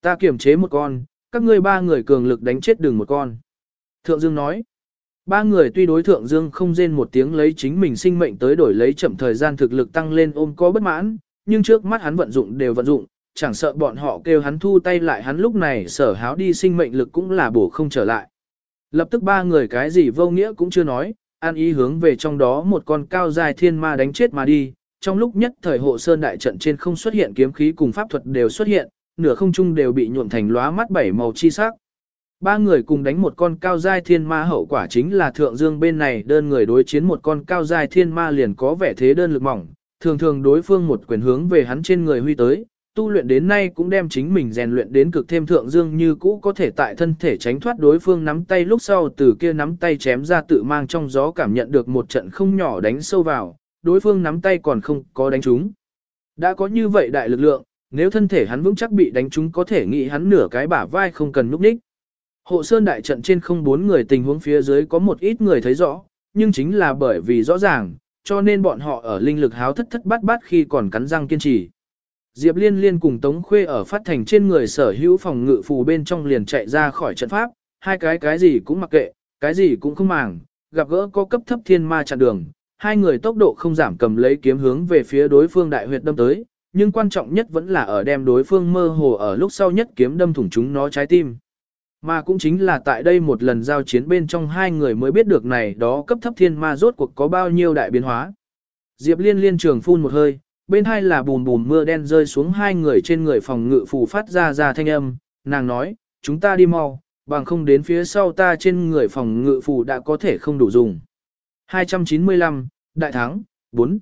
Ta kiểm chế một con, các ngươi ba người cường lực đánh chết đường một con. Thượng dương nói, ba người tuy đối thượng dương không rên một tiếng lấy chính mình sinh mệnh tới đổi lấy chậm thời gian thực lực tăng lên ôm có bất mãn, nhưng trước mắt hắn vận dụng đều vận dụng, chẳng sợ bọn họ kêu hắn thu tay lại hắn lúc này sở háo đi sinh mệnh lực cũng là bổ không trở lại. Lập tức ba người cái gì vô nghĩa cũng chưa nói, an ý hướng về trong đó một con cao dài thiên ma đánh chết mà đi, trong lúc nhất thời hộ sơn đại trận trên không xuất hiện kiếm khí cùng pháp thuật đều xuất hiện, nửa không trung đều bị nhuộm thành lóa mắt bảy màu chi sắc. Ba người cùng đánh một con cao giai thiên ma hậu quả chính là thượng dương bên này đơn người đối chiến một con cao giai thiên ma liền có vẻ thế đơn lực mỏng, thường thường đối phương một quyền hướng về hắn trên người huy tới, tu luyện đến nay cũng đem chính mình rèn luyện đến cực thêm thượng dương như cũ có thể tại thân thể tránh thoát đối phương nắm tay lúc sau từ kia nắm tay chém ra tự mang trong gió cảm nhận được một trận không nhỏ đánh sâu vào, đối phương nắm tay còn không có đánh trúng. Đã có như vậy đại lực lượng, nếu thân thể hắn vững chắc bị đánh trúng có thể nghĩ hắn nửa cái bả vai không cần núp đích. Hộ sơn đại trận trên không bốn người tình huống phía dưới có một ít người thấy rõ, nhưng chính là bởi vì rõ ràng, cho nên bọn họ ở linh lực háo thất thất bát bát khi còn cắn răng kiên trì. Diệp Liên Liên cùng Tống Khuê ở phát thành trên người sở hữu phòng ngự phù bên trong liền chạy ra khỏi trận pháp, hai cái cái gì cũng mặc kệ, cái gì cũng không màng, gặp gỡ có cấp thấp thiên ma chặn đường, hai người tốc độ không giảm cầm lấy kiếm hướng về phía đối phương đại huyệt đâm tới, nhưng quan trọng nhất vẫn là ở đem đối phương mơ hồ ở lúc sau nhất kiếm đâm thủng chúng nó trái tim. Mà cũng chính là tại đây một lần giao chiến bên trong hai người mới biết được này đó cấp thấp thiên ma rốt cuộc có bao nhiêu đại biến hóa. Diệp Liên liên trường phun một hơi, bên hai là bùn bùn mưa đen rơi xuống hai người trên người phòng ngự phù phát ra ra thanh âm, nàng nói, chúng ta đi mau, bằng không đến phía sau ta trên người phòng ngự phù đã có thể không đủ dùng. 295, Đại Thắng, 4.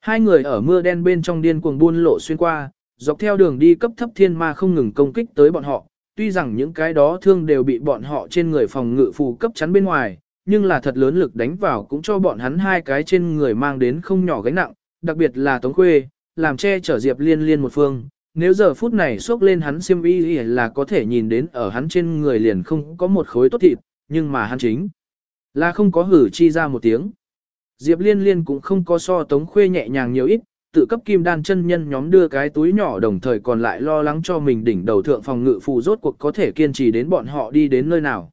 Hai người ở mưa đen bên trong điên cuồng buôn lộ xuyên qua, dọc theo đường đi cấp thấp thiên ma không ngừng công kích tới bọn họ, tuy rằng những cái đó thương đều bị bọn họ trên người phòng ngự phù cấp chắn bên ngoài, nhưng là thật lớn lực đánh vào cũng cho bọn hắn hai cái trên người mang đến không nhỏ gánh nặng, đặc biệt là Tống Khuê, làm che chở Diệp Liên Liên một phương. Nếu giờ phút này xốc lên hắn xiêm y là có thể nhìn đến ở hắn trên người liền không có một khối tốt thịt, nhưng mà hắn chính là không có hử chi ra một tiếng. Diệp Liên Liên cũng không có so Tống Khuê nhẹ nhàng nhiều ít, tự cấp kim đan chân nhân nhóm đưa cái túi nhỏ đồng thời còn lại lo lắng cho mình đỉnh đầu thượng phòng ngự phù rốt cuộc có thể kiên trì đến bọn họ đi đến nơi nào.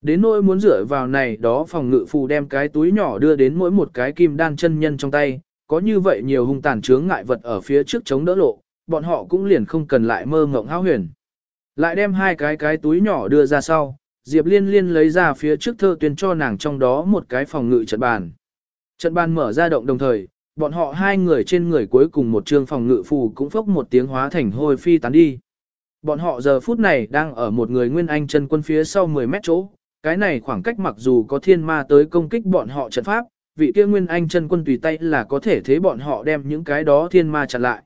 Đến nỗi muốn dựa vào này đó phòng ngự phù đem cái túi nhỏ đưa đến mỗi một cái kim đan chân nhân trong tay, có như vậy nhiều hung tàn chướng ngại vật ở phía trước chống đỡ lộ, bọn họ cũng liền không cần lại mơ ngộng hao huyền. Lại đem hai cái cái túi nhỏ đưa ra sau, Diệp Liên Liên lấy ra phía trước thơ tuyên cho nàng trong đó một cái phòng ngự trận bàn. Trận bàn mở ra động đồng thời, bọn họ hai người trên người cuối cùng một trương phòng ngự phù cũng phốc một tiếng hóa thành hôi phi tán đi. Bọn họ giờ phút này đang ở một người nguyên anh chân quân phía sau 10 mét chỗ, cái này khoảng cách mặc dù có thiên ma tới công kích bọn họ trận pháp, vị kia nguyên anh chân quân tùy tay là có thể thế bọn họ đem những cái đó thiên ma chặn lại.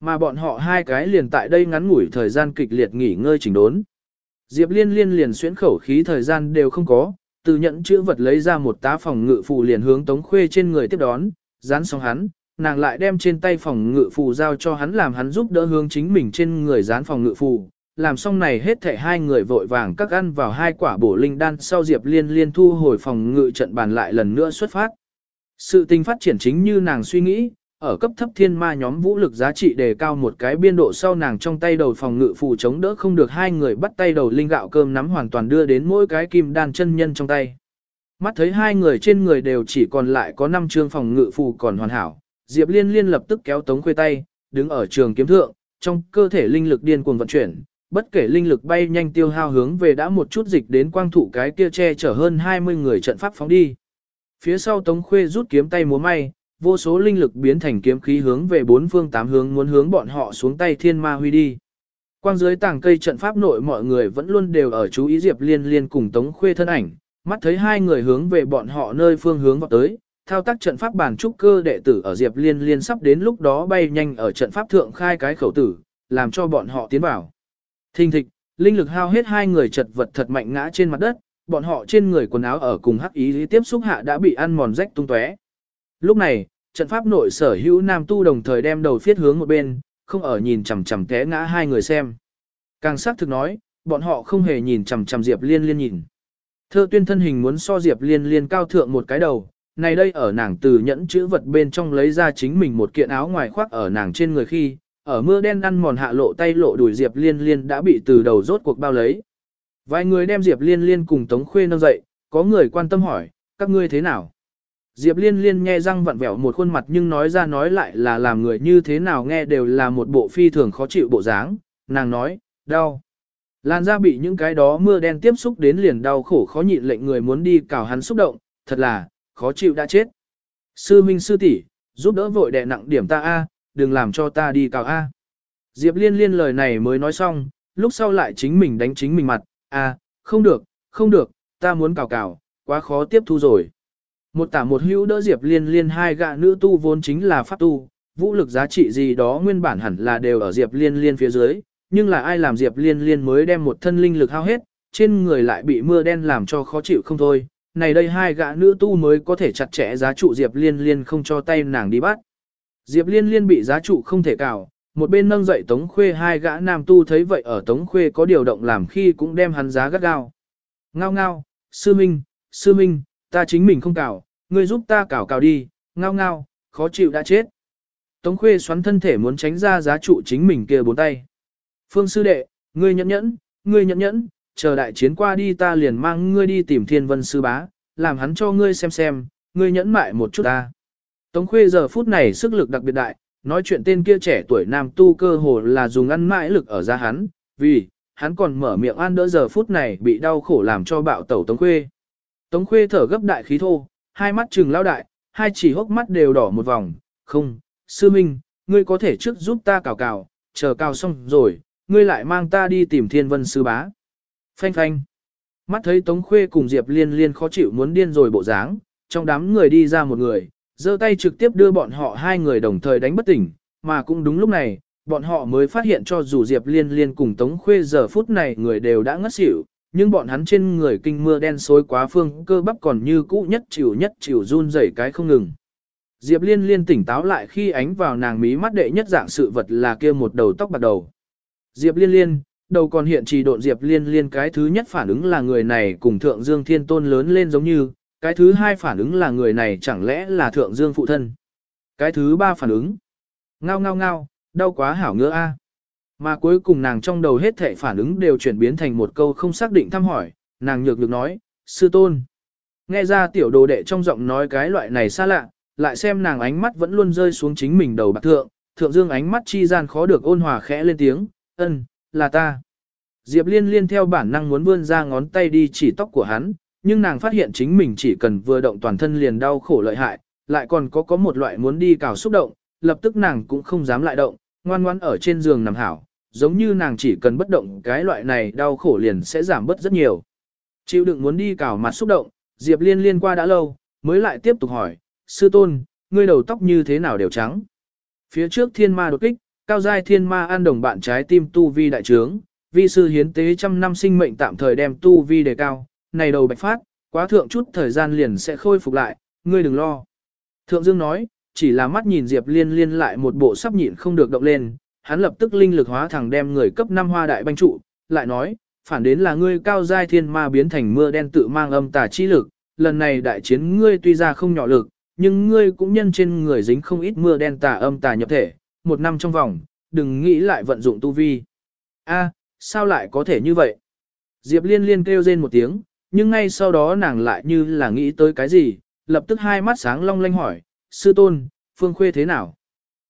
Mà bọn họ hai cái liền tại đây ngắn ngủi thời gian kịch liệt nghỉ ngơi chỉnh đốn. Diệp liên liên liền xuyễn khẩu khí thời gian đều không có, từ nhận chữ vật lấy ra một tá phòng ngự phù liền hướng tống khuê trên người tiếp đón, dán xong hắn, nàng lại đem trên tay phòng ngự phù giao cho hắn làm hắn giúp đỡ hướng chính mình trên người dán phòng ngự phù. Làm xong này hết thảy hai người vội vàng các ăn vào hai quả bổ linh đan sau Diệp Liên liên thu hồi phòng ngự trận bàn lại lần nữa xuất phát. Sự tình phát triển chính như nàng suy nghĩ, ở cấp thấp thiên ma nhóm vũ lực giá trị đề cao một cái biên độ sau nàng trong tay đầu phòng ngự phù chống đỡ không được hai người bắt tay đầu linh gạo cơm nắm hoàn toàn đưa đến mỗi cái kim đan chân nhân trong tay. Mắt thấy hai người trên người đều chỉ còn lại có năm chương phòng ngự phù còn hoàn hảo, Diệp Liên liên lập tức kéo Tống Khuê tay, đứng ở trường kiếm thượng, trong cơ thể linh lực điên cuồng vận chuyển, bất kể linh lực bay nhanh tiêu hao hướng về đã một chút dịch đến quang thụ cái kia che chở hơn 20 người trận pháp phóng đi. Phía sau Tống Khuê rút kiếm tay múa may, vô số linh lực biến thành kiếm khí hướng về bốn phương tám hướng muốn hướng bọn họ xuống tay thiên ma huy đi. Quang dưới tảng cây trận pháp nội mọi người vẫn luôn đều ở chú ý Diệp Liên Liên cùng Tống Khuê thân ảnh, mắt thấy hai người hướng về bọn họ nơi phương hướng vào tới, thao tác trận pháp bản trúc cơ đệ tử ở Diệp Liên Liên sắp đến lúc đó bay nhanh ở trận pháp thượng khai cái khẩu tử, làm cho bọn họ tiến vào. Thình thịch, linh lực hao hết hai người chật vật thật mạnh ngã trên mặt đất, bọn họ trên người quần áo ở cùng hắc ý tiếp xúc hạ đã bị ăn mòn rách tung tóe. Lúc này, trận pháp nội sở hữu nam tu đồng thời đem đầu phiết hướng một bên, không ở nhìn chằm chằm té ngã hai người xem. Càng xác thực nói, bọn họ không hề nhìn chằm chằm Diệp Liên Liên nhìn. Thơ tuyên thân hình muốn so Diệp Liên Liên cao thượng một cái đầu, này đây ở nàng từ nhẫn chữ vật bên trong lấy ra chính mình một kiện áo ngoài khoác ở nàng trên người khi, ở mưa đen ăn mòn hạ lộ tay lộ đùi Diệp Liên Liên đã bị từ đầu rốt cuộc bao lấy. Vài người đem Diệp Liên Liên cùng Tống Khuê nâng dậy, có người quan tâm hỏi, các ngươi thế nào? Diệp Liên Liên nghe răng vặn vẹo một khuôn mặt nhưng nói ra nói lại là làm người như thế nào nghe đều là một bộ phi thường khó chịu bộ dáng, nàng nói, đau. Làn da bị những cái đó mưa đen tiếp xúc đến liền đau khổ khó nhịn lệnh người muốn đi cào hắn xúc động, thật là, khó chịu đã chết. Sư Minh sư tỷ, giúp đỡ vội đè nặng điểm ta a, đừng làm cho ta đi cào a. Diệp Liên Liên lời này mới nói xong, lúc sau lại chính mình đánh chính mình mặt, a, không được, không được, ta muốn cào cào, quá khó tiếp thu rồi. Một tả một hữu đỡ Diệp Liên Liên hai gạ nữ tu vốn chính là pháp tu, vũ lực giá trị gì đó nguyên bản hẳn là đều ở Diệp Liên Liên phía dưới, nhưng là ai làm Diệp Liên Liên mới đem một thân linh lực hao hết, trên người lại bị mưa đen làm cho khó chịu không thôi. Này đây hai gã nữ tu mới có thể chặt chẽ giá trụ Diệp Liên Liên không cho tay nàng đi bắt. Diệp Liên Liên bị giá trụ không thể cào, một bên nâng dậy Tống Khuê hai gã nam tu thấy vậy ở Tống Khuê có điều động làm khi cũng đem hắn giá gắt gao. Ngao ngao, sư minh, sư minh, ta chính mình không cào, ngươi giúp ta cào cào đi, ngao ngao, khó chịu đã chết. Tống Khuê xoắn thân thể muốn tránh ra giá trụ chính mình kia bốn tay. Phương sư đệ, ngươi nhẫn nhẫn, ngươi nhẫn nhẫn, chờ đại chiến qua đi ta liền mang ngươi đi tìm thiên vân sư bá, làm hắn cho ngươi xem xem, ngươi nhẫn mại một chút ta. Tống khuê giờ phút này sức lực đặc biệt đại, nói chuyện tên kia trẻ tuổi nam tu cơ hồ là dùng ăn mãi lực ở ra hắn, vì, hắn còn mở miệng ăn đỡ giờ phút này bị đau khổ làm cho bạo tẩu Tống khuê. Tống khuê thở gấp đại khí thô, hai mắt trừng lao đại, hai chỉ hốc mắt đều đỏ một vòng, không, sư minh, ngươi có thể trước giúp ta cào cào, chờ cào xong rồi, ngươi lại mang ta đi tìm thiên vân sư bá. Phanh phanh. Mắt thấy Tống Khuê cùng Diệp Liên Liên khó chịu muốn điên rồi bộ dáng, trong đám người đi ra một người, giơ tay trực tiếp đưa bọn họ hai người đồng thời đánh bất tỉnh, mà cũng đúng lúc này, bọn họ mới phát hiện cho dù Diệp Liên Liên cùng Tống Khuê giờ phút này người đều đã ngất xỉu, nhưng bọn hắn trên người kinh mưa đen xối quá phương cơ bắp còn như cũ nhất chịu nhất chịu run rẩy cái không ngừng. Diệp Liên Liên tỉnh táo lại khi ánh vào nàng mí mắt đệ nhất dạng sự vật là kia một đầu tóc bạc đầu. Diệp Liên Liên, đầu còn hiện trì độn Diệp Liên Liên cái thứ nhất phản ứng là người này cùng Thượng Dương Thiên Tôn lớn lên giống như, cái thứ hai phản ứng là người này chẳng lẽ là Thượng Dương phụ thân. Cái thứ ba phản ứng, ngao ngao ngao, đau quá hảo ngứa a. Mà cuối cùng nàng trong đầu hết thảy phản ứng đều chuyển biến thành một câu không xác định thăm hỏi, nàng nhược được nói, sư tôn. Nghe ra tiểu đồ đệ trong giọng nói cái loại này xa lạ, lại xem nàng ánh mắt vẫn luôn rơi xuống chính mình đầu bạc thượng, thượng dương ánh mắt chi gian khó được ôn hòa khẽ lên tiếng, ân, là ta. Diệp liên liên theo bản năng muốn vươn ra ngón tay đi chỉ tóc của hắn, nhưng nàng phát hiện chính mình chỉ cần vừa động toàn thân liền đau khổ lợi hại, lại còn có có một loại muốn đi cào xúc động, lập tức nàng cũng không dám lại động, ngoan ngoan ở trên giường nằm hảo, giống như nàng chỉ cần bất động cái loại này đau khổ liền sẽ giảm bớt rất nhiều. Chịu đựng muốn đi cào mặt xúc động, Diệp liên liên qua đã lâu, mới lại tiếp tục hỏi, sư tôn, ngươi đầu tóc như thế nào đều trắng. Phía trước thiên ma đột kích, cao giai thiên ma an đồng bạn trái tim tu vi đại trướng, vi sư hiến tế trăm năm sinh mệnh tạm thời đem tu vi đề cao, này đầu bạch phát, quá thượng chút thời gian liền sẽ khôi phục lại, ngươi đừng lo. Thượng Dương nói, chỉ là mắt nhìn Diệp Liên liên lại một bộ sắp nhịn không được động lên, hắn lập tức linh lực hóa thẳng đem người cấp năm hoa đại banh trụ, lại nói, phản đến là ngươi cao giai thiên ma biến thành mưa đen tự mang âm tà chi lực, lần này đại chiến ngươi tuy ra không nhỏ lực, nhưng ngươi cũng nhân trên người dính không ít mưa đen tà âm tà nhập thể, một năm trong vòng, đừng nghĩ lại vận dụng tu vi. A, sao lại có thể như vậy? Diệp liên liên kêu rên một tiếng, nhưng ngay sau đó nàng lại như là nghĩ tới cái gì, lập tức hai mắt sáng long lanh hỏi, sư tôn, phương khuê thế nào?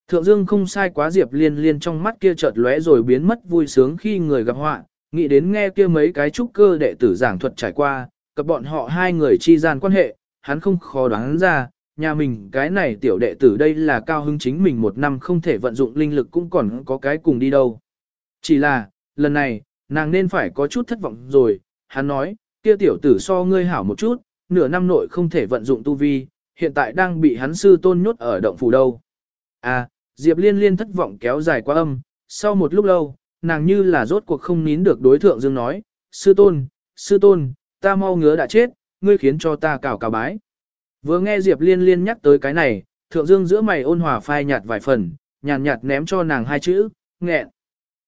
Thượng Dương không sai quá Diệp liên liên trong mắt kia chợt lóe rồi biến mất vui sướng khi người gặp họa, nghĩ đến nghe kia mấy cái trúc cơ đệ tử giảng thuật trải qua, cặp bọn họ hai người chi gian quan hệ, hắn không khó đoán ra, nhà mình cái này tiểu đệ tử đây là cao hứng chính mình một năm không thể vận dụng linh lực cũng còn có cái cùng đi đâu. Chỉ là, lần này, nàng nên phải có chút thất vọng rồi, hắn nói, kia tiểu tử so ngươi hảo một chút, nửa năm nội không thể vận dụng tu vi, hiện tại đang bị hắn sư tôn nhốt ở động phủ đâu. À, Diệp liên liên thất vọng kéo dài quá âm, sau một lúc lâu, nàng như là rốt cuộc không nín được đối thượng dương nói, sư tôn, sư tôn, ta mau ngứa đã chết, ngươi khiến cho ta cào cào bái. Vừa nghe Diệp liên liên nhắc tới cái này, thượng dương giữa mày ôn hòa phai nhạt vài phần, nhàn nhạt, nhạt ném cho nàng hai chữ, nghẹn.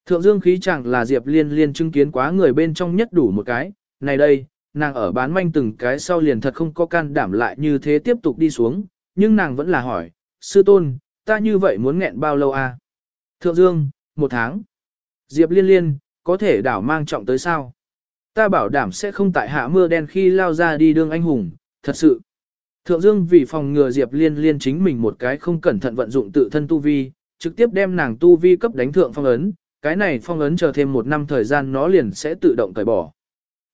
Thượng dương khí chẳng là Diệp liên liên chứng kiến quá người bên trong nhất đủ một cái, này đây, nàng ở bán manh từng cái sau liền thật không có can đảm lại như thế tiếp tục đi xuống, nhưng nàng vẫn là hỏi, sư tôn, ta như vậy muốn nghẹn bao lâu à? Thượng dương, một tháng. Diệp liên liên, có thể đảo mang trọng tới sao? Ta bảo đảm sẽ không tại hạ mưa đen khi lao ra đi đương anh hùng, thật sự. Thượng Dương vì phòng ngừa Diệp Liên Liên chính mình một cái không cẩn thận vận dụng tự thân tu vi, trực tiếp đem nàng tu vi cấp đánh thượng phong ấn, cái này phong ấn chờ thêm một năm thời gian nó liền sẽ tự động cởi bỏ.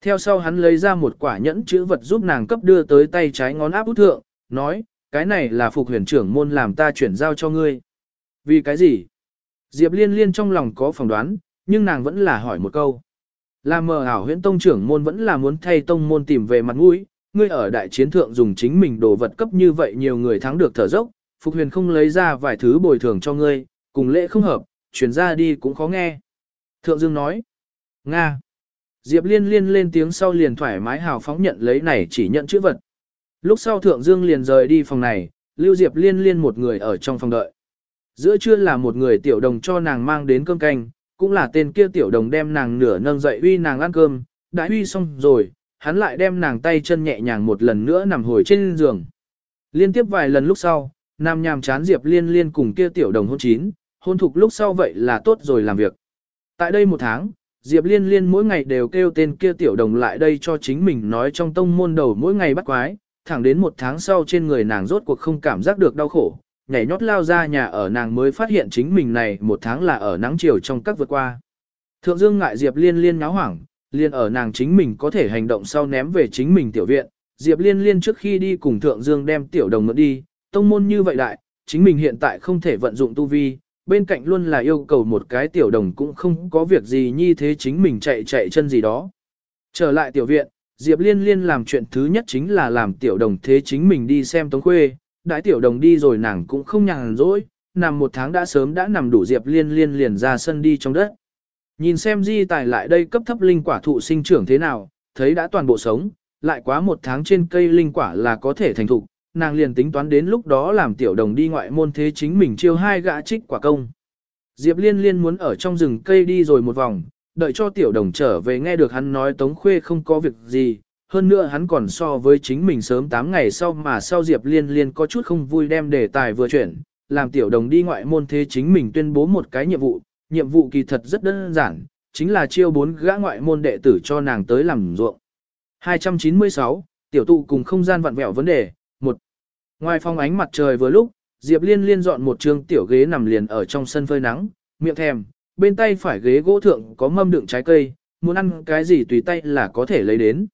Theo sau hắn lấy ra một quả nhẫn chữ vật giúp nàng cấp đưa tới tay trái ngón áp út thượng, nói, cái này là phục huyền trưởng môn làm ta chuyển giao cho ngươi. Vì cái gì? Diệp liên liên trong lòng có phỏng đoán, nhưng nàng vẫn là hỏi một câu. Là mờ ảo huyễn tông trưởng môn vẫn là muốn thay tông môn tìm về mặt mũi, ngươi ở đại chiến thượng dùng chính mình đồ vật cấp như vậy nhiều người thắng được thở dốc, phục huyền không lấy ra vài thứ bồi thường cho ngươi, cùng lễ không hợp, chuyển ra đi cũng khó nghe. Thượng Dương nói, Nga. Diệp liên liên lên tiếng sau liền thoải mái hào phóng nhận lấy này chỉ nhận chữ vật. Lúc sau Thượng Dương liền rời đi phòng này, lưu Diệp liên liên một người ở trong phòng đợi. Giữa trưa là một người tiểu đồng cho nàng mang đến cơm canh, cũng là tên kia tiểu đồng đem nàng nửa nâng dậy uy nàng ăn cơm, đã uy xong rồi, hắn lại đem nàng tay chân nhẹ nhàng một lần nữa nằm hồi trên giường. Liên tiếp vài lần lúc sau, nam nhàm chán Diệp liên liên cùng kia tiểu đồng hôn chín, hôn thục lúc sau vậy là tốt rồi làm việc. Tại đây một tháng, Diệp liên liên mỗi ngày đều kêu tên kia tiểu đồng lại đây cho chính mình nói trong tông môn đầu mỗi ngày bắt quái, thẳng đến một tháng sau trên người nàng rốt cuộc không cảm giác được đau khổ, nhảy nhót lao ra nhà ở nàng mới phát hiện chính mình này một tháng là ở nắng chiều trong các vượt qua. Thượng Dương ngại Diệp Liên Liên náo hoảng, liên ở nàng chính mình có thể hành động sau ném về chính mình tiểu viện. Diệp Liên Liên trước khi đi cùng Thượng Dương đem tiểu đồng mượn đi, tông môn như vậy đại, chính mình hiện tại không thể vận dụng tu vi, bên cạnh luôn là yêu cầu một cái tiểu đồng cũng không có việc gì như thế chính mình chạy chạy chân gì đó. Trở lại tiểu viện, Diệp Liên Liên làm chuyện thứ nhất chính là làm tiểu đồng thế chính mình đi xem Tống Khuê, đại tiểu đồng đi rồi nàng cũng không nhàn rỗi, nằm một tháng đã sớm đã nằm đủ Diệp Liên Liên liền ra sân đi trong đất. Nhìn xem di tài lại đây cấp thấp linh quả thụ sinh trưởng thế nào, thấy đã toàn bộ sống, lại quá một tháng trên cây linh quả là có thể thành thục, nàng liền tính toán đến lúc đó làm tiểu đồng đi ngoại môn thế chính mình chiêu hai gã trích quả công. Diệp liên liên muốn ở trong rừng cây đi rồi một vòng, đợi cho tiểu đồng trở về nghe được hắn nói tống khuê không có việc gì, hơn nữa hắn còn so với chính mình sớm 8 ngày sau mà sau Diệp liên liên có chút không vui đem đề tài vừa chuyển, làm tiểu đồng đi ngoại môn thế chính mình tuyên bố một cái nhiệm vụ, nhiệm vụ kỳ thật rất đơn giản, chính là chiêu bốn gã ngoại môn đệ tử cho nàng tới làm ruộng. 296, tiểu tụ cùng không gian vặn vẹo vấn đề, Ngoài phòng ánh mặt trời vừa lúc, Diệp Liên liên dọn một trường tiểu ghế nằm liền ở trong sân phơi nắng, miệng thèm, bên tay phải ghế gỗ thượng có mâm đựng trái cây, muốn ăn cái gì tùy tay là có thể lấy đến.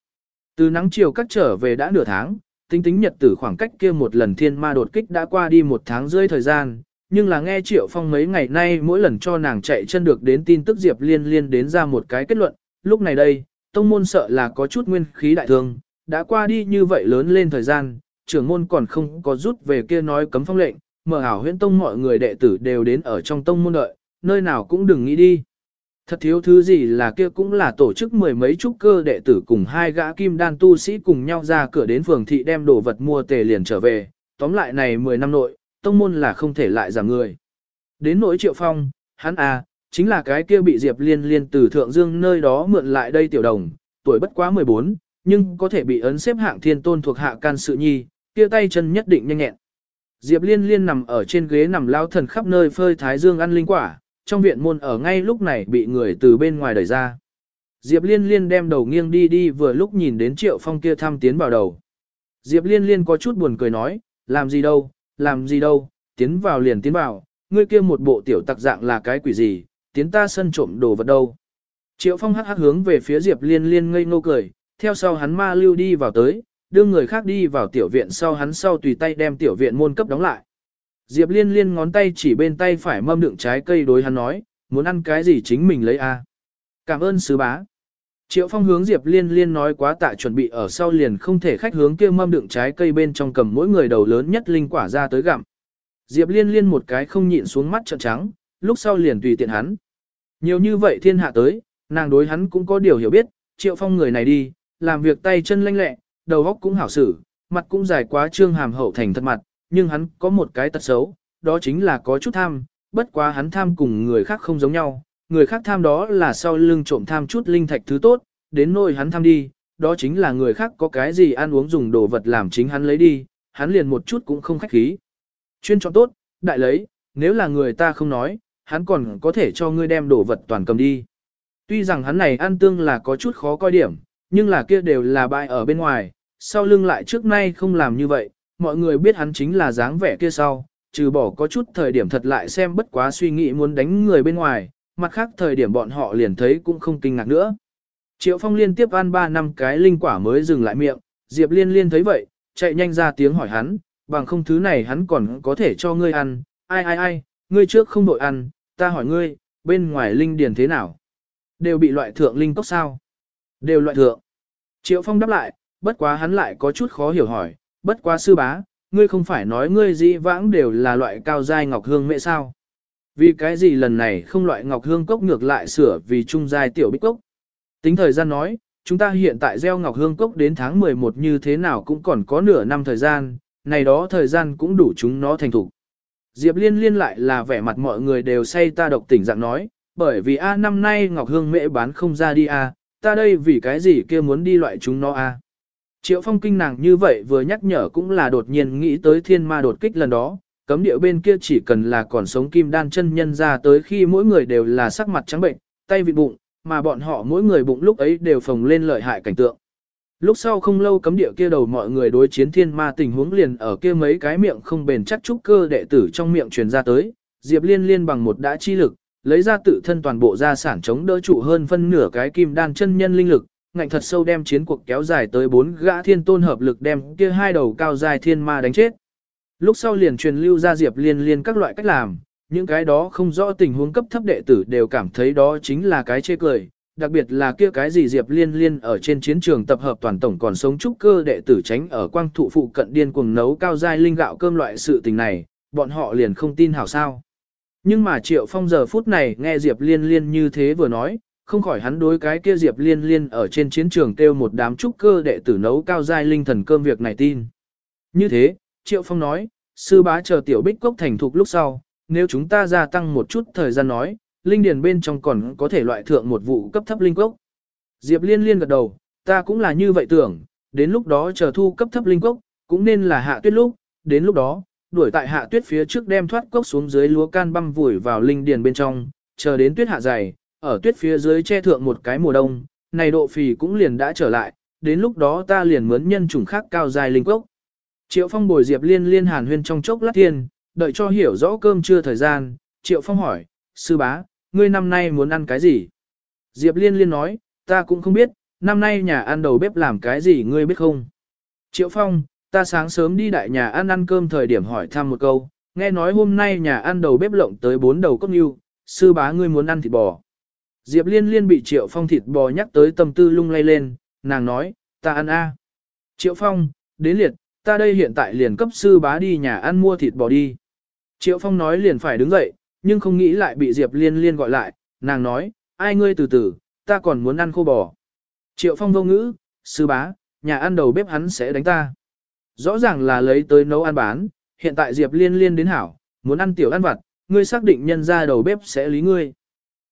Từ nắng chiều cắt trở về đã nửa tháng, tính tính nhật tử khoảng cách kia một lần thiên ma đột kích đã qua đi một tháng rưỡi thời gian, nhưng là nghe Triệu Phong mấy ngày nay mỗi lần cho nàng chạy chân được đến tin tức Diệp Liên Liên đến ra một cái kết luận, lúc này đây, tông môn sợ là có chút nguyên khí đại thương, đã qua đi như vậy lớn lên thời gian, trưởng môn còn không có rút về kia nói cấm phong lệnh, mở ảo huyễn tông mọi người đệ tử đều đến ở trong tông môn đợi, nơi nào cũng đừng nghĩ đi. Thật thiếu thứ gì là kia cũng là tổ chức mười mấy trúc cơ đệ tử cùng hai gã kim đan tu sĩ cùng nhau ra cửa đến phường thị đem đồ vật mua tề liền trở về, tóm lại này 10 năm nội, tông môn là không thể lại giảm người. Đến nỗi triệu phong, hắn à, chính là cái kia bị Diệp Liên Liên từ Thượng Dương nơi đó mượn lại đây tiểu đồng, tuổi bất quá 14, nhưng có thể bị ấn xếp hạng thiên tôn thuộc hạ can sự nhi, kia tay chân nhất định nhanh nhẹn. Diệp Liên Liên nằm ở trên ghế nằm lao thần khắp nơi phơi thái dương ăn linh quả, trong viện môn ở ngay lúc này bị người từ bên ngoài đẩy ra. Diệp Liên Liên đem đầu nghiêng đi đi vừa lúc nhìn đến Triệu Phong kia thăm tiến vào đầu. Diệp Liên Liên có chút buồn cười nói, làm gì đâu, làm gì đâu, tiến vào liền tiến vào, ngươi kia một bộ tiểu tặc dạng là cái quỷ gì, tiến ta sân trộm đồ vật đâu. Triệu Phong hắc hắc hướng về phía Diệp Liên Liên ngây ngô cười, theo sau hắn ma lưu đi vào tới, đưa người khác đi vào tiểu viện sau hắn sau tùy tay đem tiểu viện môn cấp đóng lại. Diệp Liên Liên ngón tay chỉ bên tay phải mâm đựng trái cây đối hắn nói, muốn ăn cái gì chính mình lấy a. Cảm ơn sứ bá. Triệu Phong hướng Diệp Liên Liên nói quá tạ chuẩn bị ở sau liền không thể khách hướng kia mâm đựng trái cây bên trong cầm mỗi người đầu lớn nhất linh quả ra tới gặm. Diệp Liên Liên một cái không nhịn xuống mắt trợn trắng, lúc sau liền tùy tiện hắn. Nhiều như vậy thiên hạ tới, nàng đối hắn cũng có điều hiểu biết, Triệu Phong người này đi, làm việc tay chân lanh lẹ, đầu óc cũng hảo xử, mặt cũng dài quá trương hàm hậu thành thật mặt, nhưng hắn có một cái tật xấu, đó chính là có chút tham, bất quá hắn tham cùng người khác không giống nhau, người khác tham đó là sau lưng trộm tham chút linh thạch thứ tốt, đến nỗi hắn tham đi, đó chính là người khác có cái gì ăn uống dùng đồ vật làm chính hắn lấy đi, hắn liền một chút cũng không khách khí. Chuyên chọn tốt, đại lấy, nếu là người ta không nói, hắn còn có thể cho ngươi đem đồ vật toàn cầm đi. Tuy rằng hắn này ăn tương là có chút khó coi điểm, nhưng là kia đều là bại ở bên ngoài, sau lưng lại trước nay không làm như vậy, mọi người biết hắn chính là dáng vẻ kia sau, trừ bỏ có chút thời điểm thật lại xem bất quá suy nghĩ muốn đánh người bên ngoài, mặt khác thời điểm bọn họ liền thấy cũng không kinh ngạc nữa. Triệu Phong liên tiếp ăn 3 năm cái linh quả mới dừng lại miệng, Diệp Liên Liên thấy vậy, chạy nhanh ra tiếng hỏi hắn, bằng không thứ này hắn còn có thể cho ngươi ăn, ai ai ai, ngươi trước không đội ăn, ta hỏi ngươi, bên ngoài linh điền thế nào? Đều bị loại thượng linh cốc sao? Đều loại thượng. Triệu Phong đáp lại, bất quá hắn lại có chút khó hiểu hỏi, bất quá sư bá, ngươi không phải nói ngươi dĩ vãng đều là loại cao giai ngọc hương mẹ sao? Vì cái gì lần này không loại ngọc hương cốc ngược lại sửa vì trung giai tiểu bích cốc? Tính thời gian nói, chúng ta hiện tại gieo ngọc hương cốc đến tháng 11 như thế nào cũng còn có nửa năm thời gian, này đó thời gian cũng đủ chúng nó thành thủ. Diệp Liên liên lại là vẻ mặt mọi người đều say ta độc tỉnh dạng nói, bởi vì a năm nay ngọc hương mễ bán không ra đi a, ta đây vì cái gì kia muốn đi loại chúng nó a. Triệu phong kinh nàng như vậy vừa nhắc nhở cũng là đột nhiên nghĩ tới thiên ma đột kích lần đó, cấm địa bên kia chỉ cần là còn sống kim đan chân nhân ra tới khi mỗi người đều là sắc mặt trắng bệnh, tay vịt bụng, mà bọn họ mỗi người bụng lúc ấy đều phồng lên lợi hại cảnh tượng. Lúc sau không lâu cấm địa kia đầu mọi người đối chiến thiên ma tình huống liền ở kia mấy cái miệng không bền chắc trúc cơ đệ tử trong miệng truyền ra tới, Diệp Liên liên bằng một đã chi lực, lấy ra tự thân toàn bộ gia sản chống đỡ trụ hơn phân nửa cái kim đan chân nhân linh lực, ngạnh thật sâu đem chiến cuộc kéo dài tới bốn gã thiên tôn hợp lực đem kia hai đầu cao dài thiên ma đánh chết. Lúc sau liền truyền lưu ra Diệp Liên liên các loại cách làm, những cái đó không rõ tình huống cấp thấp đệ tử đều cảm thấy đó chính là cái chê cười, đặc biệt là kia cái gì Diệp Liên Liên ở trên chiến trường tập hợp toàn tổng còn sống trúc cơ đệ tử tránh ở quang thụ phụ cận điên cuồng nấu cao giai linh gạo cơm loại sự tình này, bọn họ liền không tin hảo sao. Nhưng mà Triệu Phong giờ phút này nghe Diệp Liên Liên như thế vừa nói, không khỏi hắn đối cái kia Diệp Liên Liên ở trên chiến trường kêu một đám trúc cơ đệ tử nấu cao giai linh thần cơm việc này tin. Như thế, Triệu Phong nói, sư bá chờ tiểu bích cốc thành thục lúc sau, nếu chúng ta gia tăng một chút thời gian nói, linh điền bên trong còn có thể loại thượng một vụ cấp thấp linh cốc. Diệp liên liên gật đầu, ta cũng là như vậy tưởng, đến lúc đó chờ thu cấp thấp linh cốc, cũng nên là hạ tuyết lúc, đến lúc đó, đuổi tại hạ tuyết phía trước đem thoát cốc xuống dưới lúa can băm vùi vào linh điền bên trong, chờ đến tuyết hạ dày, ở tuyết phía dưới che thượng một cái mùa đông, này độ phì cũng liền đã trở lại, đến lúc đó ta liền mướn nhân chủng khác cao dài linh cốc. Triệu Phong bồi Diệp Liên liên hàn huyên trong chốc lát thiên, đợi cho hiểu rõ cơm trưa thời gian, Triệu Phong hỏi, sư bá, ngươi năm nay muốn ăn cái gì? Diệp Liên Liên nói, ta cũng không biết, năm nay nhà ăn đầu bếp làm cái gì ngươi biết không? Triệu Phong, ta sáng sớm đi đại nhà ăn ăn cơm thời điểm hỏi thăm một câu, nghe nói hôm nay nhà ăn đầu bếp lộng tới bốn đầu cốc yêu sư bá ngươi muốn ăn thịt bò. Diệp Liên Liên bị Triệu Phong thịt bò nhắc tới tâm tư lung lay lên, nàng nói, ta ăn a. Triệu Phong, đến liệt, ta đây hiện tại liền cấp sư bá đi nhà ăn mua thịt bò đi. Triệu Phong nói liền phải đứng dậy, nhưng không nghĩ lại bị Diệp Liên Liên gọi lại, nàng nói, ai ngươi từ từ, ta còn muốn ăn khô bò. Triệu Phong vô ngữ, sư bá, nhà ăn đầu bếp hắn sẽ đánh ta. Rõ ràng là lấy tới nấu ăn bán, hiện tại Diệp Liên Liên đến hảo, muốn ăn tiểu ăn vặt, ngươi xác định nhân ra đầu bếp sẽ lý ngươi.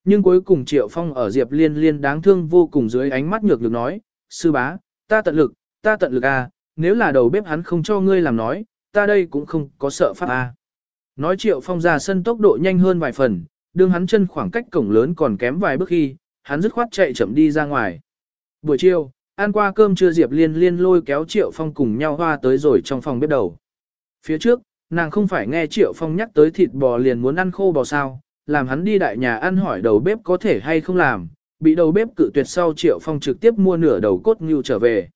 Nhưng cuối cùng Triệu Phong ở Diệp Liên Liên đáng thương vô cùng dưới ánh mắt nhược được nói, sư bá, ta tận lực, ta tận lực à, nếu là đầu bếp hắn không cho ngươi làm nói, ta đây cũng không có sợ pháp à Nói Triệu Phong ra sân tốc độ nhanh hơn vài phần, đương hắn chân khoảng cách cổng lớn còn kém vài bước khi, hắn dứt khoát chạy chậm đi ra ngoài. Buổi chiều, ăn qua cơm trưa Diệp Liên Liên lôi kéo Triệu Phong cùng nhau hoa tới rồi trong phòng bếp đầu. Phía trước, nàng không phải nghe Triệu Phong nhắc tới thịt bò liền muốn ăn khô bò sao, làm hắn đi đại nhà ăn hỏi đầu bếp có thể hay không làm, bị đầu bếp cự tuyệt sau Triệu Phong trực tiếp mua nửa đầu cốt ngưu trở về.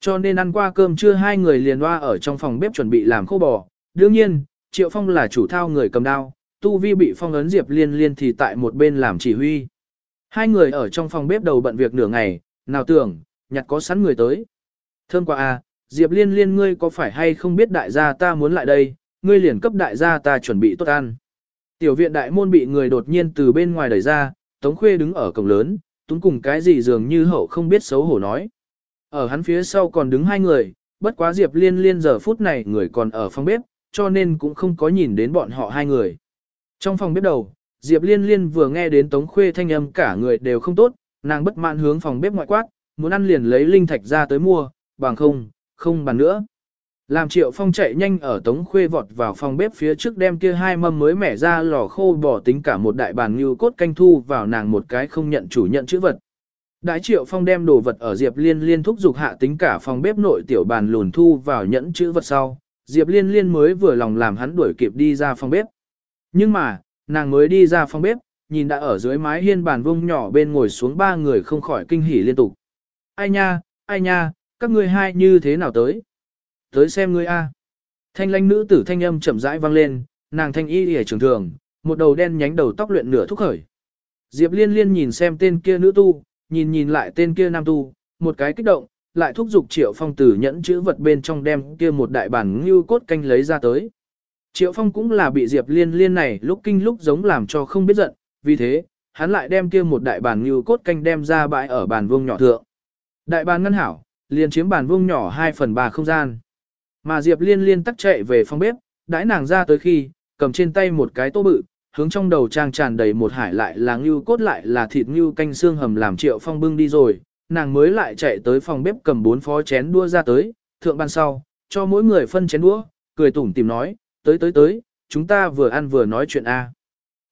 Cho nên ăn qua cơm trưa hai người liền hoa ở trong phòng bếp chuẩn bị làm khô bò. Đương nhiên, Triệu Phong là chủ thao người cầm đao, Tu Vi bị phong ấn Diệp Liên Liên thì tại một bên làm chỉ huy. Hai người ở trong phòng bếp đầu bận việc nửa ngày, nào tưởng, nhặt có sẵn người tới. Thơm quá à, Diệp Liên Liên ngươi có phải hay không biết đại gia ta muốn lại đây, ngươi liền cấp đại gia ta chuẩn bị tốt ăn. Tiểu viện đại môn bị người đột nhiên từ bên ngoài đẩy ra, Tống Khuê đứng ở cổng lớn, túng cùng cái gì dường như hậu không biết xấu hổ nói. Ở hắn phía sau còn đứng hai người, bất quá Diệp Liên Liên giờ phút này người còn ở phòng bếp, cho nên cũng không có nhìn đến bọn họ hai người. Trong phòng bếp đầu, Diệp Liên Liên vừa nghe đến Tống Khuê thanh âm cả người đều không tốt, nàng bất mãn hướng phòng bếp ngoại quát, muốn ăn liền lấy linh thạch ra tới mua, bằng không, không bàn nữa. Làm Triệu Phong chạy nhanh ở Tống Khuê vọt vào phòng bếp phía trước đem kia hai mâm mới mẻ ra lò khô bỏ tính cả một đại bàn như cốt canh thu vào nàng một cái không nhận chủ nhận chữ vật. Đại Triệu Phong đem đồ vật ở Diệp Liên Liên thúc dục hạ tính cả phòng bếp nội tiểu bàn lùn thu vào nhẫn chữ vật sau, Diệp Liên Liên mới vừa lòng làm hắn đuổi kịp đi ra phòng bếp. Nhưng mà, nàng mới đi ra phòng bếp, nhìn đã ở dưới mái hiên bàn vung nhỏ bên ngồi xuống ba người không khỏi kinh hỉ liên tục. Ai nha, ai nha, các ngươi hai như thế nào tới? Tới xem ngươi a. Thanh lãnh nữ tử thanh âm chậm rãi vang lên, nàng thanh y hề trường thường, một đầu đen nhánh đầu tóc luyện nửa thúc khởi. Diệp liên liên nhìn xem tên kia nữ tu, nhìn nhìn lại tên kia nam tu, một cái kích động, lại thúc giục triệu phong tử nhẫn chữ vật bên trong đem kia một đại bản ngưu cốt canh lấy ra tới. Triệu phong cũng là bị Diệp liên liên này lúc kinh lúc giống làm cho không biết giận, vì thế, hắn lại đem kia một đại bản ngưu cốt canh đem ra bãi ở bàn vuông nhỏ thượng. Đại bàn ngân hảo, liền chiếm bàn vuông nhỏ 2 phần 3 không gian. Mà Diệp liên liên tắt chạy về phòng bếp, đãi nàng ra tới khi, cầm trên tay một cái tô bự, hướng trong đầu trang tràn đầy một hải lại là ngưu cốt lại là thịt ngưu canh xương hầm làm triệu phong bưng đi rồi, nàng mới lại chạy tới phòng bếp cầm bốn phó chén đua ra tới, thượng ban sau, cho mỗi người phân chén đũa, cười tủm tìm nói, tới tới tới, chúng ta vừa ăn vừa nói chuyện a.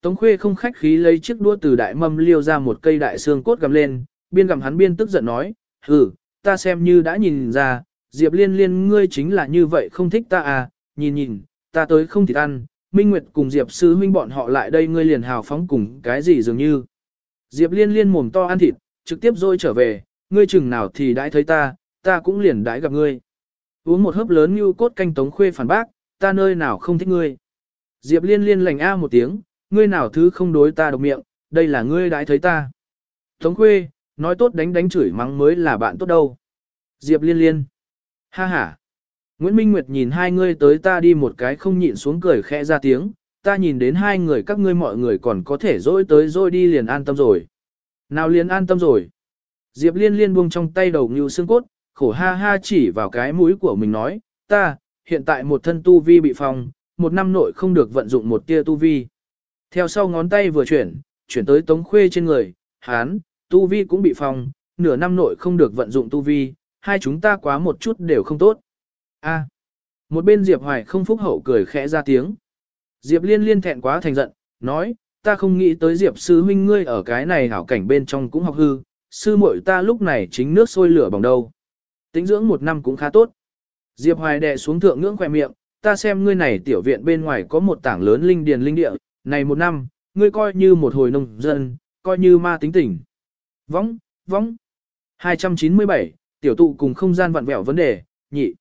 Tống Khuê không khách khí lấy chiếc đũa từ đại mâm liêu ra một cây đại xương cốt gầm lên, biên gầm hắn biên tức giận nói, hừ, ta xem như đã nhìn ra, Diệp Liên Liên ngươi chính là như vậy không thích ta à, nhìn nhìn, ta tới không thịt ăn, Minh Nguyệt cùng Diệp Sư huynh bọn họ lại đây ngươi liền hào phóng cùng cái gì dường như. Diệp Liên Liên mồm to ăn thịt, trực tiếp rồi trở về, ngươi chừng nào thì đãi thấy ta, ta cũng liền đãi gặp ngươi. Uống một hớp lớn như cốt canh tống khuê phản bác, ta nơi nào không thích ngươi. Diệp Liên Liên lành a một tiếng, ngươi nào thứ không đối ta độc miệng, đây là ngươi đãi thấy ta. Tống khuê, nói tốt đánh đánh chửi mắng mới là bạn tốt đâu. Diệp Liên Liên. Ha ha. Nguyễn Minh Nguyệt nhìn hai ngươi tới ta đi một cái không nhịn xuống cười khẽ ra tiếng, ta nhìn đến hai người các ngươi mọi người còn có thể dỗi tới dỗi đi liền an tâm rồi. Nào liền an tâm rồi. Diệp liên liên buông trong tay đầu như xương cốt, khổ ha ha chỉ vào cái mũi của mình nói, ta, hiện tại một thân tu vi bị phong, một năm nội không được vận dụng một tia tu vi. Theo sau ngón tay vừa chuyển, chuyển tới tống khuê trên người, hán, tu vi cũng bị phong, nửa năm nội không được vận dụng tu vi, hai chúng ta quá một chút đều không tốt. A. À. Một bên Diệp Hoài không phúc hậu cười khẽ ra tiếng. Diệp Liên liên thẹn quá thành giận, nói, ta không nghĩ tới Diệp sư huynh ngươi ở cái này hảo cảnh bên trong cũng học hư, sư muội ta lúc này chính nước sôi lửa bỏng đâu. Tính dưỡng một năm cũng khá tốt. Diệp Hoài đè xuống thượng ngưỡng khỏe miệng, ta xem ngươi này tiểu viện bên ngoài có một tảng lớn linh điền linh địa, này một năm, ngươi coi như một hồi nông dân, coi như ma tính tỉnh. Võng, võng. 297, tiểu tụ cùng không gian vặn vẹo vấn đề, nhị.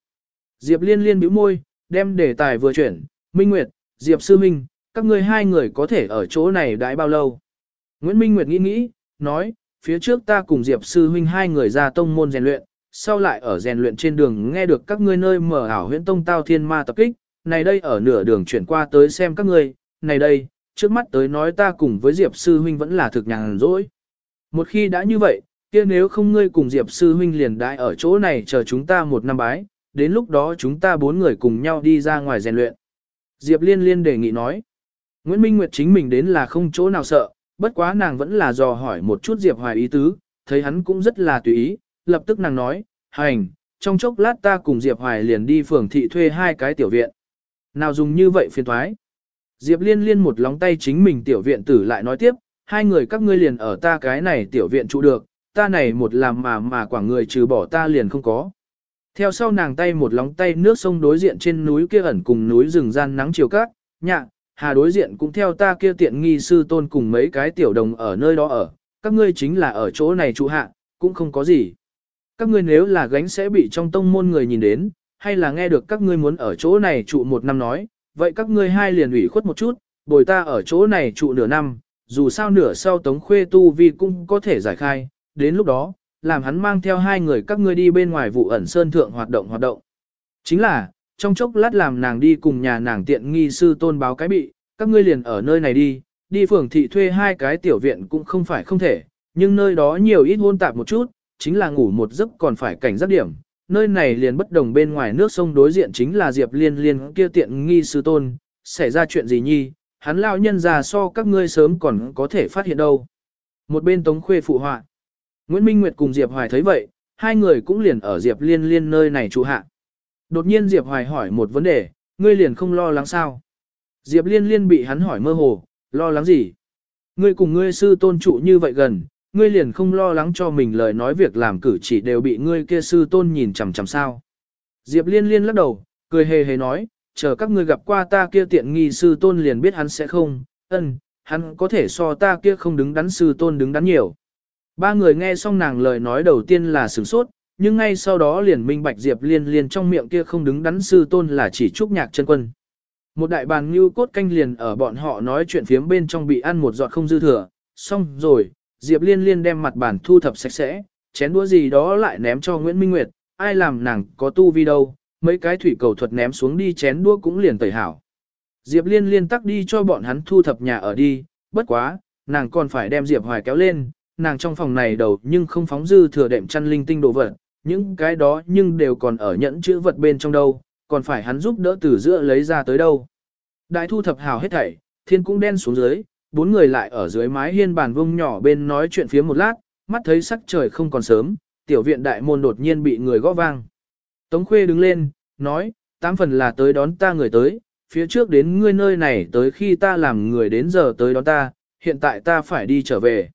Diệp liên liên bĩu môi, đem đề tài vừa chuyển, Minh Nguyệt, Diệp Sư Minh, các ngươi hai người có thể ở chỗ này đãi bao lâu? Nguyễn Minh Nguyệt nghĩ nghĩ, nói, phía trước ta cùng Diệp Sư Huynh hai người ra tông môn rèn luyện, sau lại ở rèn luyện trên đường nghe được các ngươi nơi mở ảo huyễn tông tao thiên ma tập kích, này đây ở nửa đường chuyển qua tới xem các ngươi, này đây, trước mắt tới nói ta cùng với Diệp Sư Huynh vẫn là thực nhàn rỗi. Một khi đã như vậy, kia nếu không ngươi cùng Diệp Sư Huynh liền đại ở chỗ này chờ chúng ta một năm bái, đến lúc đó chúng ta bốn người cùng nhau đi ra ngoài rèn luyện. Diệp Liên Liên đề nghị nói. Nguyễn Minh Nguyệt chính mình đến là không chỗ nào sợ, bất quá nàng vẫn là dò hỏi một chút Diệp Hoài ý tứ, thấy hắn cũng rất là tùy ý, lập tức nàng nói, hành, trong chốc lát ta cùng Diệp Hoài liền đi phường thị thuê hai cái tiểu viện. Nào dùng như vậy phiền thoái. Diệp Liên liên một lóng tay chính mình tiểu viện tử lại nói tiếp, hai người các ngươi liền ở ta cái này tiểu viện trụ được, ta này một làm mà mà quả người trừ bỏ ta liền không có. Theo sau nàng tay một lóng tay nước sông đối diện trên núi kia ẩn cùng núi rừng gian nắng chiều cát, nhạ, hà đối diện cũng theo ta kia tiện nghi sư tôn cùng mấy cái tiểu đồng ở nơi đó ở, các ngươi chính là ở chỗ này trụ hạ, cũng không có gì. Các ngươi nếu là gánh sẽ bị trong tông môn người nhìn đến, hay là nghe được các ngươi muốn ở chỗ này trụ một năm nói, vậy các ngươi hai liền ủy khuất một chút, bồi ta ở chỗ này trụ nửa năm, dù sao nửa sau tống khuê tu vi cũng có thể giải khai, đến lúc đó, làm hắn mang theo hai người các ngươi đi bên ngoài vụ ẩn sơn thượng hoạt động hoạt động. Chính là, trong chốc lát làm nàng đi cùng nhà nàng tiện nghi sư tôn báo cái bị, các ngươi liền ở nơi này đi, đi phường thị thuê hai cái tiểu viện cũng không phải không thể, nhưng nơi đó nhiều ít hôn tạp một chút, chính là ngủ một giấc còn phải cảnh giác điểm. Nơi này liền bất đồng bên ngoài nước sông đối diện chính là Diệp Liên Liên kia tiện nghi sư tôn, xảy ra chuyện gì nhi, hắn lao nhân già so các ngươi sớm còn có thể phát hiện đâu. Một bên Tống Khuê phụ họa. Nguyễn Minh Nguyệt cùng Diệp Hoài thấy vậy, hai người cũng liền ở Diệp Liên Liên nơi này trụ hạ. Đột nhiên Diệp Hoài hỏi một vấn đề, ngươi liền không lo lắng sao? Diệp Liên Liên bị hắn hỏi mơ hồ, lo lắng gì? Ngươi cùng ngươi sư tôn trụ như vậy gần, ngươi liền không lo lắng cho mình lời nói việc làm cử chỉ đều bị ngươi kia sư tôn nhìn chằm chằm sao? Diệp Liên Liên lắc đầu, cười hề hề nói, chờ các ngươi gặp qua ta kia tiện nghi sư tôn liền biết hắn sẽ không, ân, hắn có thể so ta kia không đứng đắn sư tôn đứng đắn nhiều. Ba người nghe xong nàng lời nói đầu tiên là sửng sốt, nhưng ngay sau đó liền minh bạch Diệp Liên Liên trong miệng kia không đứng đắn sư tôn là chỉ trúc nhạc chân quân. Một đại bàn như cốt canh liền ở bọn họ nói chuyện phiếm bên trong bị ăn một giọt không dư thừa, xong rồi, Diệp Liên Liên đem mặt bàn thu thập sạch sẽ, chén đũa gì đó lại ném cho Nguyễn Minh Nguyệt, ai làm nàng có tu vi đâu, mấy cái thủy cầu thuật ném xuống đi chén đũa cũng liền tẩy hảo. Diệp Liên Liên tắc đi cho bọn hắn thu thập nhà ở đi, bất quá, nàng còn phải đem Diệp Hoài kéo lên, nàng trong phòng này đầu nhưng không phóng dư thừa đệm chăn linh tinh đồ vật, những cái đó nhưng đều còn ở nhẫn chữ vật bên trong đâu, còn phải hắn giúp đỡ từ giữa lấy ra tới đâu. Đại thu thập hào hết thảy, thiên cũng đen xuống dưới, bốn người lại ở dưới mái hiên bàn vông nhỏ bên nói chuyện phía một lát, mắt thấy sắc trời không còn sớm, tiểu viện đại môn đột nhiên bị người gõ vang. Tống khuê đứng lên, nói, tám phần là tới đón ta người tới, phía trước đến ngươi nơi này tới khi ta làm người đến giờ tới đón ta, hiện tại ta phải đi trở về.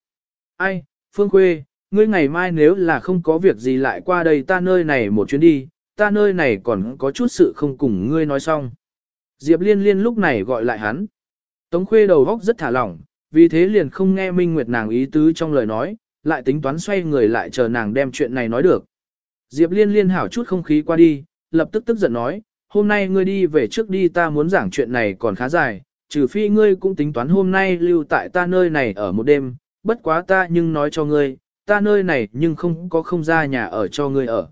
Ai, Phương Khuê, ngươi ngày mai nếu là không có việc gì lại qua đây ta nơi này một chuyến đi, ta nơi này còn có chút sự không cùng ngươi nói xong. Diệp Liên Liên lúc này gọi lại hắn. Tống Khuê đầu góc rất thả lỏng, vì thế liền không nghe Minh Nguyệt nàng ý tứ trong lời nói, lại tính toán xoay người lại chờ nàng đem chuyện này nói được. Diệp Liên Liên hảo chút không khí qua đi, lập tức tức giận nói, hôm nay ngươi đi về trước đi ta muốn giảng chuyện này còn khá dài, trừ phi ngươi cũng tính toán hôm nay lưu tại ta nơi này ở một đêm, bất quá ta nhưng nói cho ngươi, ta nơi này nhưng không có không ra nhà ở cho ngươi ở.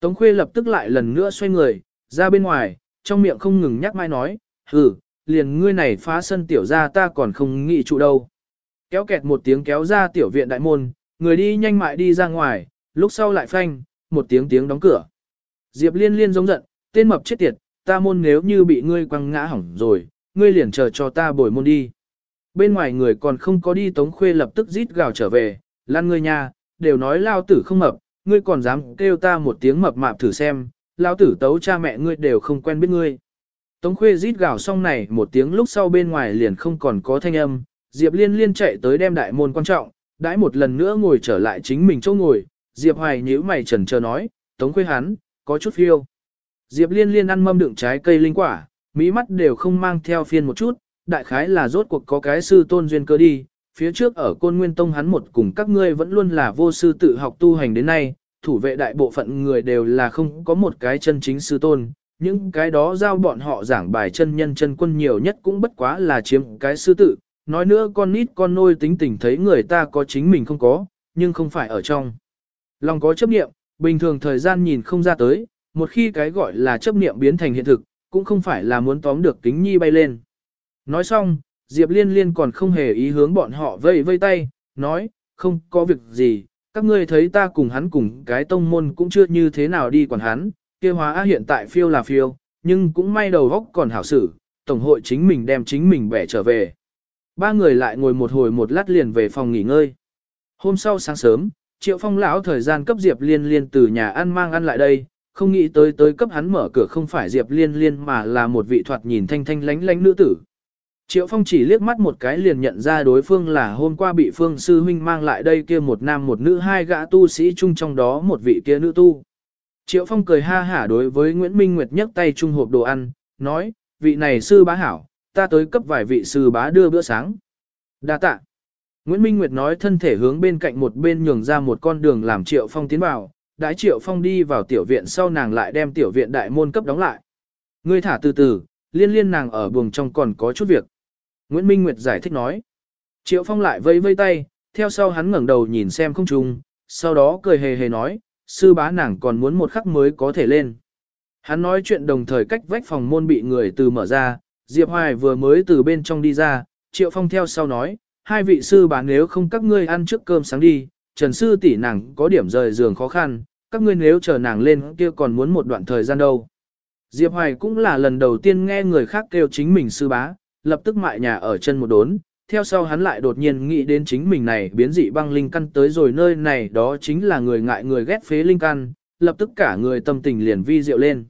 Tống Khuê lập tức lại lần nữa xoay người, ra bên ngoài, trong miệng không ngừng nhắc mai nói, hừ, liền ngươi này phá sân tiểu ra ta còn không nghĩ trụ đâu. Kéo kẹt một tiếng kéo ra tiểu viện đại môn, người đi nhanh mại đi ra ngoài, lúc sau lại phanh, một tiếng tiếng đóng cửa. Diệp liên liên giống giận, tên mập chết tiệt, ta môn nếu như bị ngươi quăng ngã hỏng rồi, ngươi liền chờ cho ta bồi môn đi. Bên ngoài người còn không có đi tống khuê lập tức rít gào trở về, lan ngươi nha, đều nói lao tử không mập, ngươi còn dám kêu ta một tiếng mập mạp thử xem, lao tử tấu cha mẹ ngươi đều không quen biết ngươi. Tống khuê rít gào xong này một tiếng lúc sau bên ngoài liền không còn có thanh âm, Diệp liên liên chạy tới đem đại môn quan trọng, đãi một lần nữa ngồi trở lại chính mình chỗ ngồi, Diệp hoài nhíu mày trần chờ nói, tống khuê hắn, có chút phiêu. Diệp liên liên ăn mâm đựng trái cây linh quả, mỹ mắt đều không mang theo phiên một chút, đại khái là rốt cuộc có cái sư tôn duyên cơ đi, phía trước ở côn nguyên tông hắn một cùng các ngươi vẫn luôn là vô sư tự học tu hành đến nay, thủ vệ đại bộ phận người đều là không có một cái chân chính sư tôn, những cái đó giao bọn họ giảng bài chân nhân chân quân nhiều nhất cũng bất quá là chiếm cái sư tự, nói nữa con nít con nôi tính tình thấy người ta có chính mình không có, nhưng không phải ở trong. Lòng có chấp niệm, bình thường thời gian nhìn không ra tới, một khi cái gọi là chấp niệm biến thành hiện thực, cũng không phải là muốn tóm được kính nhi bay lên. Nói xong, Diệp Liên Liên còn không hề ý hướng bọn họ vây vây tay, nói, không có việc gì, các ngươi thấy ta cùng hắn cùng cái tông môn cũng chưa như thế nào đi quản hắn, kia hóa hiện tại phiêu là phiêu, nhưng cũng may đầu góc còn hảo xử, tổng hội chính mình đem chính mình bẻ trở về. Ba người lại ngồi một hồi một lát liền về phòng nghỉ ngơi. Hôm sau sáng sớm, Triệu Phong lão thời gian cấp Diệp Liên Liên từ nhà ăn mang ăn lại đây, không nghĩ tới tới cấp hắn mở cửa không phải Diệp Liên Liên mà là một vị thoạt nhìn thanh thanh lánh lánh nữ tử. Triệu Phong chỉ liếc mắt một cái liền nhận ra đối phương là hôm qua bị Phương Sư Huynh mang lại đây kia một nam một nữ hai gã tu sĩ chung trong đó một vị kia nữ tu. Triệu Phong cười ha hả đối với Nguyễn Minh Nguyệt nhấc tay chung hộp đồ ăn, nói, vị này sư bá hảo, ta tới cấp vài vị sư bá đưa bữa sáng. Đa tạ. Nguyễn Minh Nguyệt nói thân thể hướng bên cạnh một bên nhường ra một con đường làm Triệu Phong tiến vào, đãi Triệu Phong đi vào tiểu viện sau nàng lại đem tiểu viện đại môn cấp đóng lại. Ngươi thả từ từ, liên liên nàng ở buồng trong còn có chút việc. Nguyễn Minh Nguyệt giải thích nói. Triệu Phong lại vây vây tay, theo sau hắn ngẩng đầu nhìn xem không trung, sau đó cười hề hề nói, sư bá nàng còn muốn một khắc mới có thể lên. Hắn nói chuyện đồng thời cách vách phòng môn bị người từ mở ra, Diệp Hoài vừa mới từ bên trong đi ra, Triệu Phong theo sau nói, hai vị sư bá nếu không các ngươi ăn trước cơm sáng đi, Trần sư tỷ nàng có điểm rời giường khó khăn, các ngươi nếu chờ nàng lên kia còn muốn một đoạn thời gian đâu. Diệp Hoài cũng là lần đầu tiên nghe người khác kêu chính mình sư bá, lập tức mại nhà ở chân một đốn, theo sau hắn lại đột nhiên nghĩ đến chính mình này biến dị băng linh căn tới rồi nơi này đó chính là người ngại người ghét phế linh căn, lập tức cả người tâm tình liền vi diệu lên.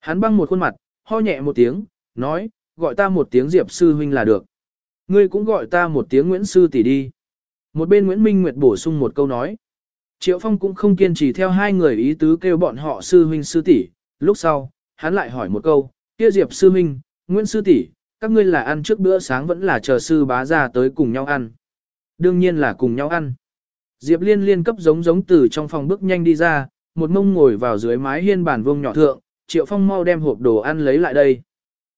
Hắn băng một khuôn mặt, ho nhẹ một tiếng, nói, gọi ta một tiếng Diệp sư huynh là được. Ngươi cũng gọi ta một tiếng Nguyễn sư tỷ đi. Một bên Nguyễn Minh Nguyệt bổ sung một câu nói. Triệu Phong cũng không kiên trì theo hai người ý tứ kêu bọn họ sư huynh sư tỷ. Lúc sau, hắn lại hỏi một câu, kia Diệp sư huynh, Nguyễn sư tỷ, các ngươi là ăn trước bữa sáng vẫn là chờ sư bá ra tới cùng nhau ăn. Đương nhiên là cùng nhau ăn. Diệp liên liên cấp giống giống từ trong phòng bước nhanh đi ra, một mông ngồi vào dưới mái hiên bàn vuông nhỏ thượng, Triệu Phong mau đem hộp đồ ăn lấy lại đây.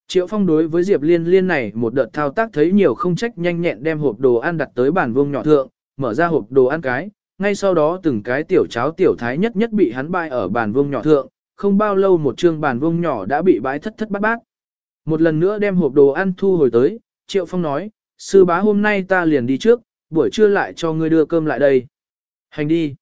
Triệu Phong đối với Diệp Liên Liên này một đợt thao tác thấy nhiều không trách nhanh nhẹn đem hộp đồ ăn đặt tới bàn vuông nhỏ thượng, mở ra hộp đồ ăn cái, ngay sau đó từng cái tiểu cháo tiểu thái nhất nhất bị hắn bại ở bàn vuông nhỏ thượng, không bao lâu một chương bàn vuông nhỏ đã bị bãi thất thất bát bát. Một lần nữa đem hộp đồ ăn thu hồi tới, Triệu Phong nói, sư bá hôm nay ta liền đi trước, buổi trưa lại cho ngươi đưa cơm lại đây. Hành đi.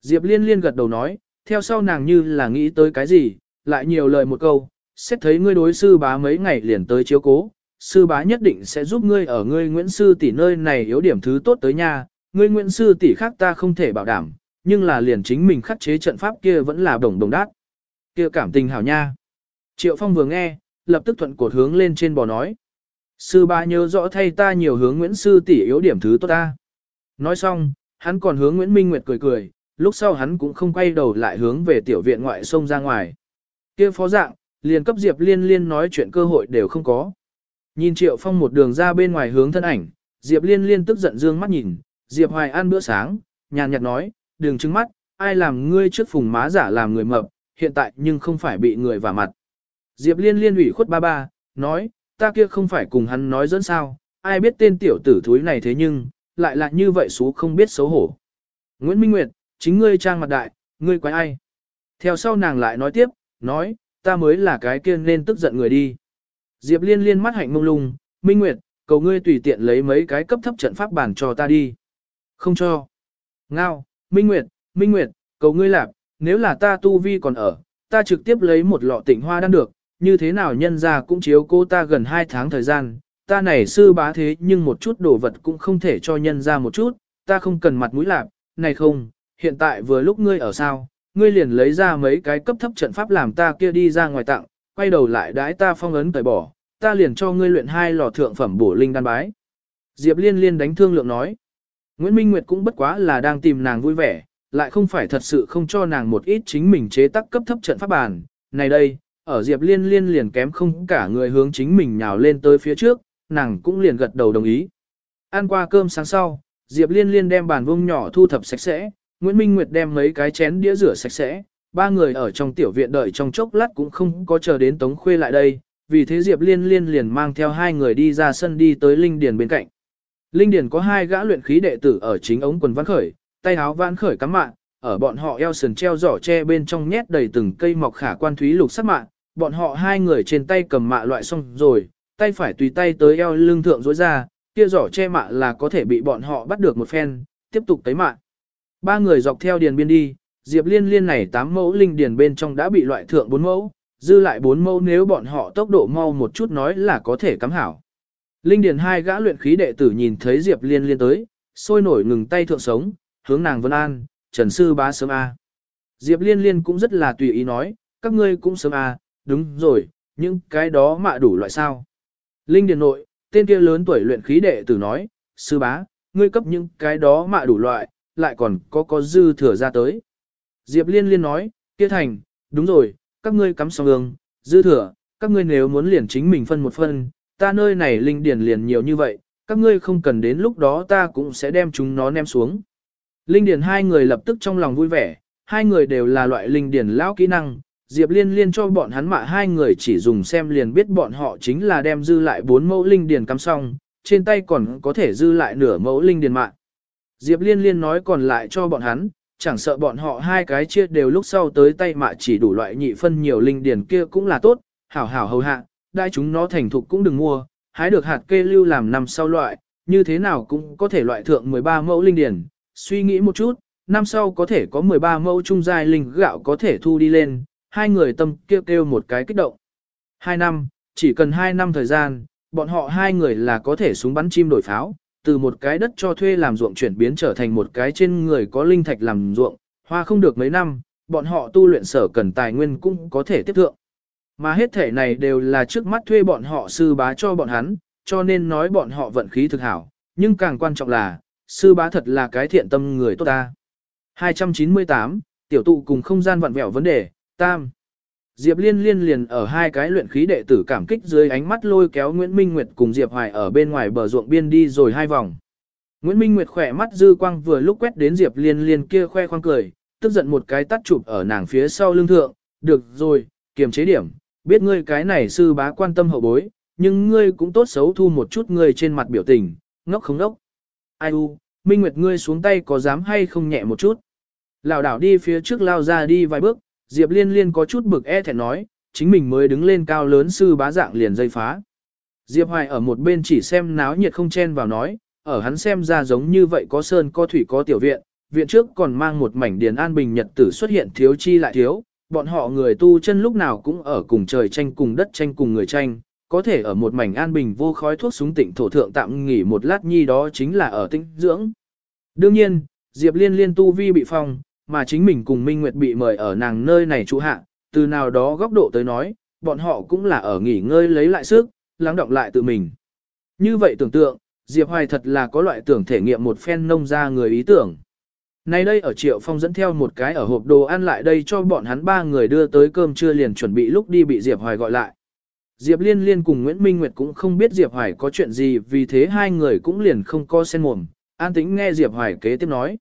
Diệp Liên Liên gật đầu nói, theo sau nàng như là nghĩ tới cái gì, lại nhiều lời một câu, xét thấy ngươi đối sư bá mấy ngày liền tới chiếu cố, sư bá nhất định sẽ giúp ngươi ở ngươi Nguyễn sư tỷ nơi này yếu điểm thứ tốt tới nha, ngươi Nguyễn sư tỷ khác ta không thể bảo đảm, nhưng là liền chính mình khắc chế trận pháp kia vẫn là đồng đồng đát. Kia cảm tình hảo nha. Triệu Phong vừa nghe, lập tức thuận cột hướng lên trên bò nói. Sư bá nhớ rõ thay ta nhiều hướng Nguyễn sư tỷ yếu điểm thứ tốt ta. Nói xong, hắn còn hướng Nguyễn Minh Nguyệt cười cười, lúc sau hắn cũng không quay đầu lại hướng về tiểu viện ngoại sông ra ngoài. kia phó dạng, liền cấp Diệp Liên Liên nói chuyện cơ hội đều không có. Nhìn Triệu Phong một đường ra bên ngoài hướng thân ảnh, Diệp Liên Liên tức giận dương mắt nhìn, Diệp Hoài ăn bữa sáng, nhàn nhạt nói, đừng trứng mắt, ai làm ngươi trước phùng má giả làm người mập, hiện tại nhưng không phải bị người vả mặt. Diệp Liên Liên ủy khuất ba ba, nói, ta kia không phải cùng hắn nói dẫn sao, ai biết tên tiểu tử thúi này thế nhưng, lại là như vậy số không biết xấu hổ. Nguyễn Minh Nguyệt, chính ngươi trang mặt đại, ngươi quái ai? Theo sau nàng lại nói tiếp, nói, ta mới là cái kia nên tức giận người đi. Diệp liên liên mắt hạnh mông lung, Minh Nguyệt, cầu ngươi tùy tiện lấy mấy cái cấp thấp trận pháp bản cho ta đi. Không cho. Ngao, Minh Nguyệt, Minh Nguyệt, cầu ngươi lạp, nếu là ta tu vi còn ở, ta trực tiếp lấy một lọ tịnh hoa đan được, như thế nào nhân ra cũng chiếu cô ta gần 2 tháng thời gian, ta này sư bá thế nhưng một chút đồ vật cũng không thể cho nhân ra một chút, ta không cần mặt mũi lạp, này không, hiện tại vừa lúc ngươi ở sao, ngươi liền lấy ra mấy cái cấp thấp trận pháp làm ta kia đi ra ngoài tặng, quay đầu lại đãi ta phong ấn tẩy bỏ, ta liền cho ngươi luyện hai lò thượng phẩm bổ linh đan bái. Diệp liên liên đánh thương lượng nói. Nguyễn Minh Nguyệt cũng bất quá là đang tìm nàng vui vẻ, lại không phải thật sự không cho nàng một ít chính mình chế tác cấp thấp trận pháp bàn. Này đây, ở Diệp liên liên liền kém không cả người hướng chính mình nhào lên tới phía trước, nàng cũng liền gật đầu đồng ý. Ăn qua cơm sáng sau, Diệp liên liên đem bàn vông nhỏ thu thập sạch sẽ, Nguyễn Minh Nguyệt đem mấy cái chén đĩa rửa sạch sẽ, ba người ở trong tiểu viện đợi trong chốc lát cũng không có chờ đến Tống Khuê lại đây, vì thế Diệp Liên Liên liền mang theo hai người đi ra sân đi tới Linh Điền bên cạnh. Linh Điền có hai gã luyện khí đệ tử ở chính ống quần văn khởi, tay áo vãn khởi cắm mạng, ở bọn họ eo sườn treo giỏ tre bên trong nhét đầy từng cây mọc khả quan thúy lục sắc mạng, bọn họ hai người trên tay cầm mạ loại xong rồi, tay phải tùy tay tới eo lưng thượng rối ra, kia giỏ che mạ là có thể bị bọn họ bắt được một phen, tiếp tục tới mạ. Ba người dọc theo điền biên đi, Diệp Liên Liên này 8 mẫu linh điền bên trong đã bị loại thượng 4 mẫu, dư lại 4 mẫu nếu bọn họ tốc độ mau một chút nói là có thể cắm hảo. Linh điền hai gã luyện khí đệ tử nhìn thấy Diệp Liên Liên tới, sôi nổi ngừng tay thượng sống, hướng nàng vân an, Trần Sư bá sớm A. Diệp Liên Liên cũng rất là tùy ý nói, các ngươi cũng sớm a đúng rồi, những cái đó mạ đủ loại sao. Linh Điền nội, tên kia lớn tuổi luyện khí đệ tử nói, sư bá, ngươi cấp những cái đó mạ đủ loại, lại còn có có dư thừa ra tới. Diệp Liên Liên nói, kia thành, đúng rồi, các ngươi cắm song ương, dư thừa, các ngươi nếu muốn liền chính mình phân một phân, ta nơi này linh điển liền nhiều như vậy, các ngươi không cần đến lúc đó ta cũng sẽ đem chúng nó ném xuống. Linh điển hai người lập tức trong lòng vui vẻ, hai người đều là loại linh điển lão kỹ năng, Diệp Liên Liên cho bọn hắn mạ hai người chỉ dùng xem liền biết bọn họ chính là đem dư lại bốn mẫu linh điền cắm xong, trên tay còn có thể dư lại nửa mẫu linh điền mạ. Diệp Liên Liên nói còn lại cho bọn hắn, chẳng sợ bọn họ hai cái chia đều lúc sau tới tay mạ chỉ đủ loại nhị phân nhiều linh điền kia cũng là tốt, hảo hảo hầu hạ, đại chúng nó thành thục cũng đừng mua, hái được hạt kê lưu làm năm sau loại, như thế nào cũng có thể loại thượng 13 mẫu linh điền. suy nghĩ một chút, năm sau có thể có 13 mẫu trung giai linh gạo có thể thu đi lên, hai người tâm kêu kêu một cái kích động. Hai năm, chỉ cần hai năm thời gian, bọn họ hai người là có thể súng bắn chim đổi pháo, từ một cái đất cho thuê làm ruộng chuyển biến trở thành một cái trên người có linh thạch làm ruộng, hoa không được mấy năm, bọn họ tu luyện sở cần tài nguyên cũng có thể tiếp thượng. Mà hết thể này đều là trước mắt thuê bọn họ sư bá cho bọn hắn, cho nên nói bọn họ vận khí thực hảo, nhưng càng quan trọng là, sư bá thật là cái thiện tâm người tốt ta. 298, tiểu tụ cùng không gian vặn vẹo vấn đề, tam. Diệp Liên liên liền ở hai cái luyện khí đệ tử cảm kích dưới ánh mắt lôi kéo Nguyễn Minh Nguyệt cùng Diệp Hoài ở bên ngoài bờ ruộng biên đi rồi hai vòng. Nguyễn Minh Nguyệt khỏe mắt dư quang vừa lúc quét đến Diệp Liên liên kia khoe khoang cười, tức giận một cái tắt chụp ở nàng phía sau lưng thượng, được rồi, kiềm chế điểm, biết ngươi cái này sư bá quan tâm hậu bối, nhưng ngươi cũng tốt xấu thu một chút ngươi trên mặt biểu tình, ngốc không ngốc. Ai u, Minh Nguyệt ngươi xuống tay có dám hay không nhẹ một chút. Lão đảo đi phía trước lao ra đi vài bước, Diệp Liên Liên có chút bực e thẹn nói, chính mình mới đứng lên cao lớn sư bá dạng liền dây phá. Diệp Hoài ở một bên chỉ xem náo nhiệt không chen vào nói, ở hắn xem ra giống như vậy có sơn có thủy có tiểu viện, viện trước còn mang một mảnh điền an bình nhật tử xuất hiện thiếu chi lại thiếu, bọn họ người tu chân lúc nào cũng ở cùng trời tranh cùng đất tranh cùng người tranh, có thể ở một mảnh an bình vô khói thuốc súng tỉnh thổ thượng tạm nghỉ một lát nhi đó chính là ở tinh dưỡng. Đương nhiên, Diệp Liên liên tu vi bị phong, mà chính mình cùng Minh Nguyệt bị mời ở nàng nơi này trụ hạ, từ nào đó góc độ tới nói, bọn họ cũng là ở nghỉ ngơi lấy lại sức, lắng động lại tự mình. Như vậy tưởng tượng, Diệp Hoài thật là có loại tưởng thể nghiệm một phen nông ra người ý tưởng. Nay đây ở Triệu Phong dẫn theo một cái ở hộp đồ ăn lại đây cho bọn hắn ba người đưa tới cơm trưa liền chuẩn bị lúc đi bị Diệp Hoài gọi lại. Diệp Liên Liên cùng Nguyễn Minh Nguyệt cũng không biết Diệp Hoài có chuyện gì vì thế hai người cũng liền không co sen mồm, an tĩnh nghe Diệp Hoài kế tiếp nói.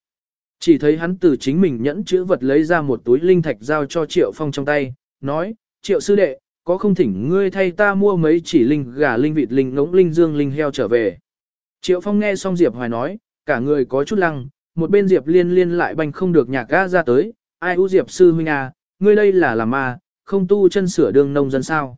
Chỉ thấy hắn từ chính mình nhẫn chữ vật lấy ra một túi linh thạch giao cho Triệu Phong trong tay, nói, Triệu sư đệ, có không thỉnh ngươi thay ta mua mấy chỉ linh gà linh vịt linh ngỗng linh dương linh heo trở về. Triệu Phong nghe xong Diệp Hoài nói, cả người có chút lăng, một bên Diệp Liên Liên lại banh không được nhạc ga ra tới, ai u Diệp sư huynh à, ngươi đây là làm ma, không tu chân sửa đường nông dân sao.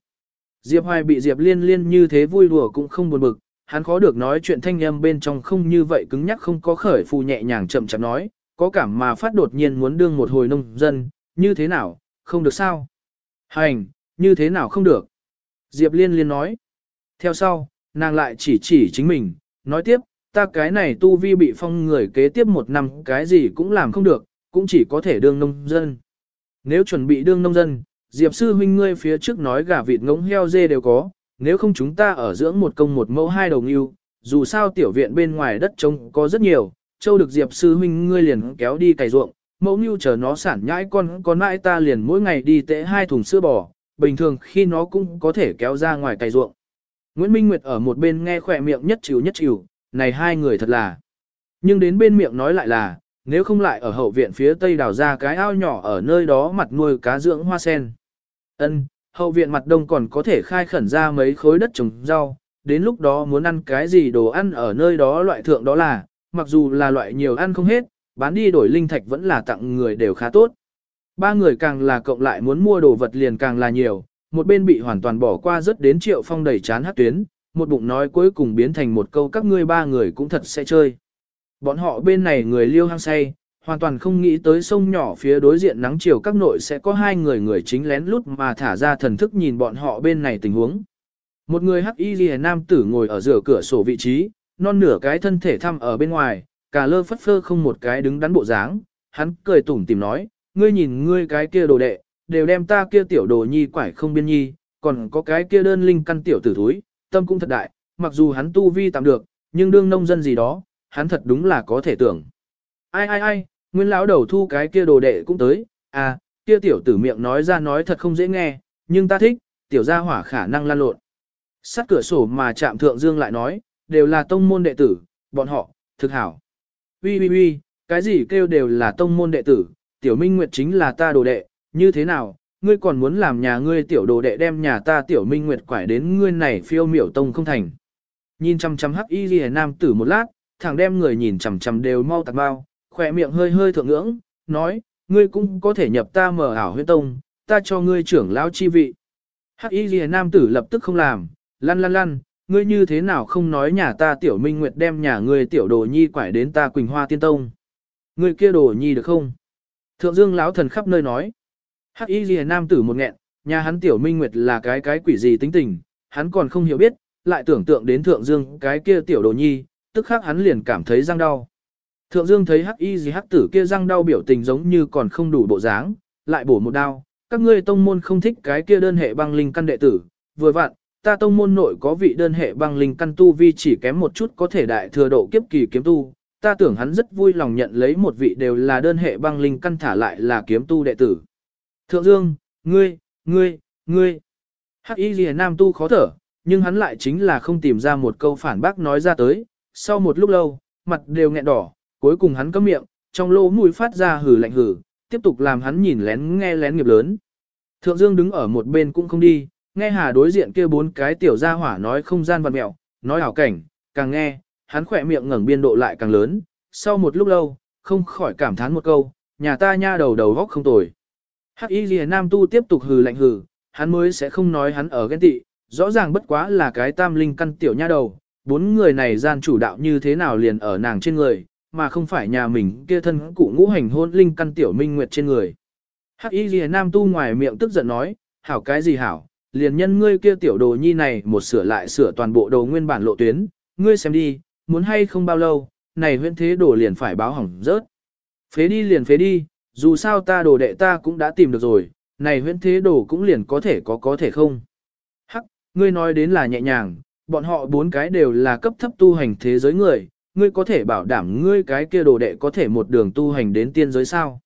Diệp Hoài bị Diệp Liên Liên như thế vui đùa cũng không buồn bực, hắn khó được nói chuyện thanh âm bên trong không như vậy cứng nhắc không có khởi phù nhẹ nhàng chậm chậm nói, có cảm mà phát đột nhiên muốn đương một hồi nông dân, như thế nào, không được sao? Hành, như thế nào không được? Diệp Liên Liên nói. Theo sau, nàng lại chỉ chỉ chính mình, nói tiếp, ta cái này tu vi bị phong người kế tiếp một năm cái gì cũng làm không được, cũng chỉ có thể đương nông dân. Nếu chuẩn bị đương nông dân, Diệp sư huynh ngươi phía trước nói gà vịt ngỗng heo dê đều có, nếu không chúng ta ở dưỡng một công một mẫu hai đầu yêu dù sao tiểu viện bên ngoài đất trống có rất nhiều, châu được Diệp sư huynh ngươi liền kéo đi cày ruộng, mẫu ngưu chờ nó sản nhãi con con mãi ta liền mỗi ngày đi tễ hai thùng sữa bò, bình thường khi nó cũng có thể kéo ra ngoài cày ruộng. Nguyễn Minh Nguyệt ở một bên nghe khỏe miệng nhất chịu nhất chịu, này hai người thật là. Nhưng đến bên miệng nói lại là, nếu không lại ở hậu viện phía tây đào ra cái ao nhỏ ở nơi đó mặt nuôi cá dưỡng hoa sen. Ân, hậu viện mặt đông còn có thể khai khẩn ra mấy khối đất trồng rau, đến lúc đó muốn ăn cái gì đồ ăn ở nơi đó loại thượng đó là, mặc dù là loại nhiều ăn không hết, bán đi đổi linh thạch vẫn là tặng người đều khá tốt. Ba người càng là cộng lại muốn mua đồ vật liền càng là nhiều, một bên bị hoàn toàn bỏ qua rất đến triệu phong đầy chán hát tuyến, một bụng nói cuối cùng biến thành một câu các ngươi ba người cũng thật sẽ chơi. Bọn họ bên này người liêu hăng say, hoàn toàn không nghĩ tới sông nhỏ phía đối diện nắng chiều các nội sẽ có hai người người chính lén lút mà thả ra thần thức nhìn bọn họ bên này tình huống. Một người hắc y ghi nam tử ngồi ở giữa cửa sổ vị trí, non nửa cái thân thể thăm ở bên ngoài, cả lơ phất phơ không một cái đứng đắn bộ dáng, hắn cười tủm tìm nói, ngươi nhìn ngươi cái kia đồ đệ, đều đem ta kia tiểu đồ nhi quải không biên nhi, còn có cái kia đơn linh căn tiểu tử thúi, tâm cũng thật đại, mặc dù hắn tu vi tạm được, nhưng đương nông dân gì đó, hắn thật đúng là có thể tưởng. Ai ai ai, nguyên lão đầu thu cái kia đồ đệ cũng tới, à, kia tiểu tử miệng nói ra nói thật không dễ nghe, nhưng ta thích, tiểu gia hỏa khả năng lan lộn. Sát cửa sổ mà chạm thượng dương lại nói, đều là tông môn đệ tử, bọn họ, thực hảo. Ui ui ui, cái gì kêu đều là tông môn đệ tử, tiểu minh nguyệt chính là ta đồ đệ, như thế nào, ngươi còn muốn làm nhà ngươi tiểu đồ đệ đem nhà ta tiểu minh nguyệt quải đến ngươi này phiêu miểu tông không thành. Nhìn chăm chăm hắc y ghi nam tử một lát, thằng đem người nhìn chằm chằm đều mau tạc bao, khỏe miệng hơi hơi thượng ngưỡng, nói, ngươi cũng có thể nhập ta mở ảo huyết tông, ta cho ngươi trưởng lão chi vị. Hắc y ghi nam tử lập tức không làm, lăn lăn lăn, ngươi như thế nào không nói nhà ta tiểu minh nguyệt đem nhà ngươi tiểu đồ nhi quải đến ta quỳnh hoa tiên tông. Ngươi kia đồ nhi được không? Thượng dương lão thần khắp nơi nói. Hắc y ghi nam tử một nghẹn, nhà hắn tiểu minh nguyệt là cái cái quỷ gì tính tình, hắn còn không hiểu biết, lại tưởng tượng đến thượng dương cái kia tiểu đồ nhi, tức khắc hắn liền cảm thấy răng đau. Thượng dương thấy hắc y gì hắc tử kia răng đau biểu tình giống như còn không đủ bộ dáng, lại bổ một đao, các ngươi tông môn không thích cái kia đơn hệ băng linh căn đệ tử, vừa vặn, ta tông môn nội có vị đơn hệ băng linh căn tu vi chỉ kém một chút có thể đại thừa độ kiếp kỳ kiếm tu, ta tưởng hắn rất vui lòng nhận lấy một vị đều là đơn hệ băng linh căn thả lại là kiếm tu đệ tử. Thượng Dương, ngươi, ngươi, ngươi. Hắc Y Liễu Nam tu khó thở, nhưng hắn lại chính là không tìm ra một câu phản bác nói ra tới, sau một lúc lâu, mặt đều nghẹn đỏ, cuối cùng hắn cấm miệng, trong lỗ mũi phát ra hừ lạnh hừ, tiếp tục làm hắn nhìn lén nghe lén nghiệp lớn. Thượng Dương đứng ở một bên cũng không đi, nghe Hà đối diện kia bốn cái tiểu gia hỏa nói không gian vật mẹo, nói ảo cảnh, càng nghe, hắn khỏe miệng ngẩng biên độ lại càng lớn, sau một lúc lâu, không khỏi cảm thán một câu, nhà ta nha đầu đầu góc không tồi. Hắc Y Liễu Nam tu tiếp tục hừ lạnh hừ, hắn mới sẽ không nói hắn ở ghen tị, rõ ràng bất quá là cái tam linh căn tiểu nha đầu, bốn người này gian chủ đạo như thế nào liền ở nàng trên người, mà không phải nhà mình kia thân cụ ngũ hành hôn linh căn tiểu minh nguyệt trên người. Hắc Y Liễu Nam tu ngoài miệng tức giận nói, hảo cái gì hảo, liền nhân ngươi kia tiểu đồ nhi này một sửa lại sửa toàn bộ đồ nguyên bản lộ tuyến, ngươi xem đi, muốn hay không bao lâu, này huyễn thế đồ liền phải báo hỏng rớt. Phế đi liền phế đi, dù sao ta đồ đệ ta cũng đã tìm được rồi, này huyễn thế đồ cũng liền có thể có có thể không. Hắc, ngươi nói đến là nhẹ nhàng, bọn họ bốn cái đều là cấp thấp tu hành thế giới người, ngươi có thể bảo đảm ngươi cái kia đồ đệ có thể một đường tu hành đến tiên giới sao.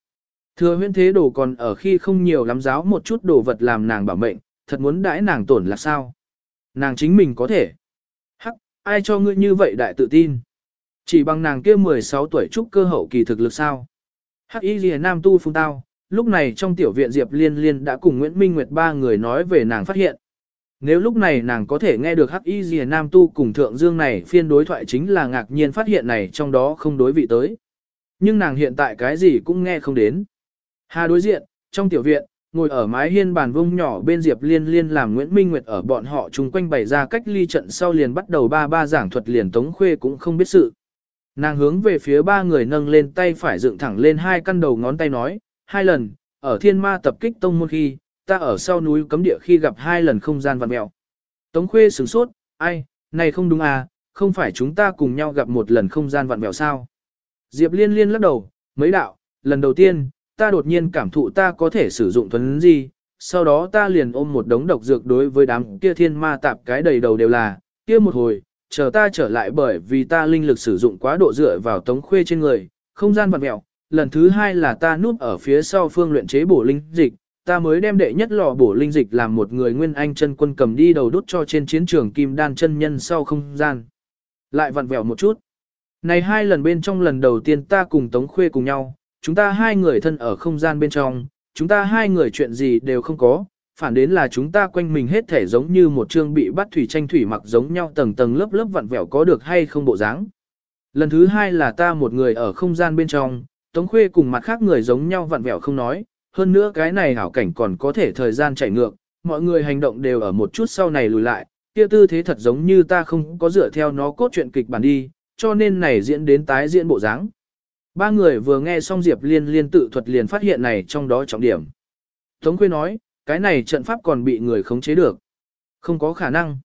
Thừa huyễn thế đồ còn ở khi không nhiều lắm giáo một chút đồ vật làm nàng bảo mệnh, thật muốn đãi nàng tổn là sao. Nàng chính mình có thể. Hắc, ai cho ngươi như vậy đại tự tin. Chỉ bằng nàng kia 16 tuổi trúc cơ hậu kỳ thực lực sao. Hắc y lìa nam tu phung tao, lúc này trong tiểu viện Diệp Liên Liên đã cùng Nguyễn Minh Nguyệt ba người nói về nàng phát hiện. Nếu lúc này nàng có thể nghe được Hắc y lìa nam tu cùng thượng dương này phiên đối thoại chính là ngạc nhiên phát hiện này trong đó không đối vị tới. Nhưng nàng hiện tại cái gì cũng nghe không đến. Hà đối diện, trong tiểu viện, ngồi ở mái hiên bàn vông nhỏ bên Diệp Liên Liên làm Nguyễn Minh Nguyệt ở bọn họ chung quanh bày ra cách ly trận sau liền bắt đầu ba ba giảng thuật liền Tống Khuê cũng không biết sự. Nàng hướng về phía ba người nâng lên tay phải dựng thẳng lên hai căn đầu ngón tay nói, hai lần, ở thiên ma tập kích tông môn khi, ta ở sau núi cấm địa khi gặp hai lần không gian vặn mẹo. Tống khuê sửng sốt, ai, này không đúng à, không phải chúng ta cùng nhau gặp một lần không gian vặn mẹo sao. Diệp liên liên lắc đầu, mấy đạo, lần đầu tiên, ta đột nhiên cảm thụ ta có thể sử dụng thuấn gì, sau đó ta liền ôm một đống độc dược đối với đám kia thiên ma tạp cái đầy đầu đều là, kia một hồi, chờ ta trở lại bởi vì ta linh lực sử dụng quá độ dựa vào tống khuê trên người, không gian vặn mẹo. Lần thứ hai là ta núp ở phía sau phương luyện chế bổ linh dịch, ta mới đem đệ nhất lò bổ linh dịch làm một người nguyên anh chân quân cầm đi đầu đốt cho trên chiến trường kim đan chân nhân sau không gian. Lại vặn vẹo một chút. Này hai lần bên trong lần đầu tiên ta cùng Tống Khuê cùng nhau, chúng ta hai người thân ở không gian bên trong, chúng ta hai người chuyện gì đều không có, phản đến là chúng ta quanh mình hết thể giống như một chương bị bắt thủy tranh thủy mặc giống nhau tầng tầng lớp lớp vặn vẹo có được hay không bộ dáng. Lần thứ hai là ta một người ở không gian bên trong, Tống Khuê cùng mặt khác người giống nhau vặn vẹo không nói, hơn nữa cái này hảo cảnh còn có thể thời gian chạy ngược, mọi người hành động đều ở một chút sau này lùi lại, kia tư thế thật giống như ta không có dựa theo nó cốt truyện kịch bản đi, cho nên này diễn đến tái diễn bộ dáng. Ba người vừa nghe xong Diệp Liên liên tự thuật liền phát hiện này trong đó trọng điểm. Tống Khuê nói, cái này trận pháp còn bị người khống chế được. Không có khả năng.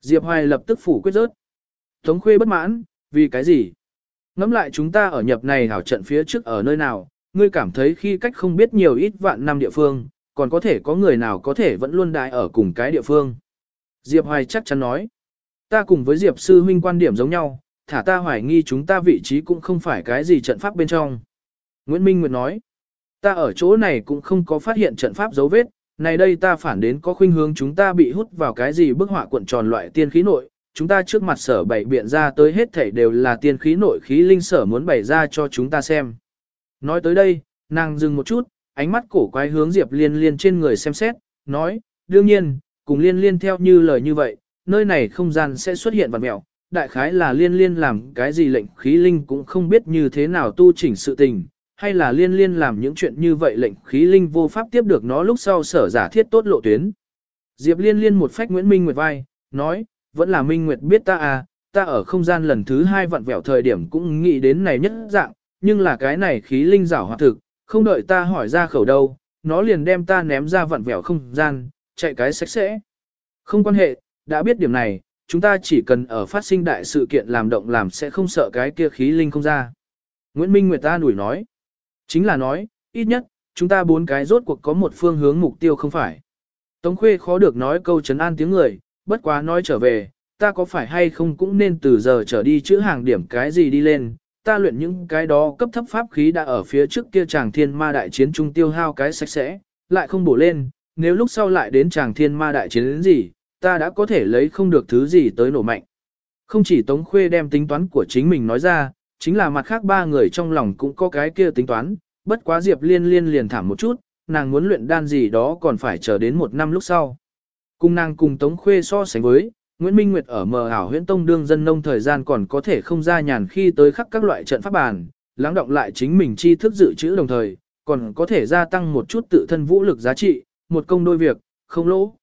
Diệp Hoài lập tức phủ quyết rớt. Tống Khuê bất mãn, vì cái gì? Ngắm lại chúng ta ở nhập này hảo trận phía trước ở nơi nào, ngươi cảm thấy khi cách không biết nhiều ít vạn năm địa phương, còn có thể có người nào có thể vẫn luôn đại ở cùng cái địa phương. Diệp Hoài chắc chắn nói, ta cùng với Diệp sư huynh quan điểm giống nhau, thả ta hoài nghi chúng ta vị trí cũng không phải cái gì trận pháp bên trong. Nguyễn Minh Nguyệt nói, ta ở chỗ này cũng không có phát hiện trận pháp dấu vết, này đây ta phản đến có khuynh hướng chúng ta bị hút vào cái gì bức họa cuộn tròn loại tiên khí nội, chúng ta trước mặt sở bảy biện ra tới hết thảy đều là tiên khí nội khí linh sở muốn bày ra cho chúng ta xem. Nói tới đây, nàng dừng một chút, ánh mắt cổ quái hướng Diệp Liên Liên trên người xem xét, nói, đương nhiên, cùng Liên Liên theo như lời như vậy, nơi này không gian sẽ xuất hiện vật mẹo, đại khái là Liên Liên làm cái gì lệnh khí linh cũng không biết như thế nào tu chỉnh sự tình, hay là Liên Liên làm những chuyện như vậy lệnh khí linh vô pháp tiếp được nó lúc sau sở giả thiết tốt lộ tuyến. Diệp Liên Liên một phách Nguyễn Minh Nguyệt vai, nói, vẫn là Minh Nguyệt biết ta à, ta ở không gian lần thứ hai vặn vẹo thời điểm cũng nghĩ đến này nhất dạng, nhưng là cái này khí linh rảo hoạt thực, không đợi ta hỏi ra khẩu đâu, nó liền đem ta ném ra vặn vẹo không gian, chạy cái sạch sẽ. Không quan hệ, đã biết điểm này, chúng ta chỉ cần ở phát sinh đại sự kiện làm động làm sẽ không sợ cái kia khí linh không ra. Nguyễn Minh Nguyệt ta nủi nói. Chính là nói, ít nhất, chúng ta bốn cái rốt cuộc có một phương hướng mục tiêu không phải. Tống Khuê khó được nói câu chấn an tiếng người, bất quá nói trở về, ta có phải hay không cũng nên từ giờ trở đi chữ hàng điểm cái gì đi lên, ta luyện những cái đó cấp thấp pháp khí đã ở phía trước kia chàng thiên ma đại chiến trung tiêu hao cái sạch sẽ, lại không bổ lên, nếu lúc sau lại đến chàng thiên ma đại chiến đến gì, ta đã có thể lấy không được thứ gì tới nổ mạnh. Không chỉ Tống Khuê đem tính toán của chính mình nói ra, chính là mặt khác ba người trong lòng cũng có cái kia tính toán, bất quá Diệp Liên Liên liền thảm một chút, nàng muốn luyện đan gì đó còn phải chờ đến một năm lúc sau. Cùng nàng cùng Tống Khuê so sánh với, Nguyễn Minh Nguyệt ở mờ ảo huyện tông đương dân nông thời gian còn có thể không ra nhàn khi tới khắc các loại trận pháp bàn, lắng động lại chính mình chi thức dự trữ đồng thời, còn có thể gia tăng một chút tự thân vũ lực giá trị, một công đôi việc, không lỗ.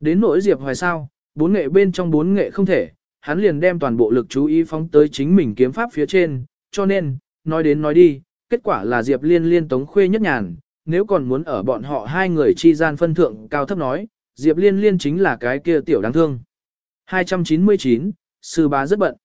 Đến nỗi Diệp Hoài sao, bốn nghệ bên trong bốn nghệ không thể, hắn liền đem toàn bộ lực chú ý phóng tới chính mình kiếm pháp phía trên, cho nên, nói đến nói đi, kết quả là Diệp Liên liên tống khuê nhất nhàn, nếu còn muốn ở bọn họ hai người chi gian phân thượng cao thấp nói, Diệp Liên liên chính là cái kia tiểu đáng thương. 299, sư bá rất bận.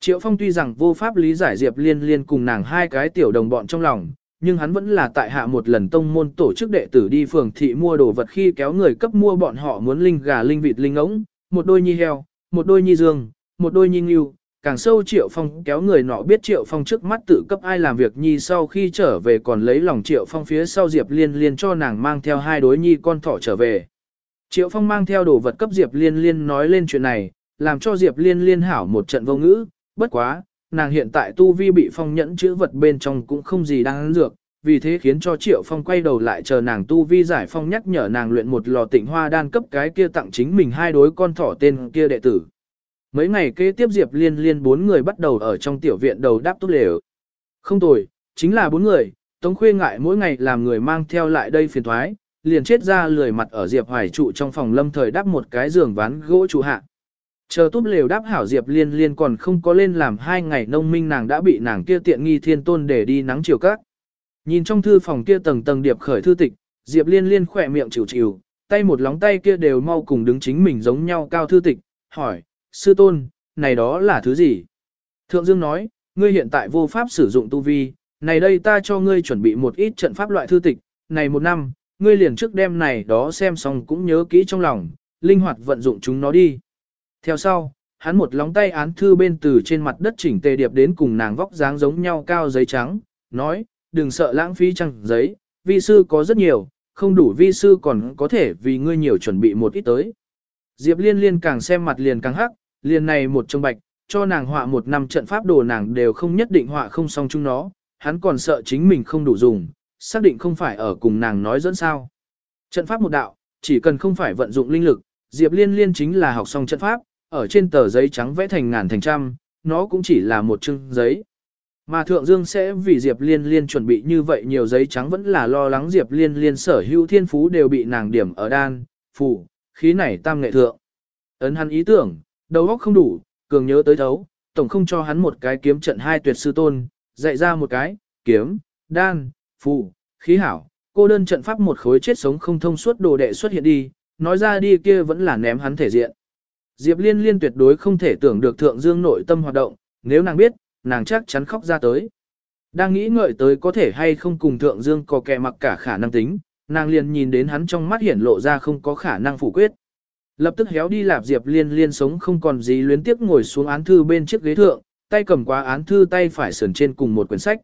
Triệu Phong tuy rằng vô pháp lý giải Diệp Liên Liên cùng nàng hai cái tiểu đồng bọn trong lòng, nhưng hắn vẫn là tại hạ một lần tông môn tổ chức đệ tử đi phường thị mua đồ vật khi kéo người cấp mua bọn họ muốn linh gà linh vịt linh ống, một đôi nhi heo, một đôi nhi dương, một đôi nhi ngưu. Càng sâu Triệu Phong kéo người nọ biết Triệu Phong trước mắt tự cấp ai làm việc nhi sau khi trở về còn lấy lòng Triệu Phong phía sau Diệp Liên Liên cho nàng mang theo hai đối nhi con thỏ trở về. Triệu Phong mang theo đồ vật cấp Diệp Liên Liên nói lên chuyện này, làm cho Diệp Liên Liên hảo một trận vô ngữ, bất quá, nàng hiện tại tu vi bị phong nhẫn chữ vật bên trong cũng không gì đáng dược, vì thế khiến cho Triệu Phong quay đầu lại chờ nàng tu vi giải phong nhắc nhở nàng luyện một lò tịnh hoa đan cấp cái kia tặng chính mình hai đối con thỏ tên kia đệ tử. Mấy ngày kế tiếp Diệp Liên Liên bốn người bắt đầu ở trong tiểu viện đầu đáp tốt lều. Không tồi, chính là bốn người, Tống Khuê ngại mỗi ngày làm người mang theo lại đây phiền thoái, liền chết ra lười mặt ở Diệp Hoài trụ trong phòng lâm thời đắp một cái giường ván gỗ trụ hạ. Chờ túp lều đáp hảo Diệp Liên Liên còn không có lên làm hai ngày nông minh nàng đã bị nàng kia tiện nghi thiên tôn để đi nắng chiều các. Nhìn trong thư phòng kia tầng tầng điệp khởi thư tịch, Diệp Liên Liên khỏe miệng chịu chịu, tay một lóng tay kia đều mau cùng đứng chính mình giống nhau cao thư tịch, hỏi, sư tôn, này đó là thứ gì? Thượng Dương nói, ngươi hiện tại vô pháp sử dụng tu vi, này đây ta cho ngươi chuẩn bị một ít trận pháp loại thư tịch, này một năm, ngươi liền trước đêm này đó xem xong cũng nhớ kỹ trong lòng, linh hoạt vận dụng chúng nó đi. Theo sau, hắn một lóng tay án thư bên từ trên mặt đất chỉnh tề điệp đến cùng nàng vóc dáng giống nhau cao giấy trắng, nói, đừng sợ lãng phí trăng giấy, vi sư có rất nhiều, không đủ vi sư còn có thể vì ngươi nhiều chuẩn bị một ít tới. Diệp liên liên càng xem mặt liền càng hắc, liền này một trông bạch, cho nàng họa một năm trận pháp đồ nàng đều không nhất định họa không xong chung nó, hắn còn sợ chính mình không đủ dùng, xác định không phải ở cùng nàng nói dẫn sao. Trận pháp một đạo, chỉ cần không phải vận dụng linh lực, Diệp Liên Liên chính là học xong trận pháp, ở trên tờ giấy trắng vẽ thành ngàn thành trăm, nó cũng chỉ là một chương giấy. Mà Thượng Dương sẽ vì Diệp Liên Liên chuẩn bị như vậy nhiều giấy trắng vẫn là lo lắng Diệp Liên Liên sở hữu thiên phú đều bị nàng điểm ở đan, phủ, khí này tam nghệ thượng. Ấn hắn ý tưởng, đầu óc không đủ, cường nhớ tới thấu, tổng không cho hắn một cái kiếm trận hai tuyệt sư tôn, dạy ra một cái, kiếm, đan, phù, khí hảo, cô đơn trận pháp một khối chết sống không thông suốt đồ đệ xuất hiện đi, nói ra đi kia vẫn là ném hắn thể diện. Diệp Liên Liên tuyệt đối không thể tưởng được Thượng Dương nội tâm hoạt động, nếu nàng biết, nàng chắc chắn khóc ra tới. đang nghĩ ngợi tới có thể hay không cùng thượng dương có kẻ mặc cả khả năng tính, nàng liền nhìn đến hắn trong mắt hiển lộ ra không có khả năng phủ quyết. Lập tức héo đi lạp Diệp Liên Liên sống không còn gì luyến tiếp ngồi xuống án thư bên chiếc ghế thượng, tay cầm qua án thư tay phải sườn trên cùng một quyển sách.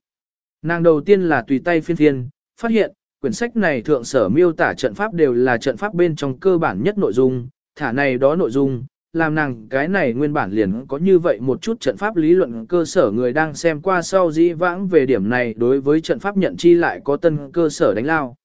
Nàng đầu tiên là tùy tay phiên phiên, phát hiện, quyển sách này thượng sở miêu tả trận pháp đều là trận pháp bên trong cơ bản nhất nội dung, thả này đó nội dung, làm nàng cái này nguyên bản liền có như vậy một chút trận pháp lý luận cơ sở người đang xem qua sau dĩ vãng về điểm này đối với trận pháp nhận chi lại có tân cơ sở đánh lao.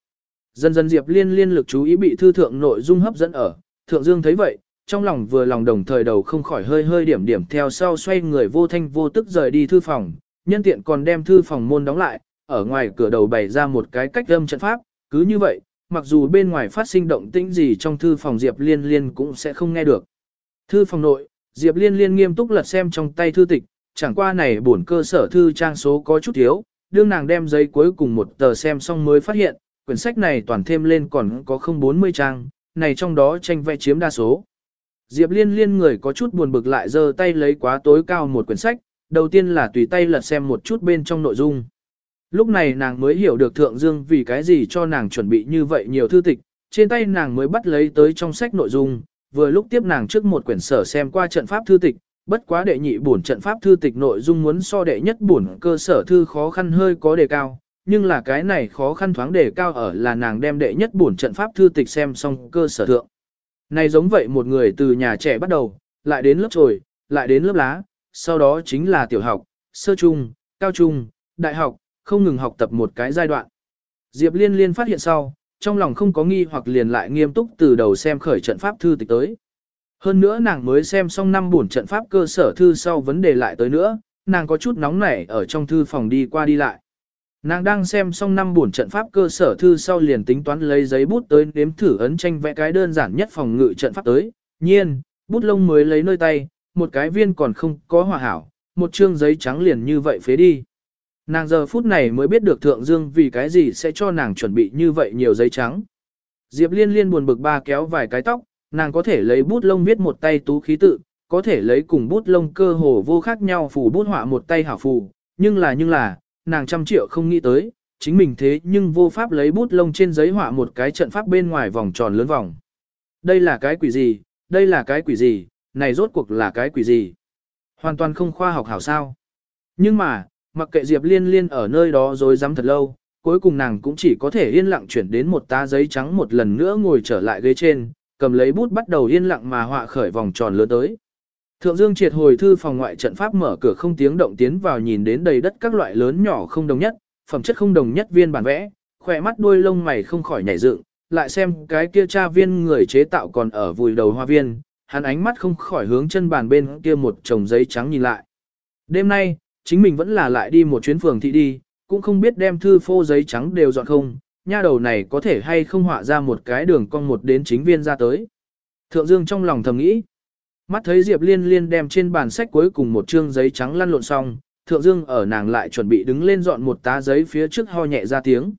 Dần dần Diệp Liên liên lực chú ý bị thư thượng nội dung hấp dẫn ở, thượng dương thấy vậy, trong lòng vừa lòng đồng thời đầu không khỏi hơi hơi điểm điểm theo sau xoay người vô thanh vô tức rời đi thư phòng, nhân tiện còn đem thư phòng môn đóng lại, ở ngoài cửa đầu bày ra một cái cách âm trận pháp, cứ như vậy, mặc dù bên ngoài phát sinh động tĩnh gì trong thư phòng Diệp Liên Liên cũng sẽ không nghe được. Thư phòng nội, Diệp Liên Liên nghiêm túc lật xem trong tay thư tịch, chẳng qua này bổn cơ sở thư trang số có chút thiếu, đương nàng đem giấy cuối cùng một tờ xem xong mới phát hiện, quyển sách này toàn thêm lên còn có không 40 trang, này trong đó tranh vẽ chiếm đa số. Diệp Liên Liên người có chút buồn bực lại giơ tay lấy quá tối cao một quyển sách, đầu tiên là tùy tay lật xem một chút bên trong nội dung. Lúc này nàng mới hiểu được Thượng Dương vì cái gì cho nàng chuẩn bị như vậy nhiều thư tịch, trên tay nàng mới bắt lấy tới trong sách nội dung, vừa lúc tiếp nàng trước một quyển sở xem qua trận pháp thư tịch, bất quá đệ nhị bổn trận pháp thư tịch nội dung muốn so đệ nhất bổn cơ sở thư khó khăn hơi có đề cao, nhưng là cái này khó khăn thoáng đề cao ở là nàng đem đệ nhất bổn trận pháp thư tịch xem xong cơ sở thượng. Này giống vậy một người từ nhà trẻ bắt đầu, lại đến lớp trồi, lại đến lớp lá, sau đó chính là tiểu học, sơ trung, cao trung, đại học, không ngừng học tập một cái giai đoạn. Diệp Liên Liên phát hiện sau, trong lòng không có nghi hoặc liền lại nghiêm túc từ đầu xem khởi trận pháp thư tịch tới. Hơn nữa nàng mới xem xong năm buồn trận pháp cơ sở thư sau vấn đề lại tới nữa, nàng có chút nóng nảy ở trong thư phòng đi qua đi lại. Nàng đang xem xong năm buồn trận pháp cơ sở thư sau liền tính toán lấy giấy bút tới nếm thử ấn tranh vẽ cái đơn giản nhất phòng ngự trận pháp tới. Nhiên, bút lông mới lấy nơi tay, một cái viên còn không có hòa hảo, một chương giấy trắng liền như vậy phế đi. Nàng giờ phút này mới biết được Thượng Dương vì cái gì sẽ cho nàng chuẩn bị như vậy nhiều giấy trắng. Diệp Liên Liên buồn bực ba kéo vài cái tóc, nàng có thể lấy bút lông viết một tay tú khí tự, có thể lấy cùng bút lông cơ hồ vô khác nhau phủ bút họa một tay hảo phù, nhưng là nhưng là, nàng trăm triệu không nghĩ tới, chính mình thế nhưng vô pháp lấy bút lông trên giấy họa một cái trận pháp bên ngoài vòng tròn lớn vòng. Đây là cái quỷ gì, đây là cái quỷ gì, này rốt cuộc là cái quỷ gì. Hoàn toàn không khoa học hảo sao. Nhưng mà, mặc kệ Diệp Liên Liên ở nơi đó rồi dám thật lâu, cuối cùng nàng cũng chỉ có thể yên lặng chuyển đến một tá giấy trắng một lần nữa ngồi trở lại ghế trên, cầm lấy bút bắt đầu yên lặng mà họa khởi vòng tròn lớn tới. Thượng Dương triệt hồi thư phòng ngoại trận pháp mở cửa không tiếng động tiến vào nhìn đến đầy đất các loại lớn nhỏ không đồng nhất, phẩm chất không đồng nhất viên bản vẽ, khỏe mắt đuôi lông mày không khỏi nhảy dựng, lại xem cái kia cha viên người chế tạo còn ở vùi đầu hoa viên, hắn ánh mắt không khỏi hướng chân bàn bên kia một chồng giấy trắng nhìn lại. Đêm nay, chính mình vẫn là lại đi một chuyến phường thị đi, cũng không biết đem thư phô giấy trắng đều dọn không, nha đầu này có thể hay không họa ra một cái đường cong một đến chính viên ra tới. Thượng Dương trong lòng thầm nghĩ, mắt thấy Diệp Liên Liên đem trên bàn sách cuối cùng một chương giấy trắng lăn lộn xong, Thượng Dương ở nàng lại chuẩn bị đứng lên dọn một tá giấy phía trước ho nhẹ ra tiếng.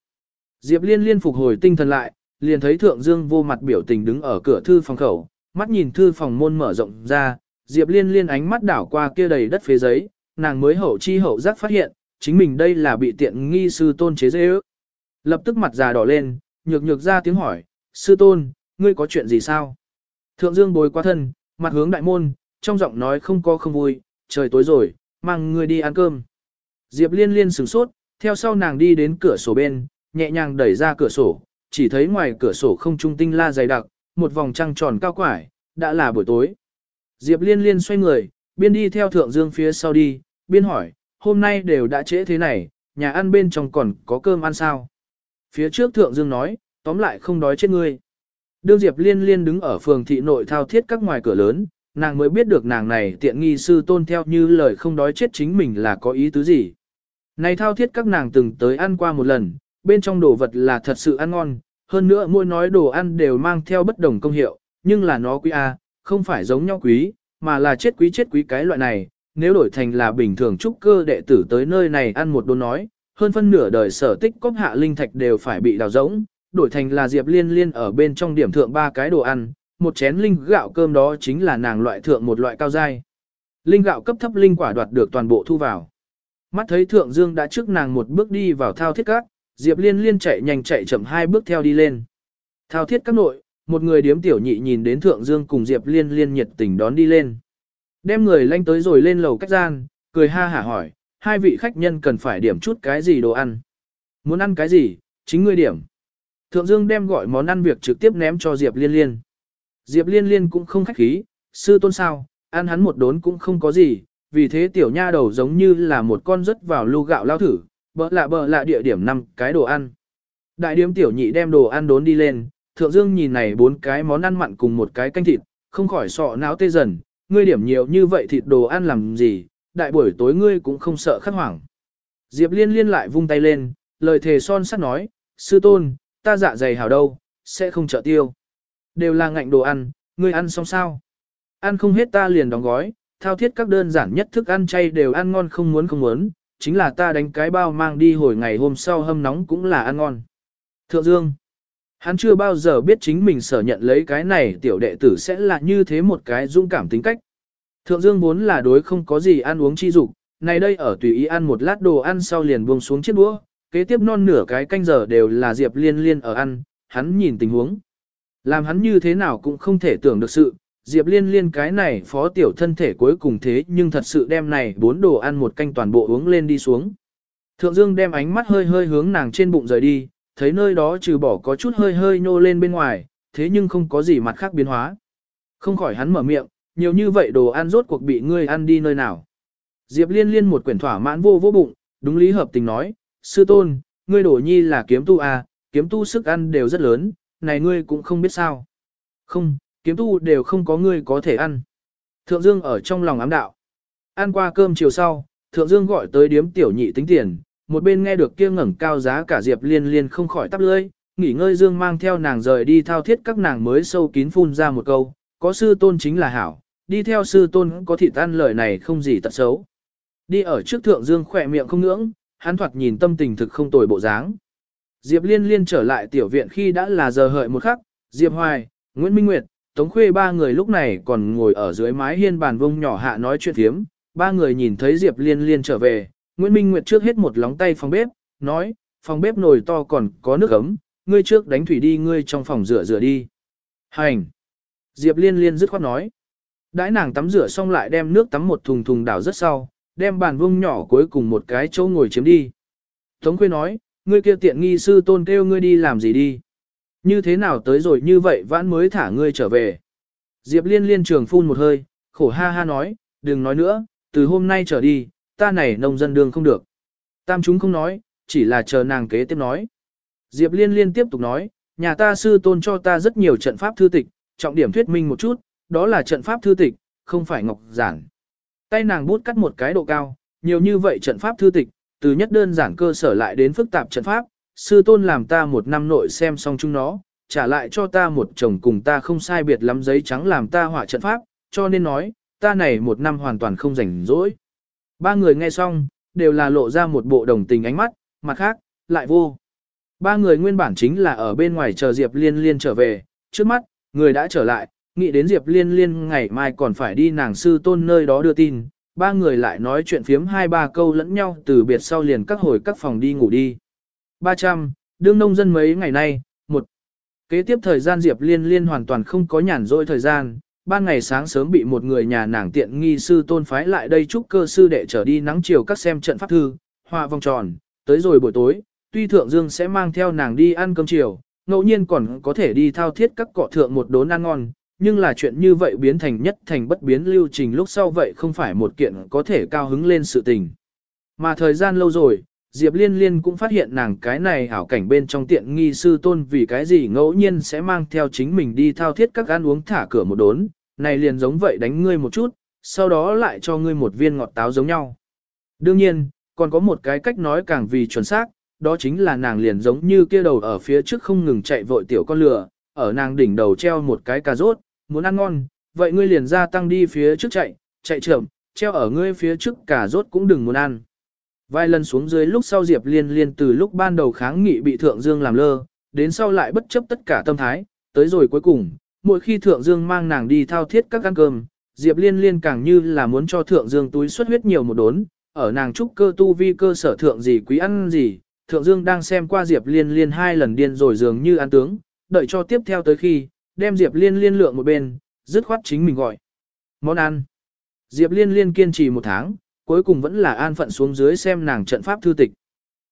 Diệp Liên Liên phục hồi tinh thần lại, liền thấy Thượng Dương vô mặt biểu tình đứng ở cửa thư phòng khẩu, mắt nhìn thư phòng môn mở rộng ra, Diệp Liên Liên ánh mắt đảo qua kia đầy đất phía giấy, nàng mới hậu chi hậu giác phát hiện, chính mình đây là bị tiện nghi sư tôn chế dễ ước. Lập tức mặt già đỏ lên, nhược nhược ra tiếng hỏi, sư tôn, ngươi có chuyện gì sao? Thượng Dương bồi qua thân, mặt hướng đại môn, trong giọng nói không có không vui, trời tối rồi, mang ngươi đi ăn cơm. Diệp liên liên sửng sốt, theo sau nàng đi đến cửa sổ bên, nhẹ nhàng đẩy ra cửa sổ, chỉ thấy ngoài cửa sổ không trung tinh la dày đặc, một vòng trăng tròn cao quải, đã là buổi tối. Diệp liên liên xoay người, biên đi theo thượng dương phía sau đi, biên hỏi, hôm nay đều đã trễ thế này, nhà ăn bên trong còn có cơm ăn sao? Phía trước thượng dương nói, tóm lại không đói chết ngươi. Đương Diệp liên liên đứng ở phường thị nội thao thiết các ngoài cửa lớn, nàng mới biết được nàng này tiện nghi sư tôn theo như lời không đói chết chính mình là có ý tứ gì. Này thao thiết các nàng từng tới ăn qua một lần, bên trong đồ vật là thật sự ăn ngon, hơn nữa mỗi nói đồ ăn đều mang theo bất đồng công hiệu, nhưng là nó quý A, không phải giống nhau quý, mà là chết quý chết quý cái loại này, nếu đổi thành là bình thường trúc cơ đệ tử tới nơi này ăn một đốn nói, hơn phân nửa đời sở tích cốc hạ linh thạch đều phải bị đào rỗng, đổi thành là Diệp Liên Liên ở bên trong điểm thượng ba cái đồ ăn, một chén linh gạo cơm đó chính là nàng loại thượng một loại cao giai. Linh gạo cấp thấp linh quả đoạt được toàn bộ thu vào. mắt thấy Thượng Dương đã trước nàng một bước đi vào thao thiết các, Diệp Liên Liên chạy nhanh chạy chậm hai bước theo đi lên. Thao thiết các nội, một người điếm tiểu nhị nhìn đến Thượng Dương cùng Diệp Liên Liên nhiệt tình đón đi lên. Đem người lanh tới rồi lên lầu cách gian, cười ha hả hỏi, hai vị khách nhân cần phải điểm chút cái gì đồ ăn. Muốn ăn cái gì, chính ngươi điểm. Thượng Dương đem gọi món ăn việc trực tiếp ném cho Diệp Liên Liên. Diệp Liên Liên cũng không khách khí, sư tôn sao, ăn hắn một đốn cũng không có gì, vì thế tiểu nha đầu giống như là một con rớt vào lu gạo lao thử, bỡ lạ bỡ lạ địa điểm năm cái đồ ăn. Đại điếm tiểu nhị đem đồ ăn đốn đi lên, Thượng Dương nhìn này bốn cái món ăn mặn cùng một cái canh thịt, không khỏi sọ não tê dần, ngươi điểm nhiều như vậy thịt đồ ăn làm gì, đại buổi tối ngươi cũng không sợ khắc hoảng. Diệp liên liên lại vung tay lên, lời thề son sắt nói, sư tôn, ta dạ dày hảo đâu, sẽ không trợ tiêu. Đều là ngạnh đồ ăn, ngươi ăn xong sao? Ăn không hết ta liền đóng gói, thao thiết các đơn giản nhất thức ăn chay đều ăn ngon không muốn không muốn, chính là ta đánh cái bao mang đi hồi ngày hôm sau hâm nóng cũng là ăn ngon. Thượng Dương Hắn chưa bao giờ biết chính mình sở nhận lấy cái này tiểu đệ tử sẽ là như thế một cái dung cảm tính cách. Thượng Dương vốn là đối không có gì ăn uống chi dục, này đây ở tùy ý ăn một lát đồ ăn sau liền buông xuống chiếc đũa, kế tiếp non nửa cái canh giờ đều là Diệp Liên Liên ở ăn, hắn nhìn tình huống. Làm hắn như thế nào cũng không thể tưởng được sự, Diệp Liên Liên cái này phó tiểu thân thể cuối cùng thế nhưng thật sự đem này bốn đồ ăn một canh toàn bộ uống lên đi xuống. Thượng Dương đem ánh mắt hơi hơi hướng nàng trên bụng rời đi, thấy nơi đó trừ bỏ có chút hơi hơi nhô lên bên ngoài, thế nhưng không có gì mặt khác biến hóa. Không khỏi hắn mở miệng, nhiều như vậy đồ ăn rốt cuộc bị ngươi ăn đi nơi nào. Diệp liên liên một quyển thỏa mãn vô vô bụng, đúng lý hợp tình nói, sư tôn, ngươi đổ nhi là kiếm tu à, kiếm tu sức ăn đều rất lớn, này ngươi cũng không biết sao. Không, kiếm tu đều không có ngươi có thể ăn. Thượng Dương ở trong lòng ám đạo. Ăn qua cơm chiều sau, Thượng Dương gọi tới điếm tiểu nhị tính tiền, một bên nghe được kia ngẩng cao giá cả Diệp Liên Liên không khỏi tắp lưỡi, nghỉ ngơi Dương mang theo nàng rời đi thao thiết các nàng mới sâu kín phun ra một câu, có sư tôn chính là hảo, đi theo sư tôn có thị tan lời này không gì tật xấu. Đi ở trước thượng Dương khỏe miệng không ngưỡng, hắn thoạt nhìn tâm tình thực không tồi bộ dáng. Diệp Liên Liên trở lại tiểu viện khi đã là giờ hợi một khắc, Diệp Hoài, Nguyễn Minh Nguyệt, Tống Khuê ba người lúc này còn ngồi ở dưới mái hiên bàn vông nhỏ hạ nói chuyện thiếm, ba người nhìn thấy Diệp Liên Liên trở về, Nguyễn Minh Nguyệt trước hết một lóng tay phòng bếp, nói, phòng bếp nồi to còn có nước ấm, ngươi trước đánh thủy đi ngươi trong phòng rửa rửa đi. Hành! Diệp Liên Liên dứt khoát nói. Đãi nàng tắm rửa xong lại đem nước tắm một thùng thùng đảo rất sau, đem bàn vương nhỏ cuối cùng một cái chỗ ngồi chiếm đi. Tống Khuê nói, ngươi kia tiện nghi sư tôn kêu ngươi đi làm gì đi. Như thế nào tới rồi như vậy vãn mới thả ngươi trở về. Diệp Liên Liên trường phun một hơi, khổ ha ha nói, đừng nói nữa, từ hôm nay trở đi, ta này nông dân đường không được. Tam chúng không nói, chỉ là chờ nàng kế tiếp nói. Diệp Liên liên tiếp tục nói, nhà ta sư tôn cho ta rất nhiều trận pháp thư tịch, trọng điểm thuyết minh một chút, đó là trận pháp thư tịch, không phải ngọc giản. Tay nàng bút cắt một cái độ cao, nhiều như vậy trận pháp thư tịch, từ nhất đơn giản cơ sở lại đến phức tạp trận pháp, sư tôn làm ta một năm nội xem xong chúng nó, trả lại cho ta một chồng cùng ta không sai biệt lắm giấy trắng làm ta họa trận pháp, cho nên nói, ta này một năm hoàn toàn không rảnh rỗi. Ba người nghe xong, đều là lộ ra một bộ đồng tình ánh mắt, mặt khác, lại vô. Ba người nguyên bản chính là ở bên ngoài chờ Diệp Liên Liên trở về, trước mắt, người đã trở lại, nghĩ đến Diệp Liên Liên ngày mai còn phải đi nàng sư tôn nơi đó đưa tin, ba người lại nói chuyện phiếm hai ba câu lẫn nhau từ biệt sau liền các hồi các phòng đi ngủ đi. 300, đương nông dân mấy ngày nay, một. Kế tiếp thời gian Diệp Liên Liên hoàn toàn không có nhàn rỗi thời gian, ban ngày sáng sớm bị một người nhà nàng tiện nghi sư tôn phái lại đây chúc cơ sư đệ trở đi nắng chiều các xem trận pháp thư, hòa vòng tròn, tới rồi buổi tối, tuy thượng dương sẽ mang theo nàng đi ăn cơm chiều, ngẫu nhiên còn có thể đi thao thiết các cọ thượng một đốn ăn ngon, nhưng là chuyện như vậy biến thành nhất thành bất biến lưu trình lúc sau vậy không phải một kiện có thể cao hứng lên sự tình. Mà thời gian lâu rồi, Diệp Liên Liên cũng phát hiện nàng cái này ảo cảnh bên trong tiện nghi sư tôn vì cái gì ngẫu nhiên sẽ mang theo chính mình đi thao thiết các ăn uống thả cửa một đốn, này liền giống vậy đánh ngươi một chút, sau đó lại cho ngươi một viên ngọt táo giống nhau. Đương nhiên, còn có một cái cách nói càng vì chuẩn xác, đó chính là nàng liền giống như kia đầu ở phía trước không ngừng chạy vội tiểu con lừa, ở nàng đỉnh đầu treo một cái cà rốt, muốn ăn ngon, vậy ngươi liền ra tăng đi phía trước chạy, chạy chậm, treo ở ngươi phía trước cà rốt cũng đừng muốn ăn. Vài lần xuống dưới lúc sau Diệp Liên Liên từ lúc ban đầu kháng nghị bị Thượng Dương làm lơ, đến sau lại bất chấp tất cả tâm thái, tới rồi cuối cùng, mỗi khi Thượng Dương mang nàng đi thao thiết các ăn cơm, Diệp Liên Liên càng như là muốn cho Thượng Dương túi xuất huyết nhiều một đốn, ở nàng trúc cơ tu vi cơ sở thượng gì quý ăn gì, thượng dương đang xem qua Diệp Liên Liên hai lần điên rồi dường như ăn tướng, đợi cho tiếp theo tới khi, đem Diệp Liên Liên lượng một bên, dứt khoát chính mình gọi. Món ăn. Diệp Liên Liên kiên trì một tháng, cuối cùng vẫn là an phận xuống dưới xem nàng trận pháp thư tịch.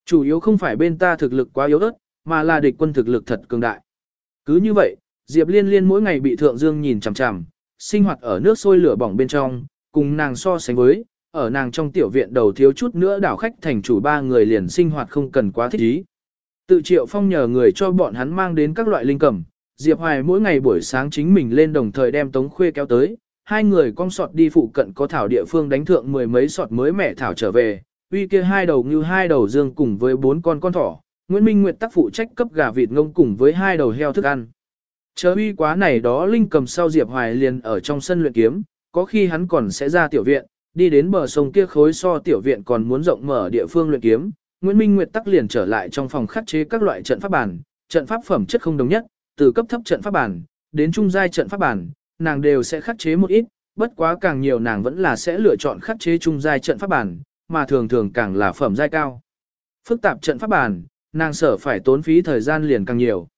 Chủ yếu không phải bên ta thực lực quá yếu ớt, mà là địch quân thực lực thật cường đại. Cứ như vậy, Diệp Liên Liên mỗi ngày bị Thượng Dương nhìn chằm chằm, sinh hoạt ở nước sôi lửa bỏng bên trong, cùng nàng so sánh với, ở nàng trong tiểu viện đầu thiếu chút nữa đảo khách thành chủ ba người liền sinh hoạt không cần quá thích ý. Tự Triệu Phong nhờ người cho bọn hắn mang đến các loại linh cẩm, Diệp Hoài mỗi ngày buổi sáng chính mình lên đồng thời đem Tống Khuê kéo tới, hai người con sọt đi phụ cận có thảo địa phương đánh thượng mười mấy sọt mới mẻ thảo trở về, uy kia hai đầu như hai đầu dương cùng với bốn con con thỏ, Nguyễn Minh Nguyệt tác phụ trách cấp gà vịt ngông cùng với hai đầu heo thức ăn. Chờ uy quá này đó Linh cầm sau Diệp Hoài liền ở trong sân luyện kiếm, có khi hắn còn sẽ ra tiểu viện, đi đến bờ sông kia khối so tiểu viện còn muốn rộng mở địa phương luyện kiếm. Nguyễn Minh Nguyệt tắc liền trở lại trong phòng khắc chế các loại trận pháp bản, trận pháp phẩm chất không đồng nhất, từ cấp thấp trận pháp bản đến trung giai trận pháp bản, nàng đều sẽ khắc chế một ít, bất quá càng nhiều nàng vẫn là sẽ lựa chọn khắc chế trung giai trận pháp bản, mà thường thường càng là phẩm giai cao. Phức tạp trận pháp bản, nàng sở phải tốn phí thời gian liền càng nhiều.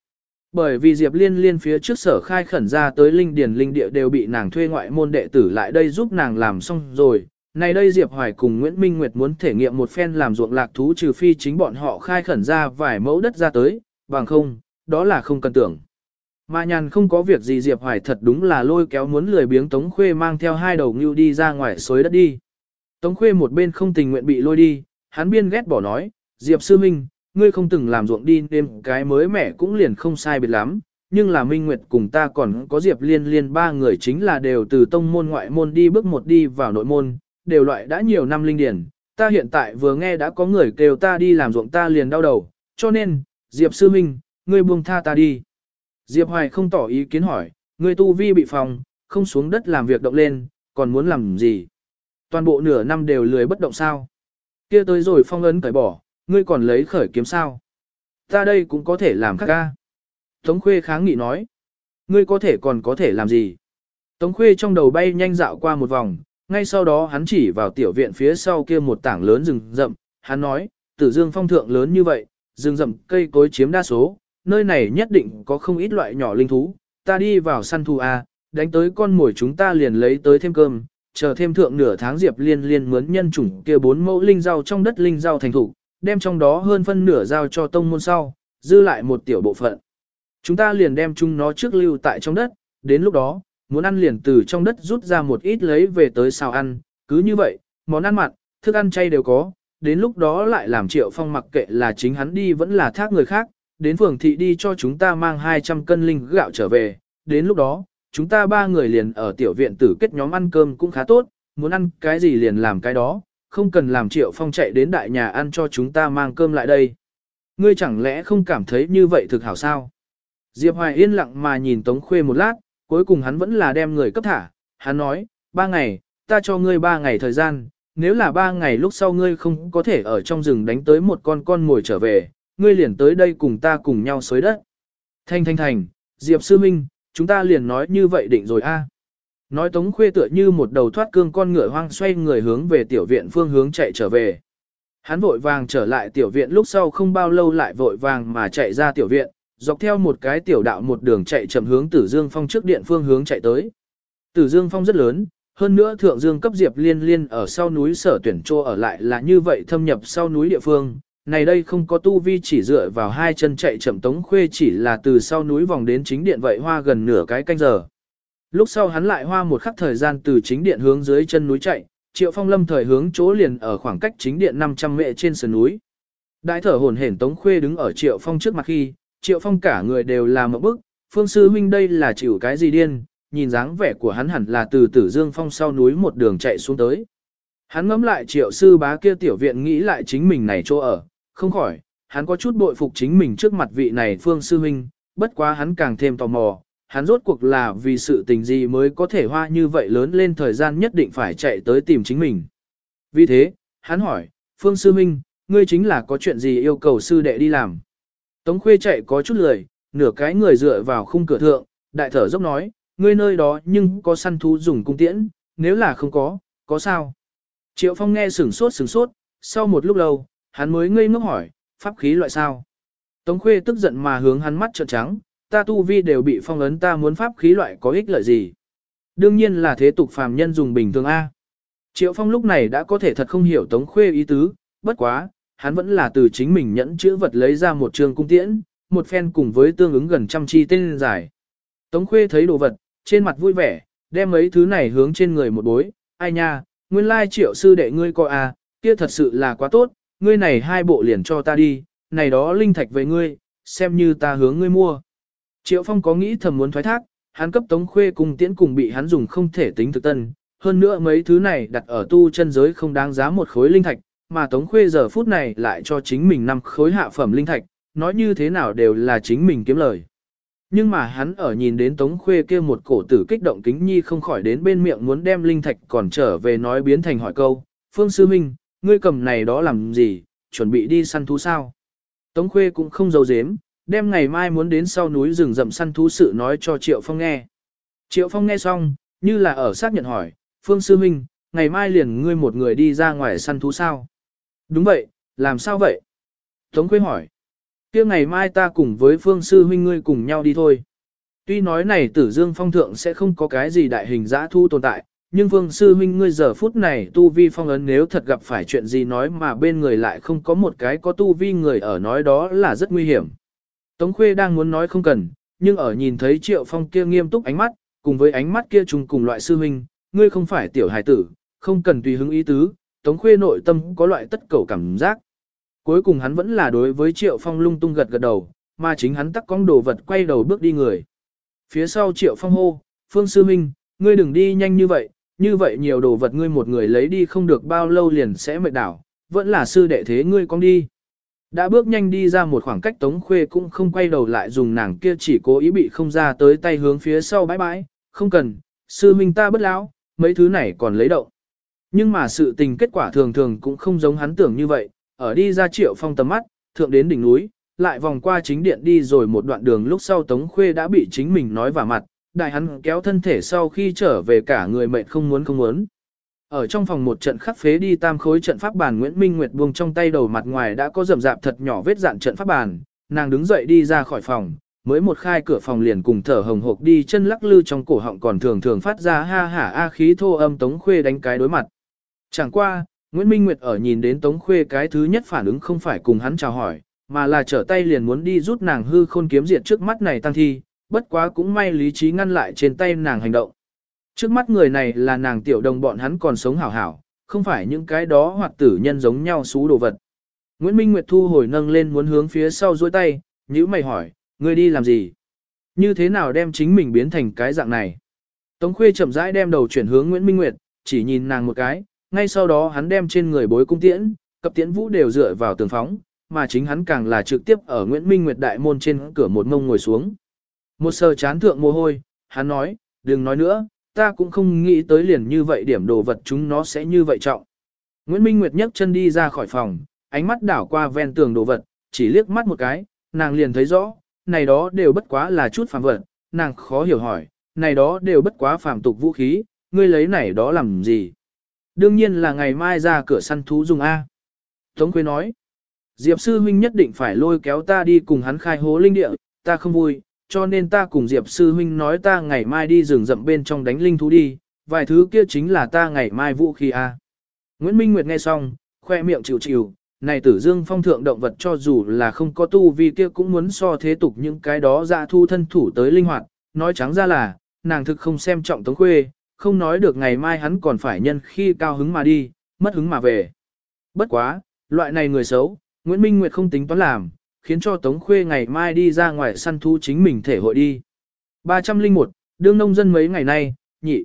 Bởi vì Diệp Liên Liên phía trước sở khai khẩn ra tới linh điền linh địa đều bị nàng thuê ngoại môn đệ tử lại đây giúp nàng làm xong rồi. Này đây Diệp Hoài cùng Nguyễn Minh Nguyệt muốn thể nghiệm một phen làm ruộng lạc thú trừ phi chính bọn họ khai khẩn ra vài mẫu đất ra tới, bằng không, đó là không cần tưởng. Mà nhàn không có việc gì Diệp Hoài thật đúng là lôi kéo muốn lười biếng Tống Khuê mang theo hai đầu ngưu đi ra ngoài xối đất đi. Tống Khuê một bên không tình nguyện bị lôi đi, hắn biên ghét bỏ nói, Diệp Sư Minh, ngươi không từng làm ruộng đi đêm cái mới mẻ cũng liền không sai biệt lắm, nhưng là Minh Nguyệt cùng ta còn có Diệp Liên Liên ba người chính là đều từ tông môn ngoại môn đi bước một đi vào nội môn, đều loại đã nhiều năm linh điển, ta hiện tại vừa nghe đã có người kêu ta đi làm ruộng ta liền đau đầu, cho nên, Diệp Sư Minh, ngươi buông tha ta đi. Diệp Hoài không tỏ ý kiến hỏi, ngươi tu vi bị phòng, không xuống đất làm việc động lên, còn muốn làm gì? Toàn bộ nửa năm đều lười bất động sao? Kia tới rồi phong ấn cởi bỏ, ngươi còn lấy khởi kiếm sao? Ta đây cũng có thể làm khác ca. Tống Khuê kháng nghị nói. Ngươi có thể còn có thể làm gì? Tống Khuê trong đầu bay nhanh dạo qua một vòng, ngay sau đó hắn chỉ vào tiểu viện phía sau kia một tảng lớn rừng rậm, hắn nói, tử dương phong thượng lớn như vậy, rừng rậm cây cối chiếm đa số, nơi này nhất định có không ít loại nhỏ linh thú, ta đi vào săn thu A, à, đánh tới con mồi chúng ta liền lấy tới thêm cơm, chờ thêm thượng nửa tháng diệp liên liên mướn nhân chủng kia bốn mẫu linh rau trong đất linh rau thành thủ, đem trong đó hơn phân nửa giao cho tông môn sau, dư lại một tiểu bộ phận. Chúng ta liền đem chúng nó trước lưu tại trong đất, đến lúc đó, muốn ăn liền từ trong đất rút ra một ít lấy về tới xào ăn, cứ như vậy, món ăn mặn, thức ăn chay đều có, đến lúc đó lại làm triệu phong mặc kệ là chính hắn đi vẫn là thác người khác, đến phường thị đi cho chúng ta mang 200 cân linh gạo trở về, đến lúc đó, chúng ta ba người liền ở tiểu viện tử kết nhóm ăn cơm cũng khá tốt, muốn ăn cái gì liền làm cái đó, không cần làm triệu phong chạy đến đại nhà ăn cho chúng ta mang cơm lại đây. Ngươi chẳng lẽ không cảm thấy như vậy thực hảo sao? Diệp Hoài yên lặng mà nhìn Tống Khuê một lát, cuối cùng hắn vẫn là đem người cấp thả, hắn nói, ba ngày, ta cho ngươi ba ngày thời gian, nếu là ba ngày lúc sau ngươi không có thể ở trong rừng đánh tới một con con mồi trở về, ngươi liền tới đây cùng ta cùng nhau xới đất. Thanh thanh thành, Diệp Sư Minh, chúng ta liền nói như vậy định rồi a. Nói Tống Khuê tựa như một đầu thoát cương con ngựa hoang xoay người hướng về tiểu viện phương hướng chạy trở về. Hắn vội vàng trở lại tiểu viện lúc sau không bao lâu lại vội vàng mà chạy ra tiểu viện, dọc theo một cái tiểu đạo một đường chạy chậm hướng Tử Dương Phong trước điện phương hướng chạy tới. Tử Dương Phong rất lớn, hơn nữa Thượng Dương cấp Diệp Liên Liên ở sau núi sở tuyển trô ở lại là như vậy thâm nhập sau núi địa phương. Này đây không có tu vi chỉ dựa vào hai chân chạy chậm Tống Khuê chỉ là từ sau núi vòng đến chính điện vậy hoa gần nửa cái canh giờ. Lúc sau hắn lại hoa một khắc thời gian từ chính điện hướng dưới chân núi chạy, Triệu Phong lâm thời hướng chỗ liền ở khoảng cách chính điện 500 mệ trên sườn núi. Đại thở hồn hển Tống Khuê đứng ở Triệu Phong trước mặt khi, Triệu Phong cả người đều là một bức, phương sư huynh đây là chịu cái gì điên, nhìn dáng vẻ của hắn hẳn là từ Tử Dương Phong sau núi một đường chạy xuống tới. Hắn ngẫm lại Triệu sư bá kia tiểu viện nghĩ lại chính mình này chỗ ở, không khỏi, hắn có chút bội phục chính mình trước mặt vị này phương sư huynh, bất quá hắn càng thêm tò mò, hắn rốt cuộc là vì sự tình gì mới có thể hoa như vậy lớn lên thời gian nhất định phải chạy tới tìm chính mình. Vì thế, hắn hỏi, Phương Sư Minh, ngươi chính là có chuyện gì yêu cầu sư đệ đi làm. Tống Khuê chạy có chút lười, nửa cái người dựa vào khung cửa thượng, đại thở dốc nói, ngươi nơi đó nhưng có săn thú dùng cung tiễn, nếu là không có, có sao? Triệu Phong nghe sửng sốt sửng sốt, sau một lúc lâu, hắn mới ngây ngốc hỏi, pháp khí loại sao? Tống Khuê tức giận mà hướng hắn mắt trợn trắng, ta tu vi đều bị phong ấn ta muốn pháp khí loại có ích lợi gì? Đương nhiên là thế tục phàm nhân dùng bình thường A. Triệu Phong lúc này đã có thể thật không hiểu Tống Khuê ý tứ, bất quá, hắn vẫn là từ chính mình nhẫn chữ vật lấy ra một trường cung tiễn, một phen cùng với tương ứng gần trăm chi tên dài. Tống Khuê thấy đồ vật, trên mặt vui vẻ, đem mấy thứ này hướng trên người một bối, ai nha, nguyên lai triệu sư đệ ngươi coi à, kia thật sự là quá tốt, ngươi này hai bộ liền cho ta đi, này đó linh thạch với ngươi, xem như ta hướng ngươi mua. Triệu Phong có nghĩ thầm muốn thoái thác, hắn cấp Tống Khuê cùng tiễn cùng bị hắn dùng không thể tính thực tân, hơn nữa mấy thứ này đặt ở tu chân giới không đáng giá một khối linh thạch, mà Tống Khuê giờ phút này lại cho chính mình năm khối hạ phẩm linh thạch, nói như thế nào đều là chính mình kiếm lời. Nhưng mà hắn ở nhìn đến Tống Khuê kia một cổ tử kích động kính nhi không khỏi đến bên miệng muốn đem linh thạch còn trở về nói biến thành hỏi câu, Phương Sư Minh, ngươi cầm này đó làm gì, chuẩn bị đi săn thú sao? Tống Khuê cũng không giấu giếm, đem ngày mai muốn đến sau núi rừng rậm săn thú sự nói cho Triệu Phong nghe. Triệu Phong nghe xong, như là ở xác nhận hỏi, Phương Sư Minh, ngày mai liền ngươi một người đi ra ngoài săn thú sao? Đúng vậy, làm sao vậy? Tống Quế hỏi kia ngày mai ta cùng với phương sư huynh ngươi cùng nhau đi thôi. Tuy nói này tử dương phong thượng sẽ không có cái gì đại hình giã thu tồn tại, nhưng phương sư huynh ngươi giờ phút này tu vi phong ấn nếu thật gặp phải chuyện gì nói mà bên người lại không có một cái có tu vi người ở nói đó là rất nguy hiểm. Tống khuê đang muốn nói không cần, nhưng ở nhìn thấy triệu phong kia nghiêm túc ánh mắt, cùng với ánh mắt kia chung cùng loại sư huynh, ngươi không phải tiểu hài tử, không cần tùy hứng ý tứ, tống khuê nội tâm có loại tất cầu cảm giác. Cuối cùng hắn vẫn là đối với Triệu Phong lung tung gật gật đầu, mà chính hắn tắc con đồ vật quay đầu bước đi người. Phía sau Triệu Phong hô, Phương Sư Minh, ngươi đừng đi nhanh như vậy, như vậy nhiều đồ vật ngươi một người lấy đi không được bao lâu liền sẽ mệt đảo, vẫn là sư đệ thế ngươi con đi. Đã bước nhanh đi ra một khoảng cách Tống Khuê cũng không quay đầu lại dùng nàng kia chỉ cố ý bị không ra tới tay hướng phía sau bãi bãi, không cần, sư minh ta bất lão, mấy thứ này còn lấy động. Nhưng mà sự tình kết quả thường thường cũng không giống hắn tưởng như vậy, ở đi ra triệu phong tầm mắt, thượng đến đỉnh núi, lại vòng qua chính điện đi rồi một đoạn đường lúc sau Tống Khuê đã bị chính mình nói vào mặt, đại hắn kéo thân thể sau khi trở về cả người mệt không muốn không muốn. Ở trong phòng một trận khắc phế đi tam khối trận pháp bàn Nguyễn Minh Nguyệt buông trong tay đầu mặt ngoài đã có rậm rạp thật nhỏ vết dạn trận pháp bàn, nàng đứng dậy đi ra khỏi phòng, mới một khai cửa phòng liền cùng thở hồng hộc đi chân lắc lư trong cổ họng còn thường thường phát ra ha hả a khí thô âm Tống Khuê đánh cái đối mặt. Chẳng qua, Nguyễn Minh Nguyệt ở nhìn đến Tống Khuê cái thứ nhất phản ứng không phải cùng hắn chào hỏi, mà là trở tay liền muốn đi rút nàng hư khôn kiếm diệt trước mắt này tăng thi, bất quá cũng may lý trí ngăn lại trên tay nàng hành động. Trước mắt người này là nàng tiểu đồng bọn hắn còn sống hảo hảo, không phải những cái đó hoặc tử nhân giống nhau xú đồ vật. Nguyễn Minh Nguyệt thu hồi nâng lên muốn hướng phía sau duỗi tay, nhữ mày hỏi, ngươi đi làm gì? Như thế nào đem chính mình biến thành cái dạng này? Tống Khuê chậm rãi đem đầu chuyển hướng Nguyễn Minh Nguyệt, chỉ nhìn nàng một cái, ngay sau đó hắn đem trên người bối cung tiễn, cập tiễn vũ đều dựa vào tường phóng, mà chính hắn càng là trực tiếp ở Nguyễn Minh Nguyệt đại môn trên cửa một mông ngồi xuống. Một sờ chán thượng mồ hôi, hắn nói, đừng nói nữa, ta cũng không nghĩ tới liền như vậy điểm đồ vật chúng nó sẽ như vậy trọng. Nguyễn Minh Nguyệt nhấc chân đi ra khỏi phòng, ánh mắt đảo qua ven tường đồ vật, chỉ liếc mắt một cái, nàng liền thấy rõ, này đó đều bất quá là chút phàm vật, nàng khó hiểu hỏi, này đó đều bất quá phàm tục vũ khí, ngươi lấy này đó làm gì? Đương nhiên là ngày mai ra cửa săn thú dùng A. Tống Quế nói, Diệp sư huynh nhất định phải lôi kéo ta đi cùng hắn khai hố linh địa, ta không vui, cho nên ta cùng Diệp sư huynh nói ta ngày mai đi rừng rậm bên trong đánh linh thú đi, vài thứ kia chính là ta ngày mai vũ khí A. Nguyễn Minh Nguyệt nghe xong, khoe miệng chịu chịu, này tử dương phong thượng động vật cho dù là không có tu vi kia cũng muốn so thế tục những cái đó ra thu thân thủ tới linh hoạt, nói trắng ra là, nàng thực không xem trọng Tống Khuê, không nói được ngày mai hắn còn phải nhân khi cao hứng mà đi, mất hứng mà về. Bất quá, loại này người xấu, Nguyễn Minh Nguyệt không tính toán làm, khiến cho Tống Khuê ngày mai đi ra ngoài săn thu chính mình thể hội đi. 301, đương nông dân mấy ngày nay, nhị.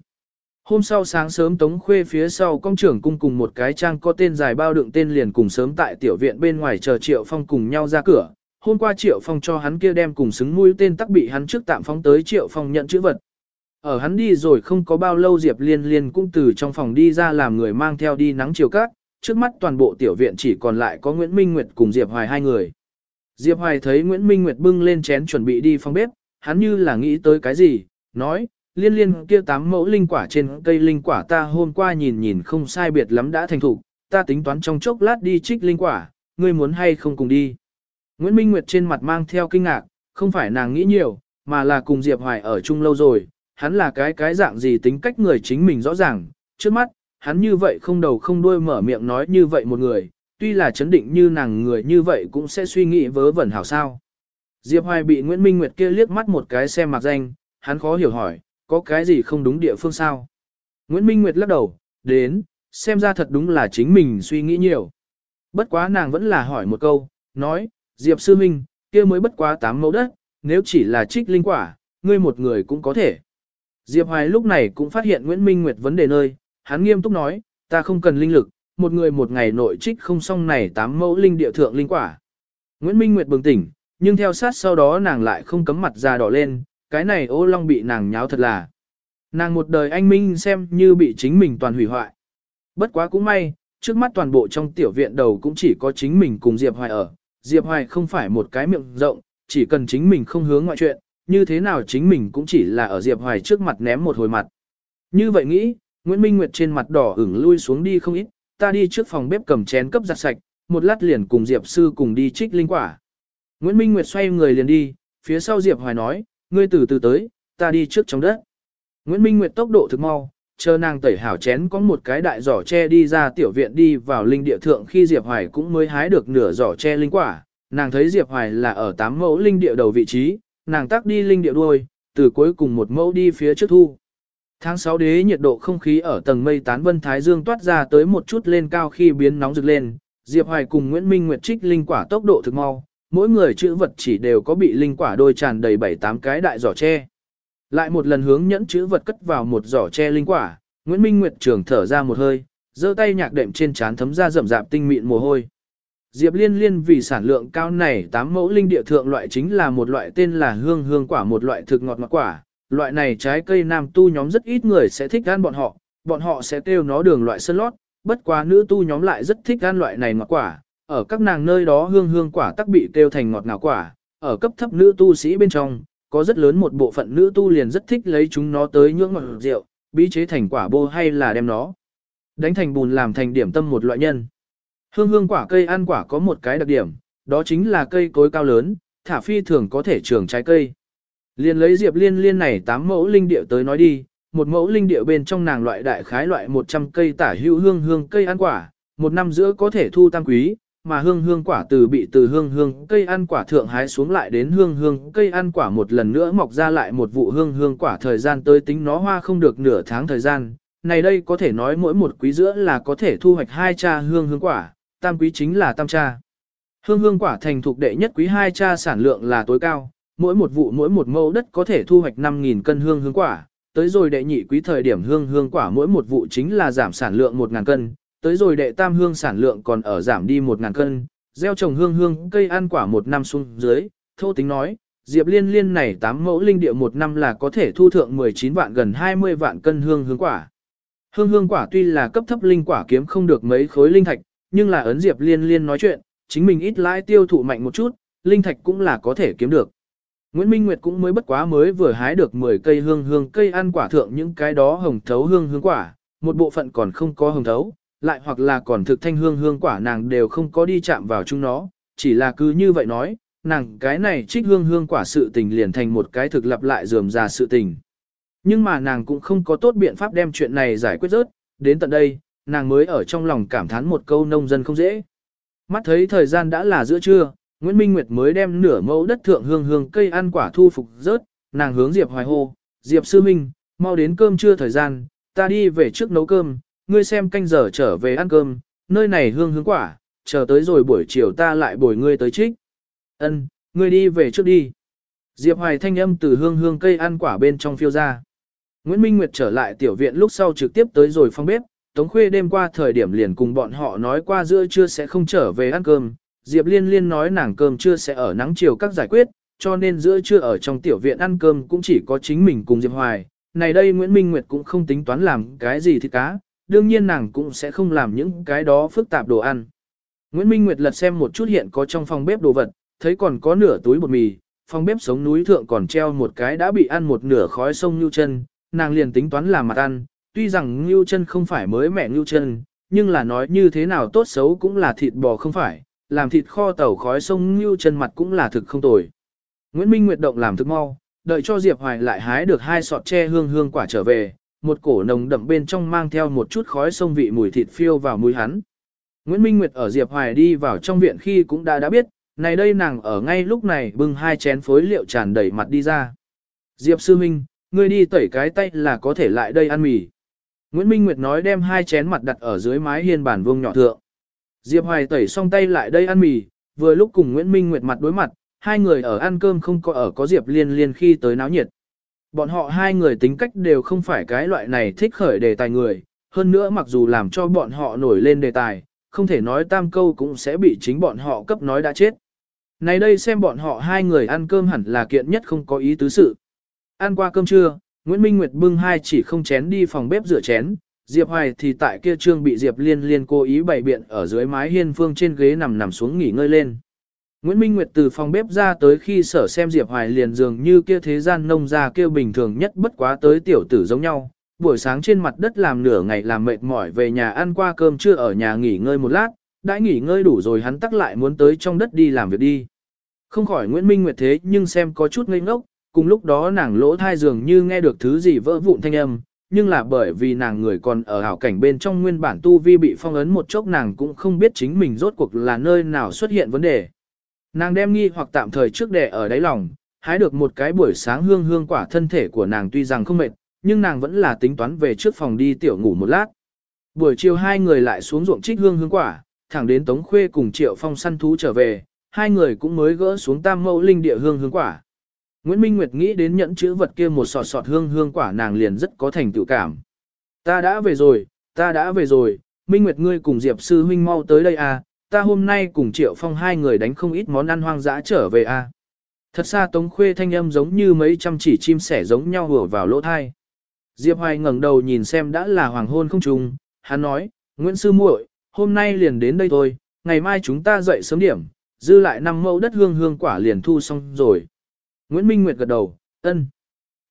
Hôm sau sáng sớm Tống Khuê phía sau công trưởng cung cùng một cái trang có tên dài bao đựng tên liền cùng sớm tại tiểu viện bên ngoài chờ Triệu Phong cùng nhau ra cửa. Hôm qua Triệu Phong cho hắn kia đem cùng xứng mũi tên tắc bị hắn trước tạm phóng tới Triệu Phong nhận chữ vật. Ở hắn đi rồi không có bao lâu Diệp Liên Liên cũng từ trong phòng đi ra làm người mang theo đi nắng chiều cát, trước mắt toàn bộ tiểu viện chỉ còn lại có Nguyễn Minh Nguyệt cùng Diệp Hoài hai người. Diệp Hoài thấy Nguyễn Minh Nguyệt bưng lên chén chuẩn bị đi phòng bếp, hắn như là nghĩ tới cái gì, nói, liên liên kia tám mẫu linh quả trên cây linh quả ta hôm qua nhìn nhìn không sai biệt lắm đã thành thục, ta tính toán trong chốc lát đi trích linh quả, ngươi muốn hay không cùng đi. Nguyễn Minh Nguyệt trên mặt mang theo kinh ngạc, không phải nàng nghĩ nhiều, mà là cùng Diệp Hoài ở chung lâu rồi, hắn là cái cái dạng gì tính cách người chính mình rõ ràng, trước mắt, hắn như vậy không đầu không đuôi mở miệng nói như vậy một người, tuy là chấn định như nàng người như vậy cũng sẽ suy nghĩ vớ vẩn hảo sao. Diệp Hoài bị Nguyễn Minh Nguyệt kia liếc mắt một cái xem mặt danh, hắn khó hiểu hỏi, có cái gì không đúng địa phương sao? Nguyễn Minh Nguyệt lắc đầu, đến, xem ra thật đúng là chính mình suy nghĩ nhiều. Bất quá nàng vẫn là hỏi một câu, nói, Diệp Sư Minh, kia mới bất quá tám mẫu đất, nếu chỉ là trích linh quả, ngươi một người cũng có thể. Diệp Hoài lúc này cũng phát hiện Nguyễn Minh Nguyệt vấn đề nơi, hắn nghiêm túc nói, ta không cần linh lực, một người một ngày nội trích không xong này tám mẫu linh địa thượng linh quả. Nguyễn Minh Nguyệt bừng tỉnh, nhưng theo sát sau đó nàng lại không cấm mặt ra đỏ lên, cái này ô long bị nàng nháo thật là. Nàng một đời anh Minh xem như bị chính mình toàn hủy hoại. Bất quá cũng may, trước mắt toàn bộ trong tiểu viện đầu cũng chỉ có chính mình cùng Diệp Hoài ở. Diệp Hoài không phải một cái miệng rộng, chỉ cần chính mình không hướng ngoại chuyện, như thế nào chính mình cũng chỉ là ở Diệp Hoài trước mặt ném một hồi mặt. Như vậy nghĩ, Nguyễn Minh Nguyệt trên mặt đỏ ửng lui xuống đi không ít, ta đi trước phòng bếp cầm chén cấp giặt sạch, một lát liền cùng Diệp sư cùng đi trích linh quả. Nguyễn Minh Nguyệt xoay người liền đi, phía sau Diệp Hoài nói, ngươi từ từ tới, ta đi trước trong đất. Nguyễn Minh Nguyệt tốc độ thực mau, chờ nàng tẩy hảo chén có một cái đại giỏ tre đi ra tiểu viện đi vào linh địa thượng khi Diệp Hoài cũng mới hái được nửa giỏ tre linh quả. Nàng thấy Diệp Hoài là ở tám mẫu linh địa đầu vị trí, nàng tắc đi linh địa đuôi, từ cuối cùng một mẫu đi phía trước thu. Tháng 6 đế nhiệt độ không khí ở tầng mây tán vân thái dương toát ra tới một chút lên cao khi biến nóng rực lên, Diệp Hoài cùng Nguyễn Minh Nguyệt trích linh quả tốc độ thực mau, mỗi người chữ vật chỉ đều có bị linh quả đôi tràn đầy 7-8 cái đại giỏ tre. Lại một lần hướng nhẫn chữ vật cất vào một giỏ tre linh quả, Nguyễn Minh Nguyệt trưởng thở ra một hơi, giơ tay nhạc đệm trên trán thấm ra rậm rạp tinh mịn mồ hôi. Diệp Liên Liên vì sản lượng cao này tám mẫu linh địa thượng loại chính là một loại tên là hương hương quả một loại thực ngọt ngọt quả, loại này trái cây nam tu nhóm rất ít người sẽ thích ăn bọn họ, bọn họ sẽ kêu nó đường loại sơn lót, bất quá nữ tu nhóm lại rất thích ăn loại này ngọt quả, ở các nàng nơi đó hương hương quả tắc bị kêu thành ngọt ngào quả, ở cấp thấp nữ tu sĩ bên trong, có rất lớn một bộ phận nữ tu liền rất thích lấy chúng nó tới nhưỡng ngọt rượu, bí chế thành quả bô hay là đem nó đánh thành bùn làm thành điểm tâm một loại nhân. Hương hương quả cây ăn quả có một cái đặc điểm, đó chính là cây cối cao lớn, thả phi thường có thể trường trái cây. Liên lấy diệp liên liên này 8 mẫu linh địa tới nói đi, một mẫu linh địa bên trong nàng loại đại khái loại 100 cây tả hữu hương hương cây ăn quả, một năm giữa có thể thu tăng quý, mà hương hương quả từ bị từ hương hương cây ăn quả thượng hái xuống lại đến hương hương cây ăn quả một lần nữa mọc ra lại một vụ hương hương quả thời gian tới tính nó hoa không được nửa tháng thời gian. Này đây có thể nói mỗi một quý giữa là có thể thu hoạch hai cha hương hương quả, tam quý chính là tam cha. Hương hương quả thành thuộc đệ nhất quý hai cha sản lượng là tối cao, mỗi một vụ mỗi một mẫu đất có thể thu hoạch 5.000 cân hương hương quả, tới rồi đệ nhị quý thời điểm hương hương quả mỗi một vụ chính là giảm sản lượng 1.000 cân, tới rồi đệ tam hương sản lượng còn ở giảm đi 1.000 cân, gieo trồng hương hương cây ăn quả một năm xuống dưới, thô tính nói, Diệp Liên Liên này 8 mẫu linh địa một năm là có thể thu thượng 19 vạn gần 20 vạn cân hương hương quả. Hương hương quả tuy là cấp thấp linh quả kiếm không được mấy khối linh thạch, nhưng là ấn Diệp Liên Liên nói chuyện, chính mình ít lãi tiêu thụ mạnh một chút, linh thạch cũng là có thể kiếm được. Nguyễn Minh Nguyệt cũng mới bất quá mới vừa hái được 10 cây hương hương cây ăn quả thượng những cái đó hồng thấu hương hương quả, một bộ phận còn không có hồng thấu, lại hoặc là còn thực thanh hương hương quả nàng đều không có đi chạm vào chúng nó, chỉ là cứ như vậy nói, nàng cái này trích hương hương quả sự tình liền thành một cái thực lập lại dườm ra sự tình. Nhưng mà nàng cũng không có tốt biện pháp đem chuyện này giải quyết rớt, đến tận đây, nàng mới ở trong lòng cảm thán một câu nông dân không dễ. Mắt thấy thời gian đã là giữa trưa, Nguyễn Minh Nguyệt mới đem nửa mẫu đất thượng hương hương cây ăn quả thu phục rớt, nàng hướng Diệp Hoài hô, Diệp Sư Minh, mau đến cơm trưa thời gian, ta đi về trước nấu cơm, ngươi xem canh giờ trở về ăn cơm, nơi này hương hương quả, chờ tới rồi buổi chiều ta lại bồi ngươi tới trích. Ân, ngươi đi về trước đi. Diệp Hoài thanh âm từ hương hương cây ăn quả bên trong phiêu ra. Nguyễn Minh Nguyệt trở lại tiểu viện lúc sau trực tiếp tới rồi phong bếp, Tống Khuê đêm qua thời điểm liền cùng bọn họ nói qua giữa trưa sẽ không trở về ăn cơm, Diệp Liên Liên nói nàng cơm trưa sẽ ở nắng chiều các giải quyết, cho nên giữa trưa ở trong tiểu viện ăn cơm cũng chỉ có chính mình cùng Diệp Hoài. Này đây Nguyễn Minh Nguyệt cũng không tính toán làm cái gì thịt cá, đương nhiên nàng cũng sẽ không làm những cái đó phức tạp đồ ăn. Nguyễn Minh Nguyệt lật xem một chút hiện có trong phòng bếp đồ vật, thấy còn có nửa túi bột mì, phòng bếp sống núi thượng còn treo một cái đã bị ăn một nửa khói sông Nhu chân, nàng liền tính toán làm mặt ăn, tuy rằng Nhu chân không phải mới mẹ Nhu chân, nhưng là nói như thế nào tốt xấu cũng là thịt bò không phải, làm thịt kho tàu khói sông như chân mặt cũng là thực không tồi. Nguyễn Minh Nguyệt động làm thực mau, đợi cho Diệp Hoài lại hái được hai sọt tre hương hương quả trở về, một cổ nồng đậm bên trong mang theo một chút khói sông vị mùi thịt phiêu vào mũi hắn. Nguyễn Minh Nguyệt ở Diệp Hoài đi vào trong viện khi cũng đã đã biết, này đây nàng ở ngay lúc này bưng hai chén phối liệu tràn đầy mặt đi ra. Diệp Sư Minh, ngươi đi tẩy cái tay là có thể lại đây ăn mì. Nguyễn Minh Nguyệt nói đem hai chén mặt đặt ở dưới mái hiên bàn vuông nhỏ thượng. Diệp Hoài tẩy xong tay lại đây ăn mì, vừa lúc cùng Nguyễn Minh Nguyệt mặt đối mặt, hai người ở ăn cơm không có ở có Diệp Liên Liên khi tới náo nhiệt. Bọn họ hai người tính cách đều không phải cái loại này thích khởi đề tài người, hơn nữa mặc dù làm cho bọn họ nổi lên đề tài, không thể nói tam câu cũng sẽ bị chính bọn họ cấp nói đã chết. Này đây xem bọn họ hai người ăn cơm hẳn là kiện nhất không có ý tứ sự. Ăn qua cơm trưa, Nguyễn Minh Nguyệt bưng hai chỉ không chén đi phòng bếp rửa chén, Diệp Hoài thì tại kia trương bị Diệp Liên Liên cố ý bày biện ở dưới mái hiên phương trên ghế nằm nằm xuống nghỉ ngơi lên. Nguyễn Minh Nguyệt từ phòng bếp ra tới khi sở xem Diệp Hoài liền dường như kia thế gian nông gia kia bình thường nhất bất quá tới tiểu tử giống nhau. Buổi sáng trên mặt đất làm nửa ngày làm mệt mỏi về nhà ăn qua cơm trưa ở nhà nghỉ ngơi một lát, đã nghỉ ngơi đủ rồi hắn tắc lại muốn tới trong đất đi làm việc đi. Không khỏi Nguyễn Minh Nguyệt thế nhưng xem có chút ngây ngốc, cùng lúc đó nàng lỗ thai dường như nghe được thứ gì vỡ vụn thanh âm, nhưng là bởi vì nàng người còn ở hảo cảnh bên trong nguyên bản tu vi bị phong ấn một chốc nàng cũng không biết chính mình rốt cuộc là nơi nào xuất hiện vấn đề. Nàng đem nghi hoặc tạm thời trước đè ở đáy lòng, hái được một cái buổi sáng hương hương quả thân thể của nàng tuy rằng không mệt, nhưng nàng vẫn là tính toán về trước phòng đi tiểu ngủ một lát. Buổi chiều hai người lại xuống ruộng trích hương hương quả, thẳng đến Tống Khuê cùng Triệu Phong săn thú trở về, hai người cũng mới gỡ xuống tam mẫu linh địa hương hương quả. Nguyễn Minh Nguyệt nghĩ đến nhẫn chữ vật kia một sọt sọt hương hương quả nàng liền rất có thành tựu cảm. Ta đã về rồi, ta đã về rồi, Minh Nguyệt ngươi cùng Diệp Sư Huynh mau tới đây à, ta hôm nay cùng Triệu Phong hai người đánh không ít món ăn hoang dã trở về à. Thật xa Tống Khuê thanh âm giống như mấy trăm chỉ chim sẻ giống nhau hùa vào lỗ thai. Diệp Hoài ngẩng đầu nhìn xem đã là hoàng hôn không trùng, hắn nói, Nguyễn Sư muội, hôm nay liền đến đây thôi, ngày mai chúng ta dậy sớm điểm, dư lại năm mẫu đất hương hương quả liền thu xong rồi. Nguyễn Minh Nguyệt gật đầu, ân.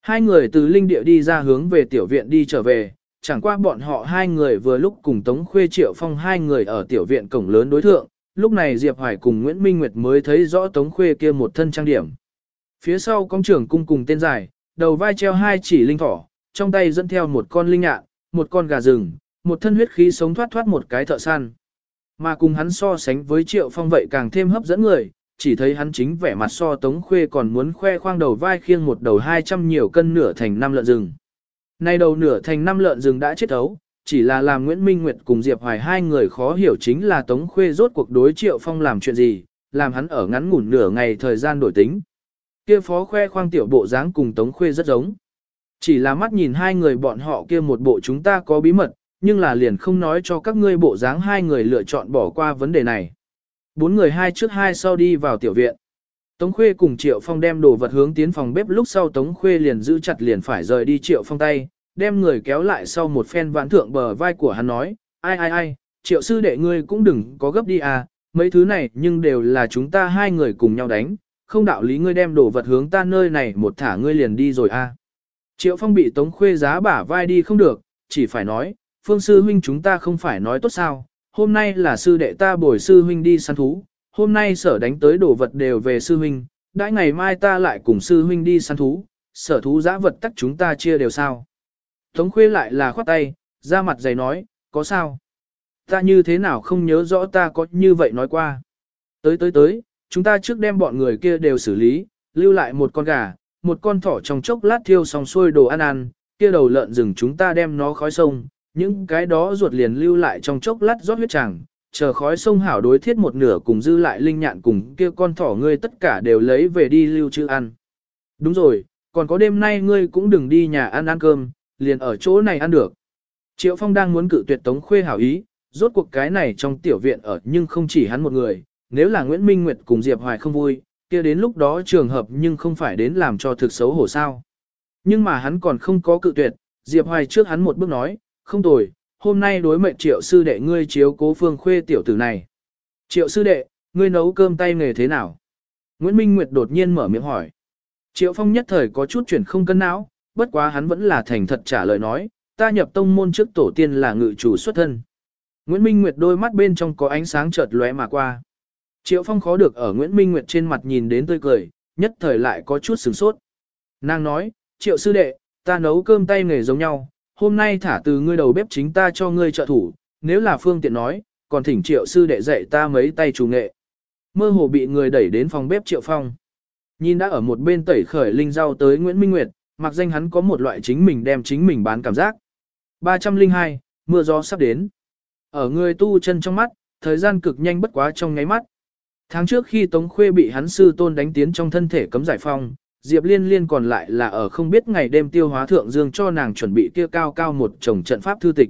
Hai người từ linh địa đi ra hướng về tiểu viện đi trở về, chẳng qua bọn họ hai người vừa lúc cùng Tống Khuê Triệu Phong hai người ở tiểu viện cổng lớn đối thượng, lúc này Diệp Hoài cùng Nguyễn Minh Nguyệt mới thấy rõ Tống Khuê kia một thân trang điểm. Phía sau công trưởng cung cùng tên dài, đầu vai treo hai chỉ linh thỏ, trong tay dẫn theo một con linh nhạn, một con gà rừng, một thân huyết khí sống thoát thoát một cái thợ săn. Mà cùng hắn so sánh với Triệu Phong vậy càng thêm hấp dẫn người, chỉ thấy hắn chính vẻ mặt so Tống Khuê còn muốn khoe khoang đầu vai khiêng một đầu 200 nhiều cân nửa thành năm lợn rừng. Nay đầu nửa thành năm lợn rừng đã chết ấu, chỉ là làm Nguyễn Minh Nguyệt cùng Diệp Hoài hai người khó hiểu chính là Tống Khuê rốt cuộc đối Triệu Phong làm chuyện gì, làm hắn ở ngắn ngủn nửa ngày thời gian đổi tính. Kia phó khoe khoang tiểu bộ dáng cùng Tống Khuê rất giống. Chỉ là mắt nhìn hai người bọn họ kia một bộ chúng ta có bí mật, nhưng là liền không nói cho các ngươi bộ dáng hai người lựa chọn bỏ qua vấn đề này. Bốn người hai trước hai sau đi vào tiểu viện. Tống Khuê cùng Triệu Phong đem đồ vật hướng tiến phòng bếp lúc sau Tống Khuê liền giữ chặt liền phải rời đi Triệu Phong tay, đem người kéo lại sau một phen vãn thượng bờ vai của hắn nói, ai ai ai, Triệu sư đệ ngươi cũng đừng có gấp đi à, mấy thứ này nhưng đều là chúng ta hai người cùng nhau đánh, không đạo lý ngươi đem đồ vật hướng ta nơi này một thả ngươi liền đi rồi à. Triệu Phong bị Tống Khuê giá bả vai đi không được, chỉ phải nói, Phương sư huynh chúng ta không phải nói tốt sao, hôm nay là sư đệ ta bồi sư huynh đi săn thú, hôm nay sở đánh tới đồ vật đều về sư huynh, đãi ngày mai ta lại cùng sư huynh đi săn thú, sở thú giã vật tắc chúng ta chia đều sao. Tống khuê lại là khoát tay, ra mặt dày nói, có sao? Ta như thế nào không nhớ rõ ta có như vậy nói qua. Tới tới tới, chúng ta trước đem bọn người kia đều xử lý, lưu lại một con gà, một con thỏ trong chốc lát thiêu xong xuôi đồ ăn ăn, kia đầu lợn rừng chúng ta đem nó khói sông, những cái đó ruột liền lưu lại trong chốc lát rót huyết tràng, chờ khói sông hảo đối thiết một nửa cùng dư lại linh nhạn cùng kia con thỏ ngươi tất cả đều lấy về đi lưu trữ ăn. Đúng rồi, còn có đêm nay ngươi cũng đừng đi nhà ăn ăn cơm, liền ở chỗ này ăn được. Triệu Phong đang muốn cự tuyệt Tống Khuê hảo ý, rốt cuộc cái này trong tiểu viện ở nhưng không chỉ hắn một người, nếu là Nguyễn Minh Nguyệt cùng Diệp Hoài không vui, kia đến lúc đó trường hợp nhưng không phải đến làm cho thực xấu hổ sao. Nhưng mà hắn còn không có cự tuyệt, Diệp Hoài trước hắn một bước nói, không tồi, hôm nay đối mệnh triệu sư đệ ngươi chiếu cố phương khuê tiểu tử này. Triệu sư đệ, ngươi nấu cơm tay nghề thế nào? Nguyễn Minh Nguyệt đột nhiên mở miệng hỏi. Triệu Phong nhất thời có chút chuyển không cân não, bất quá hắn vẫn là thành thật trả lời nói, ta nhập tông môn trước tổ tiên là ngự chủ xuất thân. Nguyễn Minh Nguyệt đôi mắt bên trong có ánh sáng chợt lóe mà qua. Triệu Phong khó được ở Nguyễn Minh Nguyệt trên mặt nhìn đến tươi cười, nhất thời lại có chút sửng sốt. Nàng nói, Triệu sư đệ, ta nấu cơm tay nghề giống nhau, hôm nay thả từ ngươi đầu bếp chính ta cho ngươi trợ thủ, nếu là phương tiện nói, còn thỉnh Triệu sư đệ dạy ta mấy tay chủ nghệ. Mơ hồ bị người đẩy đến phòng bếp Triệu Phong. Nhìn đã ở một bên tẩy khởi linh rau tới Nguyễn Minh Nguyệt, mặc danh hắn có một loại chính mình đem chính mình bán cảm giác. 302, mưa gió sắp đến. Ở người tu chân trong mắt, thời gian cực nhanh bất quá trong ngáy mắt. Tháng trước khi Tống Khuê bị hắn sư tôn đánh tiến trong thân thể cấm giải phong, Diệp Liên Liên còn lại là ở không biết ngày đêm tiêu hóa thượng dương cho nàng chuẩn bị kia cao cao một chồng trận pháp thư tịch.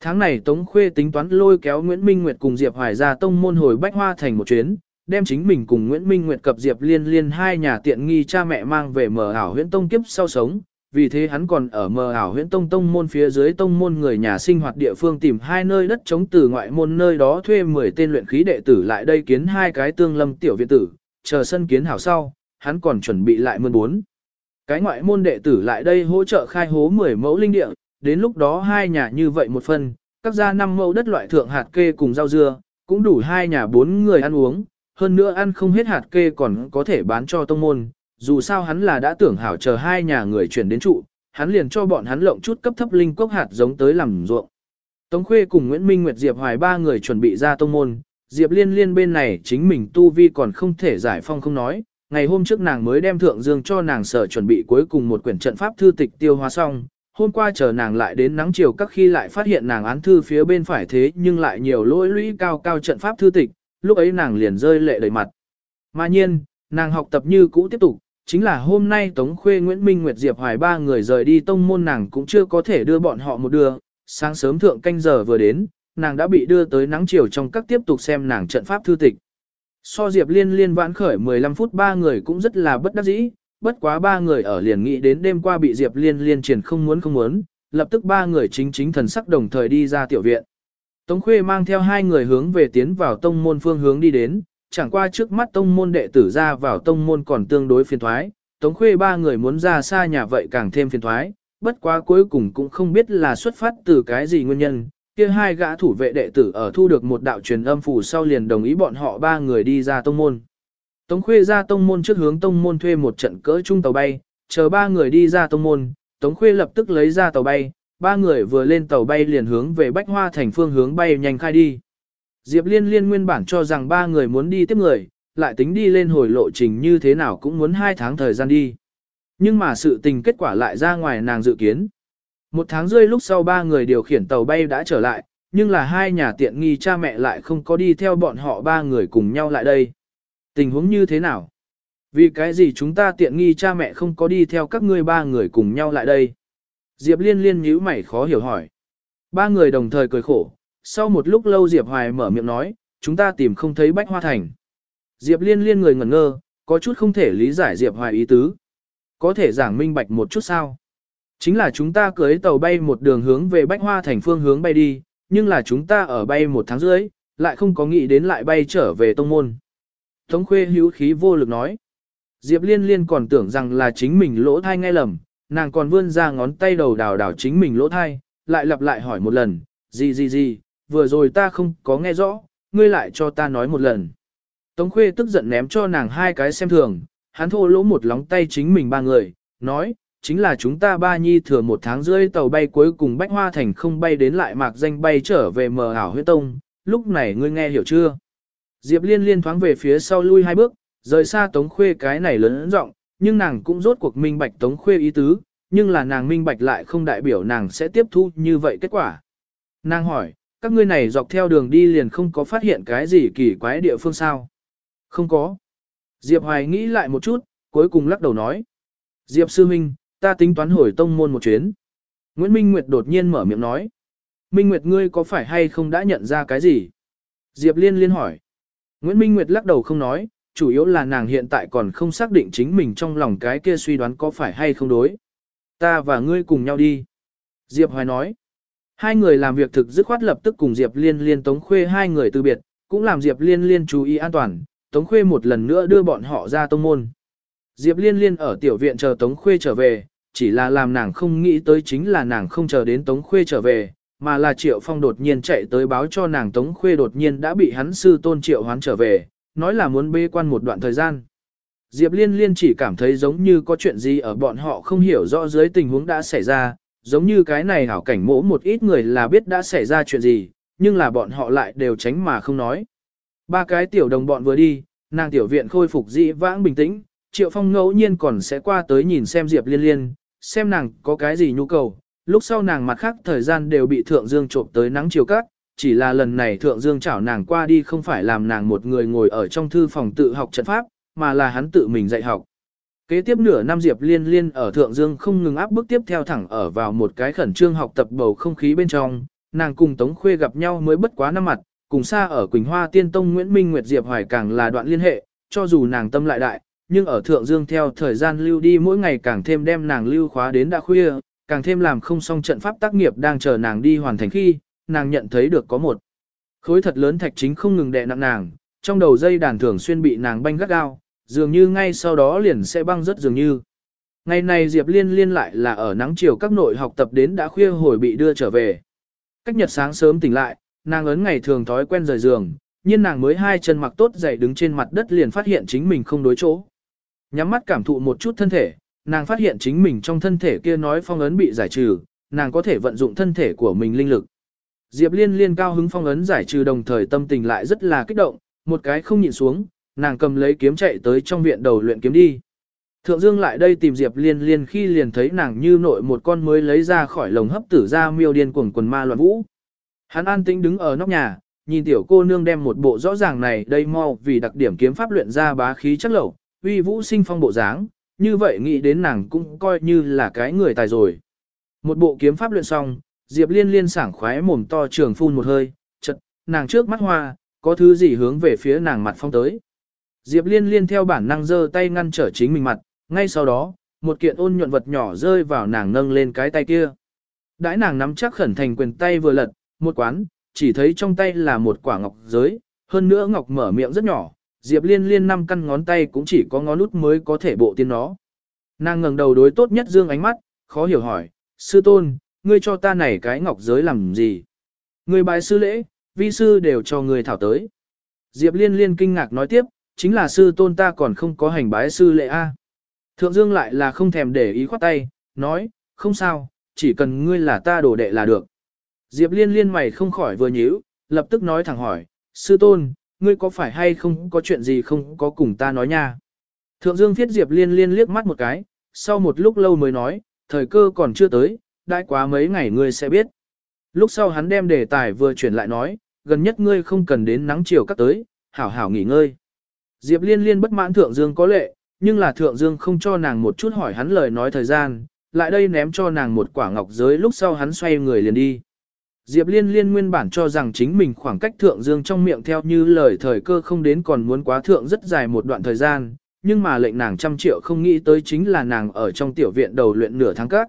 Tháng này Tống Khuê tính toán lôi kéo Nguyễn Minh Nguyệt cùng Diệp Hoài ra tông môn hồi Bách Hoa thành một chuyến, đem chính mình cùng Nguyễn Minh Nguyệt cập Diệp Liên Liên hai nhà tiện nghi cha mẹ mang về Mờ ảo huyễn tông kiếp sau sống, vì thế hắn còn ở mờ ảo huyễn tông tông môn phía dưới tông môn người nhà sinh hoạt địa phương tìm hai nơi đất chống từ ngoại môn nơi đó thuê 10 tên luyện khí đệ tử lại đây kiến hai cái tương lâm tiểu viện tử, chờ sân kiến hảo sau, hắn còn chuẩn bị lại mươn bốn. Cái ngoại môn đệ tử lại đây hỗ trợ khai hố 10 mẫu linh địa, đến lúc đó hai nhà như vậy một phần, các gia năm mẫu đất loại thượng hạt kê cùng rau dưa, cũng đủ hai nhà bốn người ăn uống, hơn nữa ăn không hết hạt kê còn có thể bán cho tông môn, dù sao hắn là đã tưởng hảo chờ hai nhà người chuyển đến trụ, hắn liền cho bọn hắn lộng chút cấp thấp linh cốc hạt giống tới làm ruộng. Tống Khuê cùng Nguyễn Minh Nguyệt Diệp Hoài ba người chuẩn bị ra tông môn, Diệp Liên Liên bên này chính mình tu vi còn không thể giải phong không nói, ngày hôm trước nàng mới đem thượng dương cho nàng sở chuẩn bị cuối cùng một quyển trận pháp thư tịch tiêu hóa xong, hôm qua chờ nàng lại đến nắng chiều các khi lại phát hiện nàng án thư phía bên phải thế nhưng lại nhiều lỗi lũy cao cao trận pháp thư tịch, lúc ấy nàng liền rơi lệ đầy mặt. Mà nhiên, nàng học tập như cũ tiếp tục, chính là hôm nay Tống Khuê Nguyễn Minh Nguyệt Diệp Hoài ba người rời đi tông môn nàng cũng chưa có thể đưa bọn họ một đưa, sáng sớm thượng canh giờ vừa đến, nàng đã bị đưa tới nắng chiều trong các tiếp tục xem nàng trận pháp thư tịch. So Diệp Liên liên vãn khởi 15 phút ba người cũng rất là bất đắc dĩ, bất quá ba người ở liền nghĩ đến đêm qua bị Diệp Liên liên triển không muốn không muốn, lập tức ba người chính chính thần sắc đồng thời đi ra tiểu viện. Tống Khuê mang theo hai người hướng về tiến vào tông môn phương hướng đi đến, chẳng qua trước mắt tông môn đệ tử ra vào tông môn còn tương đối phiền thoái, Tống Khuê ba người muốn ra xa nhà vậy càng thêm phiền thoái, bất quá cuối cùng cũng không biết là xuất phát từ cái gì nguyên nhân, kia hai gã thủ vệ đệ tử ở thu được một đạo truyền âm phủ sau liền đồng ý bọn họ ba người đi ra tông môn. Tống Khuê ra tông môn trước hướng tông môn thuê một trận cỡ trung tàu bay, chờ ba người đi ra tông môn, Tống Khuê lập tức lấy ra tàu bay, ba người vừa lên tàu bay liền hướng về Bách Hoa thành phương hướng bay nhanh khai đi. Diệp Liên Liên nguyên bản cho rằng ba người muốn đi tiếp người, lại tính đi lên hồi lộ trình như thế nào cũng muốn hai tháng thời gian đi. Nhưng mà sự tình kết quả lại ra ngoài nàng dự kiến. Một tháng rơi lúc sau ba người điều khiển tàu bay đã trở lại, nhưng là hai nhà tiện nghi cha mẹ lại không có đi theo bọn họ ba người cùng nhau lại đây. Tình huống như thế nào? Vì cái gì chúng ta tiện nghi cha mẹ không có đi theo các ngươi ba người cùng nhau lại đây? Diệp liên liên nhíu mày khó hiểu hỏi. Ba người đồng thời cười khổ, sau một lúc lâu Diệp Hoài mở miệng nói, chúng ta tìm không thấy Bách Hoa Thành. Diệp Liên liên người ngẩn ngơ, có chút không thể lý giải Diệp Hoài ý tứ. Có thể giảng minh bạch một chút sao? Chính là chúng ta cưới tàu bay một đường hướng về Bách Hoa Thành phương hướng bay đi, nhưng là chúng ta ở bay một tháng rưỡi, lại không có nghĩ đến lại bay trở về tông môn. Tống Khuê hữu khí vô lực nói. Diệp Liên Liên còn tưởng rằng là chính mình lỗ thai nghe lầm, nàng còn vươn ra ngón tay đầu đào đào chính mình lỗ thai, lại lặp lại hỏi một lần, gì gì gì, vừa rồi ta không có nghe rõ, ngươi lại cho ta nói một lần. Tống Khuê tức giận ném cho nàng hai cái xem thường, hắn thô lỗ một lóng tay chính mình ba người, nói, chính là chúng ta ba nhi thừa một tháng rưỡi tàu bay cuối cùng Bách Hoa Thành không bay đến lại mạc danh bay trở về mờ ảo huyết tông, lúc này ngươi nghe hiểu chưa? Diệp liên liên thoáng về phía sau lui hai bước, rời xa Tống Khuê cái này lớn rộng, nhưng nàng cũng rốt cuộc minh bạch Tống Khuê ý tứ, nhưng là nàng minh bạch lại không đại biểu nàng sẽ tiếp thu như vậy kết quả. Nàng hỏi, các ngươi này dọc theo đường đi liền không có phát hiện cái gì kỳ quái địa phương sao? Không có. Diệp Hoài nghĩ lại một chút, cuối cùng lắc đầu nói. Diệp Sư Minh, ta tính toán hồi tông môn một chuyến. Nguyễn Minh Nguyệt đột nhiên mở miệng nói. Minh Nguyệt ngươi có phải hay không đã nhận ra cái gì? Diệp Liên liên hỏi. Nguyễn Minh Nguyệt lắc đầu không nói, chủ yếu là nàng hiện tại còn không xác định chính mình trong lòng cái kia suy đoán có phải hay không đối. Ta và ngươi cùng nhau đi. Diệp Hoài nói. Hai người làm việc thực dứt khoát lập tức cùng Diệp Liên Liên Tống Khuê hai người từ biệt, cũng làm Diệp Liên Liên chú ý an toàn, Tống Khuê một lần nữa đưa bọn họ ra tông môn. Diệp Liên Liên ở tiểu viện chờ Tống Khuê trở về, chỉ là làm nàng không nghĩ tới chính là nàng không chờ đến Tống Khuê trở về, mà là Triệu Phong đột nhiên chạy tới báo cho nàng Tống Khuê đột nhiên đã bị hắn sư tôn Triệu hoán trở về, nói là muốn bê quan một đoạn thời gian. Diệp Liên Liên chỉ cảm thấy giống như có chuyện gì ở bọn họ không hiểu rõ dưới tình huống đã xảy ra, giống như cái này hảo cảnh mỗ một ít người là biết đã xảy ra chuyện gì, nhưng là bọn họ lại đều tránh mà không nói. Ba cái tiểu đồng bọn vừa đi, nàng tiểu viện khôi phục dị vãng bình tĩnh, Triệu Phong ngẫu nhiên còn sẽ qua tới nhìn xem Diệp Liên Liên, xem nàng có cái gì nhu cầu. Lúc sau nàng mặt khác thời gian đều bị Thượng Dương trộm tới nắng chiều cắt, chỉ là lần này Thượng Dương chảo nàng qua đi không phải làm nàng một người ngồi ở trong thư phòng tự học trận pháp, mà là hắn tự mình dạy học. Kế tiếp nửa năm Diệp Liên Liên ở Thượng Dương không ngừng áp bức tiếp theo thẳng ở vào một cái khẩn trương học tập bầu không khí bên trong, nàng cùng Tống Khuê gặp nhau mới bất quá năm mặt, cùng xa ở Quỳnh Hoa Tiên Tông Nguyễn Minh Nguyệt Diệp Hoài càng là đoạn liên hệ, cho dù nàng tâm lại đại, nhưng ở Thượng Dương theo thời gian lưu đi mỗi ngày càng thêm đem nàng lưu khóa đến đã khuya, càng thêm làm không xong trận pháp tác nghiệp đang chờ nàng đi hoàn thành khi, nàng nhận thấy được có một khối thật lớn thạch chính không ngừng đè nặng nàng, trong đầu dây đàn thường xuyên bị nàng banh gắt gao, dường như ngay sau đó liền sẽ băng rất dường như. Ngày này Diệp Liên liên lại là ở nắng chiều các nội học tập đến đã khuya hồi bị đưa trở về. Cách nhật sáng sớm tỉnh lại, nàng ấn ngày thường thói quen rời giường, nhưng nàng mới hai chân mặc tốt dậy đứng trên mặt đất liền phát hiện chính mình không đối chỗ. Nhắm mắt cảm thụ một chút thân thể, nàng phát hiện chính mình trong thân thể kia nói phong ấn bị giải trừ, nàng có thể vận dụng thân thể của mình linh lực. Diệp Liên liên cao hứng phong ấn giải trừ đồng thời tâm tình lại rất là kích động, một cái không nhịn xuống, nàng cầm lấy kiếm chạy tới trong viện đầu luyện kiếm đi. Thượng Dương lại đây tìm Diệp Liên Liên khi liền thấy nàng như nội một con mới lấy ra khỏi lồng hấp tử ra miêu điên cuồng quần ma loạn vũ. Hắn an tĩnh đứng ở nóc nhà, nhìn tiểu cô nương đem một bộ rõ ràng này đây mau vì đặc điểm kiếm pháp luyện ra bá khí chắc lẩu, uy vũ sinh phong bộ dáng, như vậy nghĩ đến nàng cũng coi như là cái người tài rồi. Một bộ kiếm pháp luyện xong, Diệp Liên Liên sảng khoái mồm to trường phun một hơi, chật, nàng trước mắt hoa, có thứ gì hướng về phía nàng mặt phong tới. Diệp Liên Liên theo bản năng giơ tay ngăn trở chính mình mặt, ngay sau đó, một kiện ôn nhuận vật nhỏ rơi vào nàng nâng lên cái tay kia. Đãi nàng nắm chắc khẩn thành quyền tay vừa lật, một quán, chỉ thấy trong tay là một quả ngọc giới, hơn nữa ngọc mở miệng rất nhỏ, Diệp Liên Liên năm căn ngón tay cũng chỉ có ngón út mới có thể bộ tiên nó. Nàng ngẩng đầu đối tốt nhất dương ánh mắt, khó hiểu hỏi, sư tôn, ngươi cho ta này cái ngọc giới làm gì? Ngươi bài sư lễ, vi sư đều cho ngươi thảo tới. Diệp Liên Liên kinh ngạc nói tiếp, chính là sư tôn ta còn không có hành bái sư lễ A. Thượng Dương lại là không thèm để ý khoát tay, nói, không sao, chỉ cần ngươi là ta đồ đệ là được. Diệp liên liên mày không khỏi vừa nhíu, lập tức nói thẳng hỏi, sư tôn, ngươi có phải hay không có chuyện gì không có cùng ta nói nha. Thượng Dương Thiết Diệp liên liên liếc mắt một cái, sau một lúc lâu mới nói, thời cơ còn chưa tới, đại quá mấy ngày ngươi sẽ biết. Lúc sau hắn đem đề tài vừa chuyển lại nói, gần nhất ngươi không cần đến nắng chiều các tới, hảo hảo nghỉ ngơi. Diệp liên liên bất mãn Thượng Dương có lệ, nhưng là Thượng Dương không cho nàng một chút hỏi hắn lời nói thời gian, lại đây ném cho nàng một quả ngọc giới lúc sau hắn xoay người liền đi. Diệp Liên Liên nguyên bản cho rằng chính mình khoảng cách Thượng Dương trong miệng theo như lời thời cơ không đến còn muốn quá thượng rất dài một đoạn thời gian, nhưng mà lệnh nàng trăm triệu không nghĩ tới chính là nàng ở trong tiểu viện đầu luyện nửa tháng các.